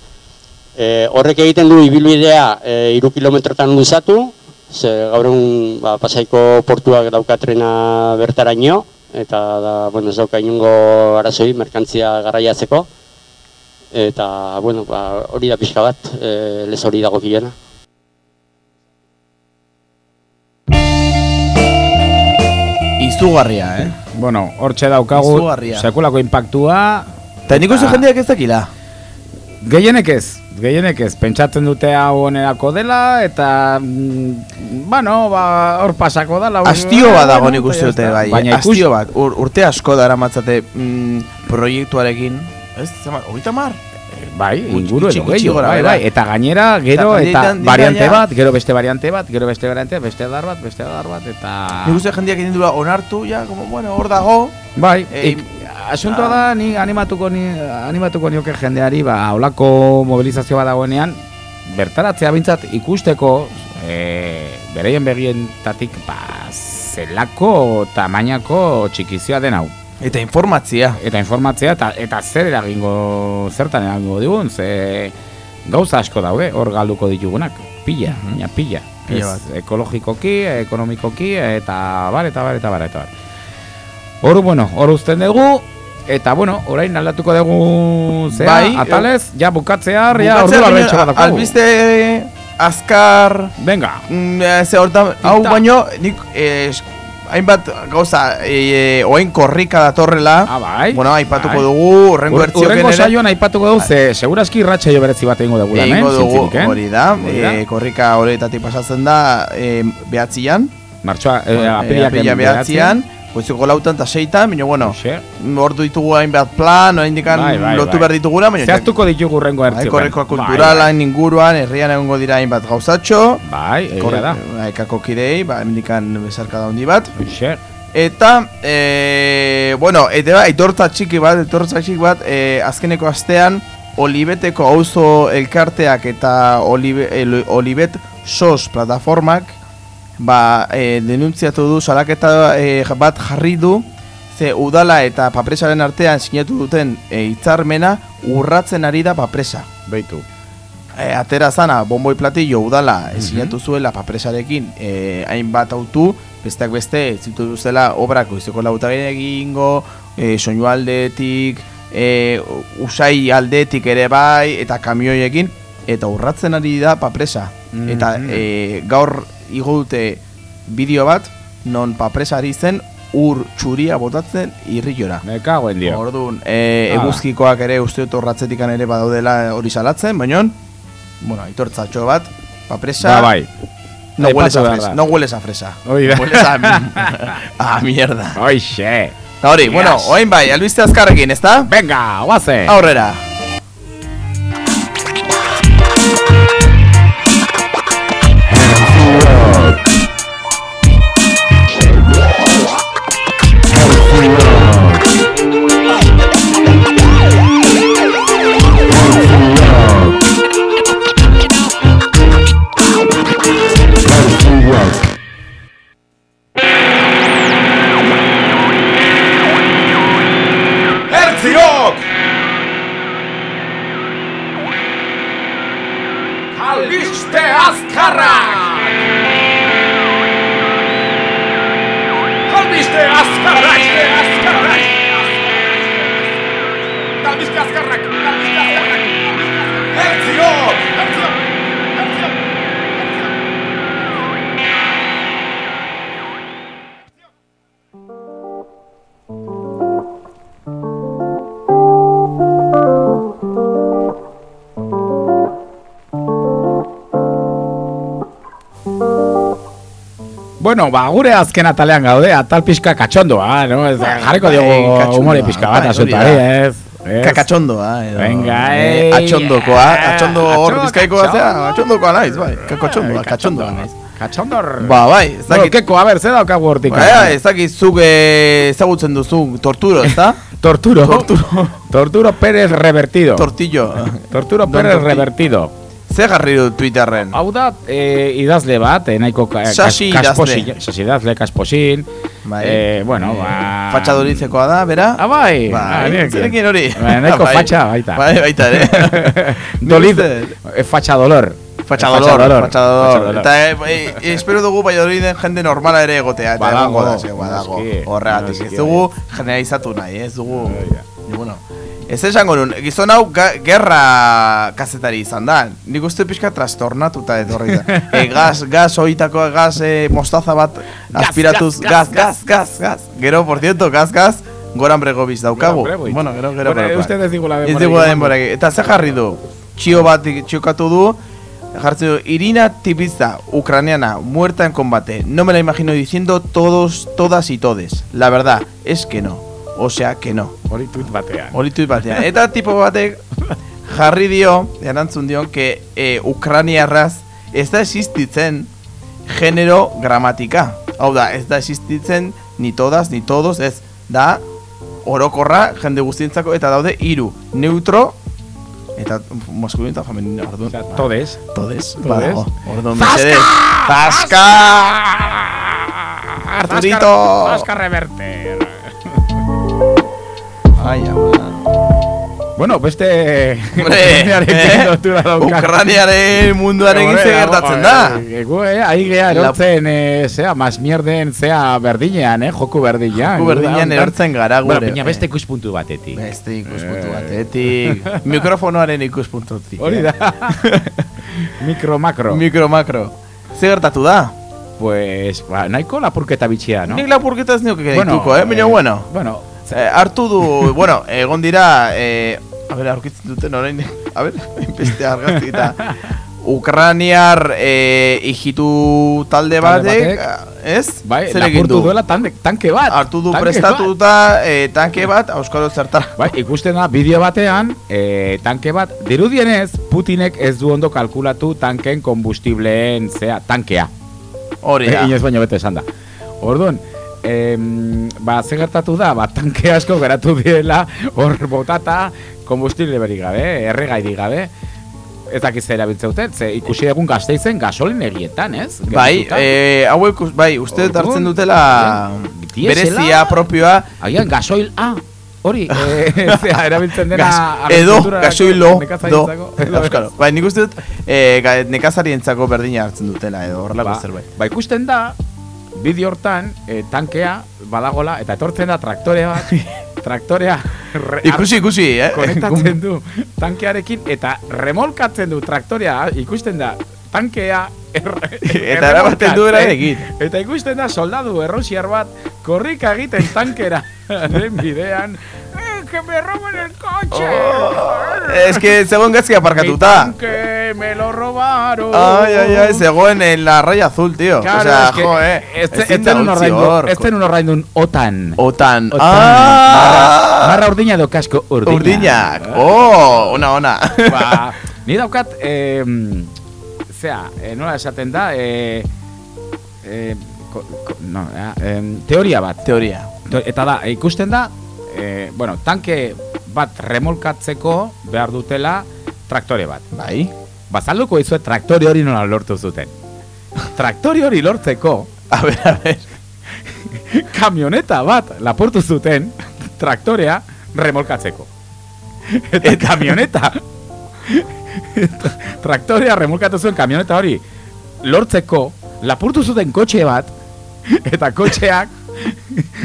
E, horrek egiten du ibilbidea e, iru kilometrotan luzatu, ze gaur egun ba, pasaiko portuak daukatrena bertaraino, eta da, bueno, ez dauka inungo arazoi merkantzia garraiatzeko. Eta, bueno, ba, hori da pixka bat, e, lez hori dago kilena. Izugarria, eh? Bueno, hortxe daukagu Izugarria. sekulako impactua. Eta nik uste jendeak ez dakila. Gehienek ez, gehienek ez, pentsatzen dute hau onerako dela, eta, mm, bueno, ba, hor pasako dela. Astio bat dago nik uste dute bai, Baina ikus, astio bat, Ur, urte asko dara matzate mm, proiektuarekin, ez, zema, hogeita mar? bai, Gutxi- inguru edo gehiago, gora bai, behera. bai, eta gainera, gero, Eta eta, variante bat, gero beste variante bat, gero beste variante, beste adar bat, beste adar bat, eta... Nik uste jendeak egin onartu, ja, como, bueno, hor dago. Bai, Eh, ik, asuntoa da, ni animatuko, ni, animatuko nioke jendeari, ba, holako mobilizazio bat dagoenean, bertaratzea bintzat ikusteko, e, bereien begientatik, ba, zelako tamainako txikizioa den hau. Eta informatzia. Eta informatzea, eta, eta zer eragingo, zertan eragingo digun, ze gauza asko daude, hor galduko ditugunak, pila, baina pila. Mhm. Pila Ez, ekologikoki, ekonomikoki, eta bar, eta bar, eta bar, eta bar. Hor, bueno, hor uzten dugu, eta bueno, orain aldatuko dugu zea, Bai, atalez, ja ja Bukatzea, ordu baina, labetxo bat. Albiste azkar... Venga. Mm, eh, ze hortan, hau baino, nik eh, hainbat gauza eh, oain korrika datorrela. Ah, bai. Bueno, aipatuko Bai. dugu, urrengo Ur- Urrengo saioan aipatuko dugu, ze segurazki irratsaio berezi bat egingo dugu lan, eh? Dugu, eh? hori da, eh, korrika horretatik pasatzen da eh, behatzian. Martxoa, eh, Eh, apiriak behatzian. Goizeko lautan eta seitan, baina bueno, ordu ditugu hainbat plan, orain dikan Bai, bai, lotu bai. behar ditugula, baina Zehaztuko ditugu urrengo Bai, ertziokan. korrikoa Bai, kulturalan inguruan, herrian egongo dira hainbat gauzatxo. Bai, egia da. Bai, kako kidei, ba, hemendikan bezarka da handi bat. Xe. Eta, e, bueno, eta ba, aitortza txiki bat, aitortza txiki bat, e, azkeneko astean, Olibeteko auzo elkarteak eta Olibe, el, Olibet SOS plataformak, ba, e, denuntziatu du, salaketa e, bat jarri du, ze udala eta papresaren artean sinatu duten e, hitzarmena urratzen ari da papresa. Beitu. E, atera zana, bomboi platillo udala mm sinatu zuela papresarekin e, hainbat autu, besteak beste, zitu zela obrako izeko lautagin egingo, e, soinu aldetik, e, usai aldetik ere bai, eta kamioiekin, eta urratzen ari da papresa. Mhm. Eta e, gaur igo dute bideo bat, non papresa ari zen ur txuria botatzen irriora. Me cago en dio. Orduan, e, Hala. eguzkikoak ere uste dut horratzetikan ere badaudela hori salatzen, baina, bueno, aitortzatxo bat, papresa... Ba, bai. No hueles a fresa, da. no hueles a fresa. Hori da. Hueles a, a mierda. Oixe. Eta hori, bueno, oain bai, albiste azkarrekin, ezta? Venga, guaze. Aurrera. Bueno, ba, gure azken atalean gaude, atal pixka katxondoa, no? Ez, jarriko diogu Bai, katxondoa, humore pixka bat bai, da. ez? ez? Kakatxondoa, edo. Venga, eh, eh, atxondokoa, atxondo hor bizkaikoa zea, atxondokoa naiz, bai, kakotxondoa, katxondoa naiz. Katxondor. Ba, bai, ez dakit. keko, a ber, ze daukagu hortik? Ba, ez dakit zuk eh, ezagutzen duzu torturo, ezta? Torturo. Torturo. Torturo Pérez revertido. Tortillo. Torturo Pérez revertido. Ze jarri du Twitterren? Hau da, e, idazle bat, e, nahiko ka, Sasi kas- idazle. Sasi idazle, kasposin. Bai. E, bueno, ba... Fatxadoritzekoa da, bera? Ah, bai. Bai, Ah, zerekin hori? Ba, nahiko Bai. fatxa baita. Bai, baita ere. Dolid, e, fatxa dolor. Fatxa E, dolor, fatxa dolor. dolor. Eta eh, eh, espero dugu Valladoliden jende normala ere egotea. Eta Badago, badago. Horregatik, ez dugu generalizatu nahi, ez dugu... Bueno, ez esango nun, gizon hau ga, gerra kazetari izan da. Nik uste pixka trastornatuta etorri da. e, gaz, gaz, oitako gaz, e, mostaza bat aspiratuz, gaz, gaz, gaz, gaz. Gero, por cierto, gaz, gaz, goran bregobiz daukagu. Bueno, gero, gero, Bueno, gero, uste ez digula Ez denborarik digula denborarik. Eta ze jarri du? Txio bat txiokatu du, jartzen du, Irina Tipiza, ucraniana, muerta en combate. No me la imagino diciendo todos, todas y todes. La verdad, es que no. O sea, que no. Hori tuit batean. Hori tuit batean. Eta tipo batek jarri dio, erantzun dio, que eh, ucraniarraz ez da existitzen genero gramatika. Hau da, ez da existitzen ni todas, ni todos, ez da orokorra jende guztientzako eta daude hiru neutro eta maskulino eta femenino orduan. todes. Todes. Todes. Badago. Orduan, mesedez. Zaska! Arturito! Zaska reverter. Ai, ama. Bueno, beste... Eh? Ucraniaren munduarekin ze gertatzen da. Egu, eh, ahi gea erortzen, eh, zea, mas mierden, zea, berdinean, eh, joku berdinean. Joku berdinean erortzen gara gure. Bueno, baina beste ikuspuntu batetik. Beste ikuspuntu batetik. Mikrofonoaren ikuspuntutik. Hori da. Mikro, makro. Mikro, makro. Ze gertatu da? Pues, ba, nahiko lapurketa bitxia, no? Nik lapurketa ez nioke Bueno, deituko, eh? Baina, eh, bueno. Bueno, Eh, hartu du, bueno, egon dira, eh, a ber, aurkitzen duten orain, a ber, beste argazki eta Ukraniar eh, ijitu talde batek, ez? Bai, Zer egin lapurtu du? duela tanke, tanke bat. Hartu du prestatuta eh, tanke bat, Euskalo zertara. Bai, ikusten da bideo batean, e, tanke bat, dirudienez, Putinek ez du ondo kalkulatu tanken kombustibleen, zea, tankea. Hori da. E, inoz baino bete esan da. Orduan, em, ba, ze gertatu da, ba, tanke asko geratu diela, hor botata, kombustible berik gabe, erregairik gabe, ez dakiz zer erabiltzen duten, ze ikusi egun gazteizen gasolinegietan, ez? Bai, Geratuta. eh, hauek, us- bai, uste hartzen dutela diesela. berezia propioa. Agian gasoil A, hori, eh, zea, erabiltzen dena... Gas, edo, agrikulturarako, gasoilo, do, Euskalo. Bai, nik uste dut, eh, ga- nekazarientzako berdina hartzen dutela, edo horrelako Ba, zerbait. ba ikusten da, bideo hortan, eh, tankea badagola, eta etortzen da traktore bat, traktorea re- Ikusi, ikusi, eh? konektatzen du tankearekin, eta remolkatzen du traktorea, ikusten da, tankea Eta eramaten du erremolkatzen. egin. Eta ikusten da soldadu errosiar bat, korrika egiten tankera, den bidean, eh, que me roben el coche! Es que zegoen gaizki Mi aparkatuta. tanque me lo robaron! Ay, ay, ay, zegoen en la raya azul, tío. Claro, o sea, es que jo, eh. Este, ezin este da un utzi ordaindu, hor. este un OTAN. Otan. OTAN. Ah! Marra, marra urdina do kasko urdina. Urdinak. Oh, ona, ona. Ba, ni daukat, eh, zea, eh, nola esaten da, eh, eh, ko, ko, no, eh, em, teoria bat. Teoria. Eta da, ikusten da, eh, bueno, tanke bat remolkatzeko behar dutela traktore bat. Bai. Bazalduko izue traktore hori nola lortu zuten. Traktore hori lortzeko, A ver, a ver. kamioneta bat lapurtu zuten traktorea remolkatzeko. Eta kamioneta traktorea remolkatu zuen kamioneta hori lortzeko lapurtu zuten kotxe bat eta kotxeak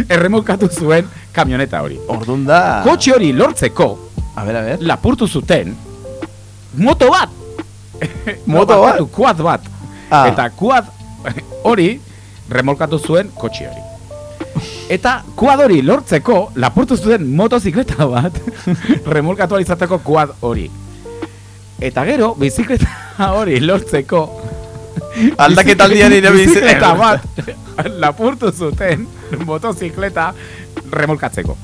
erremolkatu zuen kamioneta hori. Ordun da. Kotxe hori lortzeko A ver, a ver. lapurtu zuten moto bat. Moto No, bat? Quad bat. Ah. Eta quad hori remolkatu zuen kotxe hori. Eta quad hori lortzeko lapurtu zuten motozikleta bat remolkatu ahal izateko quad hori. Eta gero, bizikleta hori lortzeko Aldaketaldian bizi- bizikleta bat lapurtu zuten motozikleta remolkatzeko.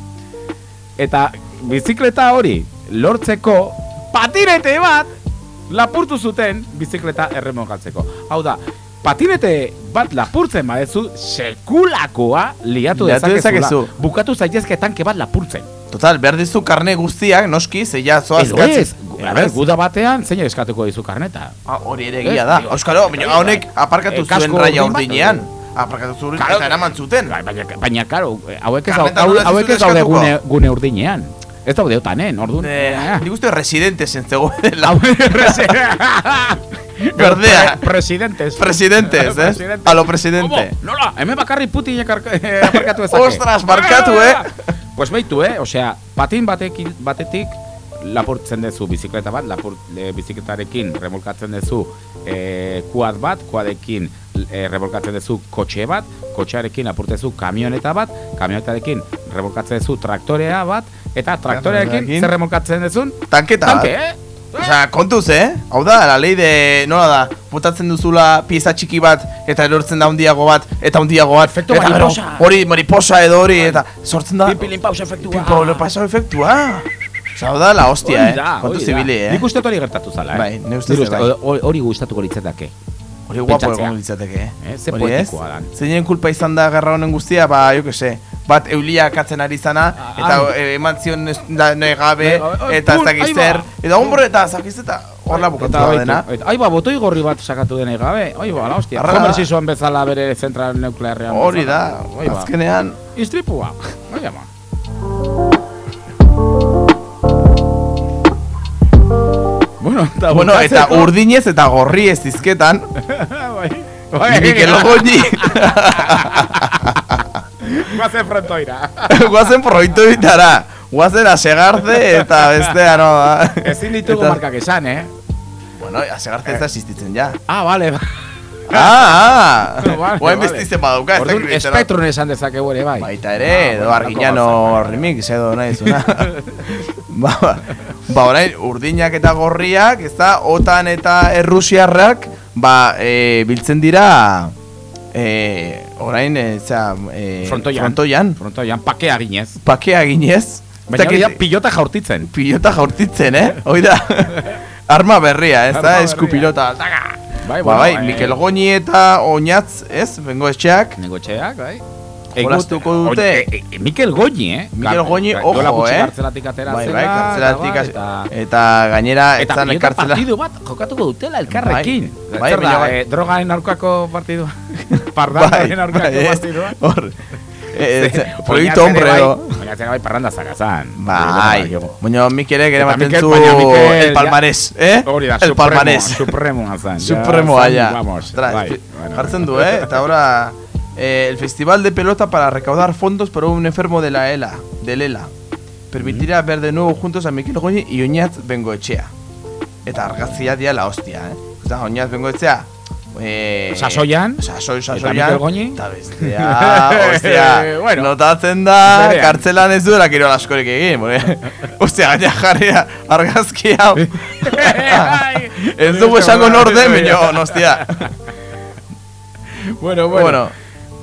Eta bizikleta hori lortzeko patinete bat lapurtu zuten bizikleta erremolkatzeko. Hau da, patinete bat lapurtzen badezu sekulakoa liatu dezakezu. Bukatu zaitezke tanke bat lapurtzen. Total, behar dizu karne guztiak, noski, zeia zoaz Edo ez, guda batean zein eskatuko dizu karneta. Ah, hori ere egia da. Euskalo, baina honek aparkatu Eh, zuen raia urdinean. Aparkatu zuen Claro. eta eraman zuten. Baina, baina karo, hauek ez, hauek ez daude gune, gune urdinean. Ez daude otanen, orduan. Eh, Nik uste residentes entzegoela. Pre- Berdea. presidentes. Presidentes, eh? Presidentes. A lo presidente. Como? Nola, hemen bakarri putinek eh, aparkatu ezake. Ostras, markatu, eh? Pues beitu, eh? Osea, patin batekin, batetik lapurtzen dezu bizikleta bat, lapur, e, bizikletarekin remolkatzen dezu e, kuad bat, kuadekin e, remolkatzen dezu kotxe bat, kotxearekin lapurtezu kamioneta bat, kamionetarekin remolkatzen dezu traktorea bat, eta traktorearekin zer remolkatzen dezun? Tanketa Tanke, eh? Osea, kontuz, eh? Hau da, la ley de... Nola da, botatzen duzula pieza txiki bat, eta erortzen da hundiago bat, eta hundiago bat. Efecto eta mariposa. Hori, mariposa edo hori, eta sortzen da... Pipilin pausa efektua. Pipo, pausa efektua. Osea, hau da, la hostia, eh? da, Kontu hori da. zibili, eh? Nik uste hori gertatu zala, eh? Bai, ne ere bai. hori- gustatuko litzateke. Hori guapo egon litzateke, eh? Eh, ze poetikoa dan. Zeinen kulpa izan da gerra honen guztia, ba, jo que se. Bat eulia katzen ari zana, eta ah. eh, eman zion da negabe, eta ez dakiz zer. Eta hombre, eta zakiz eta horla bukatu Eta da dena. eta, Ai ba, botoi gorri bat sakatu denei gabe. Ai ba, la hostia. Homer Simpson bezala bere zentral nuklearrean. Hori da, ba. azkenean. Istripua. Bai Bueno, eta Bueno, eta urdinez eta gorri ez dizketan, Bai. Bai, Mikel Goñi, Guazen frontoira. guazen proitoitara, guazen asegarze eta bestea, no. Ezin ditugu Eta- markak esan, eh? Bueno, asegarze ez da existitzen ja. Ah, vale. Ah, ah, vale. bestizen badauka, ez Orduan, dakit izena. Spektrun esan dezakegu ere, bai. Baita ere, edo arginano remix edo nahi zuna. ba, ba, ba, orain, urdinak eta gorriak, ez da, otan eta errusiarrak, ba, e, biltzen dira, e, orain, e, zera, e, Frontoian. frontoian, Frontoian, pakea ginez. pakea ginez. Baina Ez hori da pilota jaurtitzen. pilota jaurtitzen, eh? Hoi da, arma berria, ez Arma da, eskupilota. Taka! Bai, Ba, bueno, bai, eh, Mikel Goñi eta Oñatz, ez, bengo etxeak, Negotxeak, bai. Egut- dute. E, e, Mikel Goñi, eh? Mikel Goñi, duela ojo, eh? Kartzelatik atera Bai, bai, kartzelatik eta, bai, eta gainera eta, etzan eta kartzela. partidu bat jokatuko dutela elkarrekin. Bai, bai, bai. eh, drogaren aurkako partidua? Pardanoaren aurkako bai, partidua? Hor, eh, proiektu oinatzere hombre, bai, edo. Oinatzere bai parranda zakazan. Bai, baina Mikelek ere Eta ematen Mikel- zu baina el palmarés, eh? Hori da, el supremo, palmarés. supremoa zan. zan, ya. Vamos, Jartzen du, eh? Eta ahora, eh, el Festival de Pelota para recaudar fondos para un enfermo de la ELA, del ELA. Permitirá ver de nuevo juntos a Mikel Goñi y Oñatz Bengoetxea. Eta argazia dia la hostia, eh? Eta Oñatz Bengoetxea, eh, Sasoian, sasoi, eta sasoian, Mikel Goñi. eta bestea, ostia, Bueno. notatzen da, Berean. kartzelan ez duela kirol askorik egin, porque, ostia, gaina jarria argazki hau. ez dugu esango nor den, baina, ostia. Bueno, bueno. Bueno.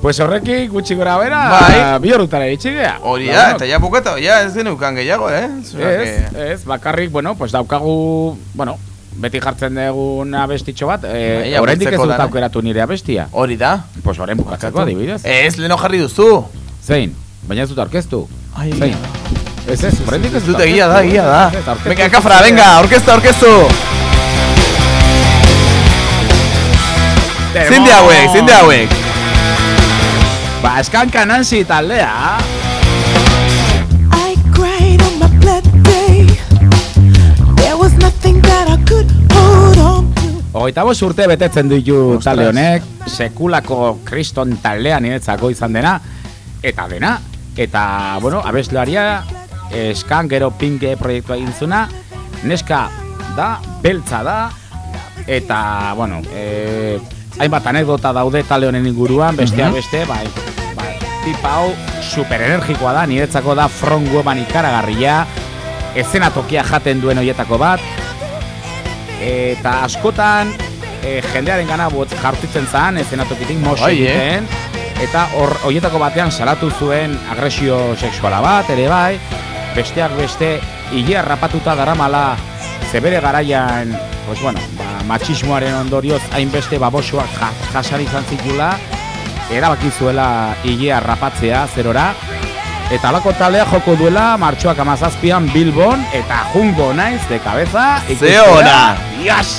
Pues horrekin gutxi gora bera, Bai. bi horretara itxi gea. Hori da, eta ja bukatu, ja ez geneukan gehiago, eh? Ez, que- ez, bakarrik, bueno, pues daukagu, bueno, beti jartzen dugun abestitxo bat, Bai, eh, ja, oraindik ez dut aukeratu nire abestia. Hori da. Pues orain bukatzeko adibidez. Ez, leheno jarri duzu. Zein, baina ez dut aurkeztu. Ai, Zein. Ez ez, oraindik ez dut egia da, egia da. Venga, kafra, venga, orkesta, orkestu. Zinde hauek, zinde hauek. Ba, eskanka Nancy taldea. Hogeita bost urte betetzen ditu talde honek, sekulako kriston taldea niretzako izan dena, eta dena, eta, bueno, abeslaria, eskan gero pinke proiektua egin zuna, neska da, beltza da, eta, bueno, e, hainbat anekdota daude talde honen inguruan, besteak Mhm. beste, bai, bai, tipa hau superenergikoa da, niretzako da front ikaragarria, ezena tokia jaten duen hoietako bat, eta askotan e, jendearen gana jartitzen zan, ezenatokitik mos Bai, eh? egiten, eta hor hoietako batean salatu zuen agresio sexuala bat, ere bai, besteak beste, hilea rapatuta daramala, zebere garaian, pues bueno, ba, machismoaren ondorioz hainbeste babosoak ja, jasan izan zitula, erabaki zuela hilea rapatzea zerora, Eta alako taldea joko duela martxoak amazazpian Bilbon eta jungo naiz de cabeza ikustera. Dios!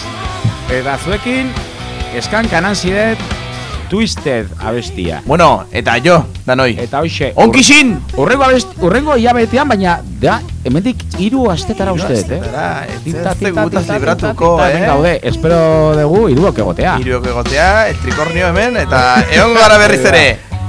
Eta zuekin eskan kanan ziret Twisted abestia. Bueno, eta jo, danoi. Eta hoxe. Onkixin! Urrengo abest, urrengo hilabetean, baina da, hemendik hiru astetara uste dut, eh? astetara, ez- Tinta, ez tinta, gutaz tinta, libratuko, eh? hemen gaude, espero dugu hiruok egotea. Hiruok egotea, el trikornio hemen, eta egon gara berriz ere.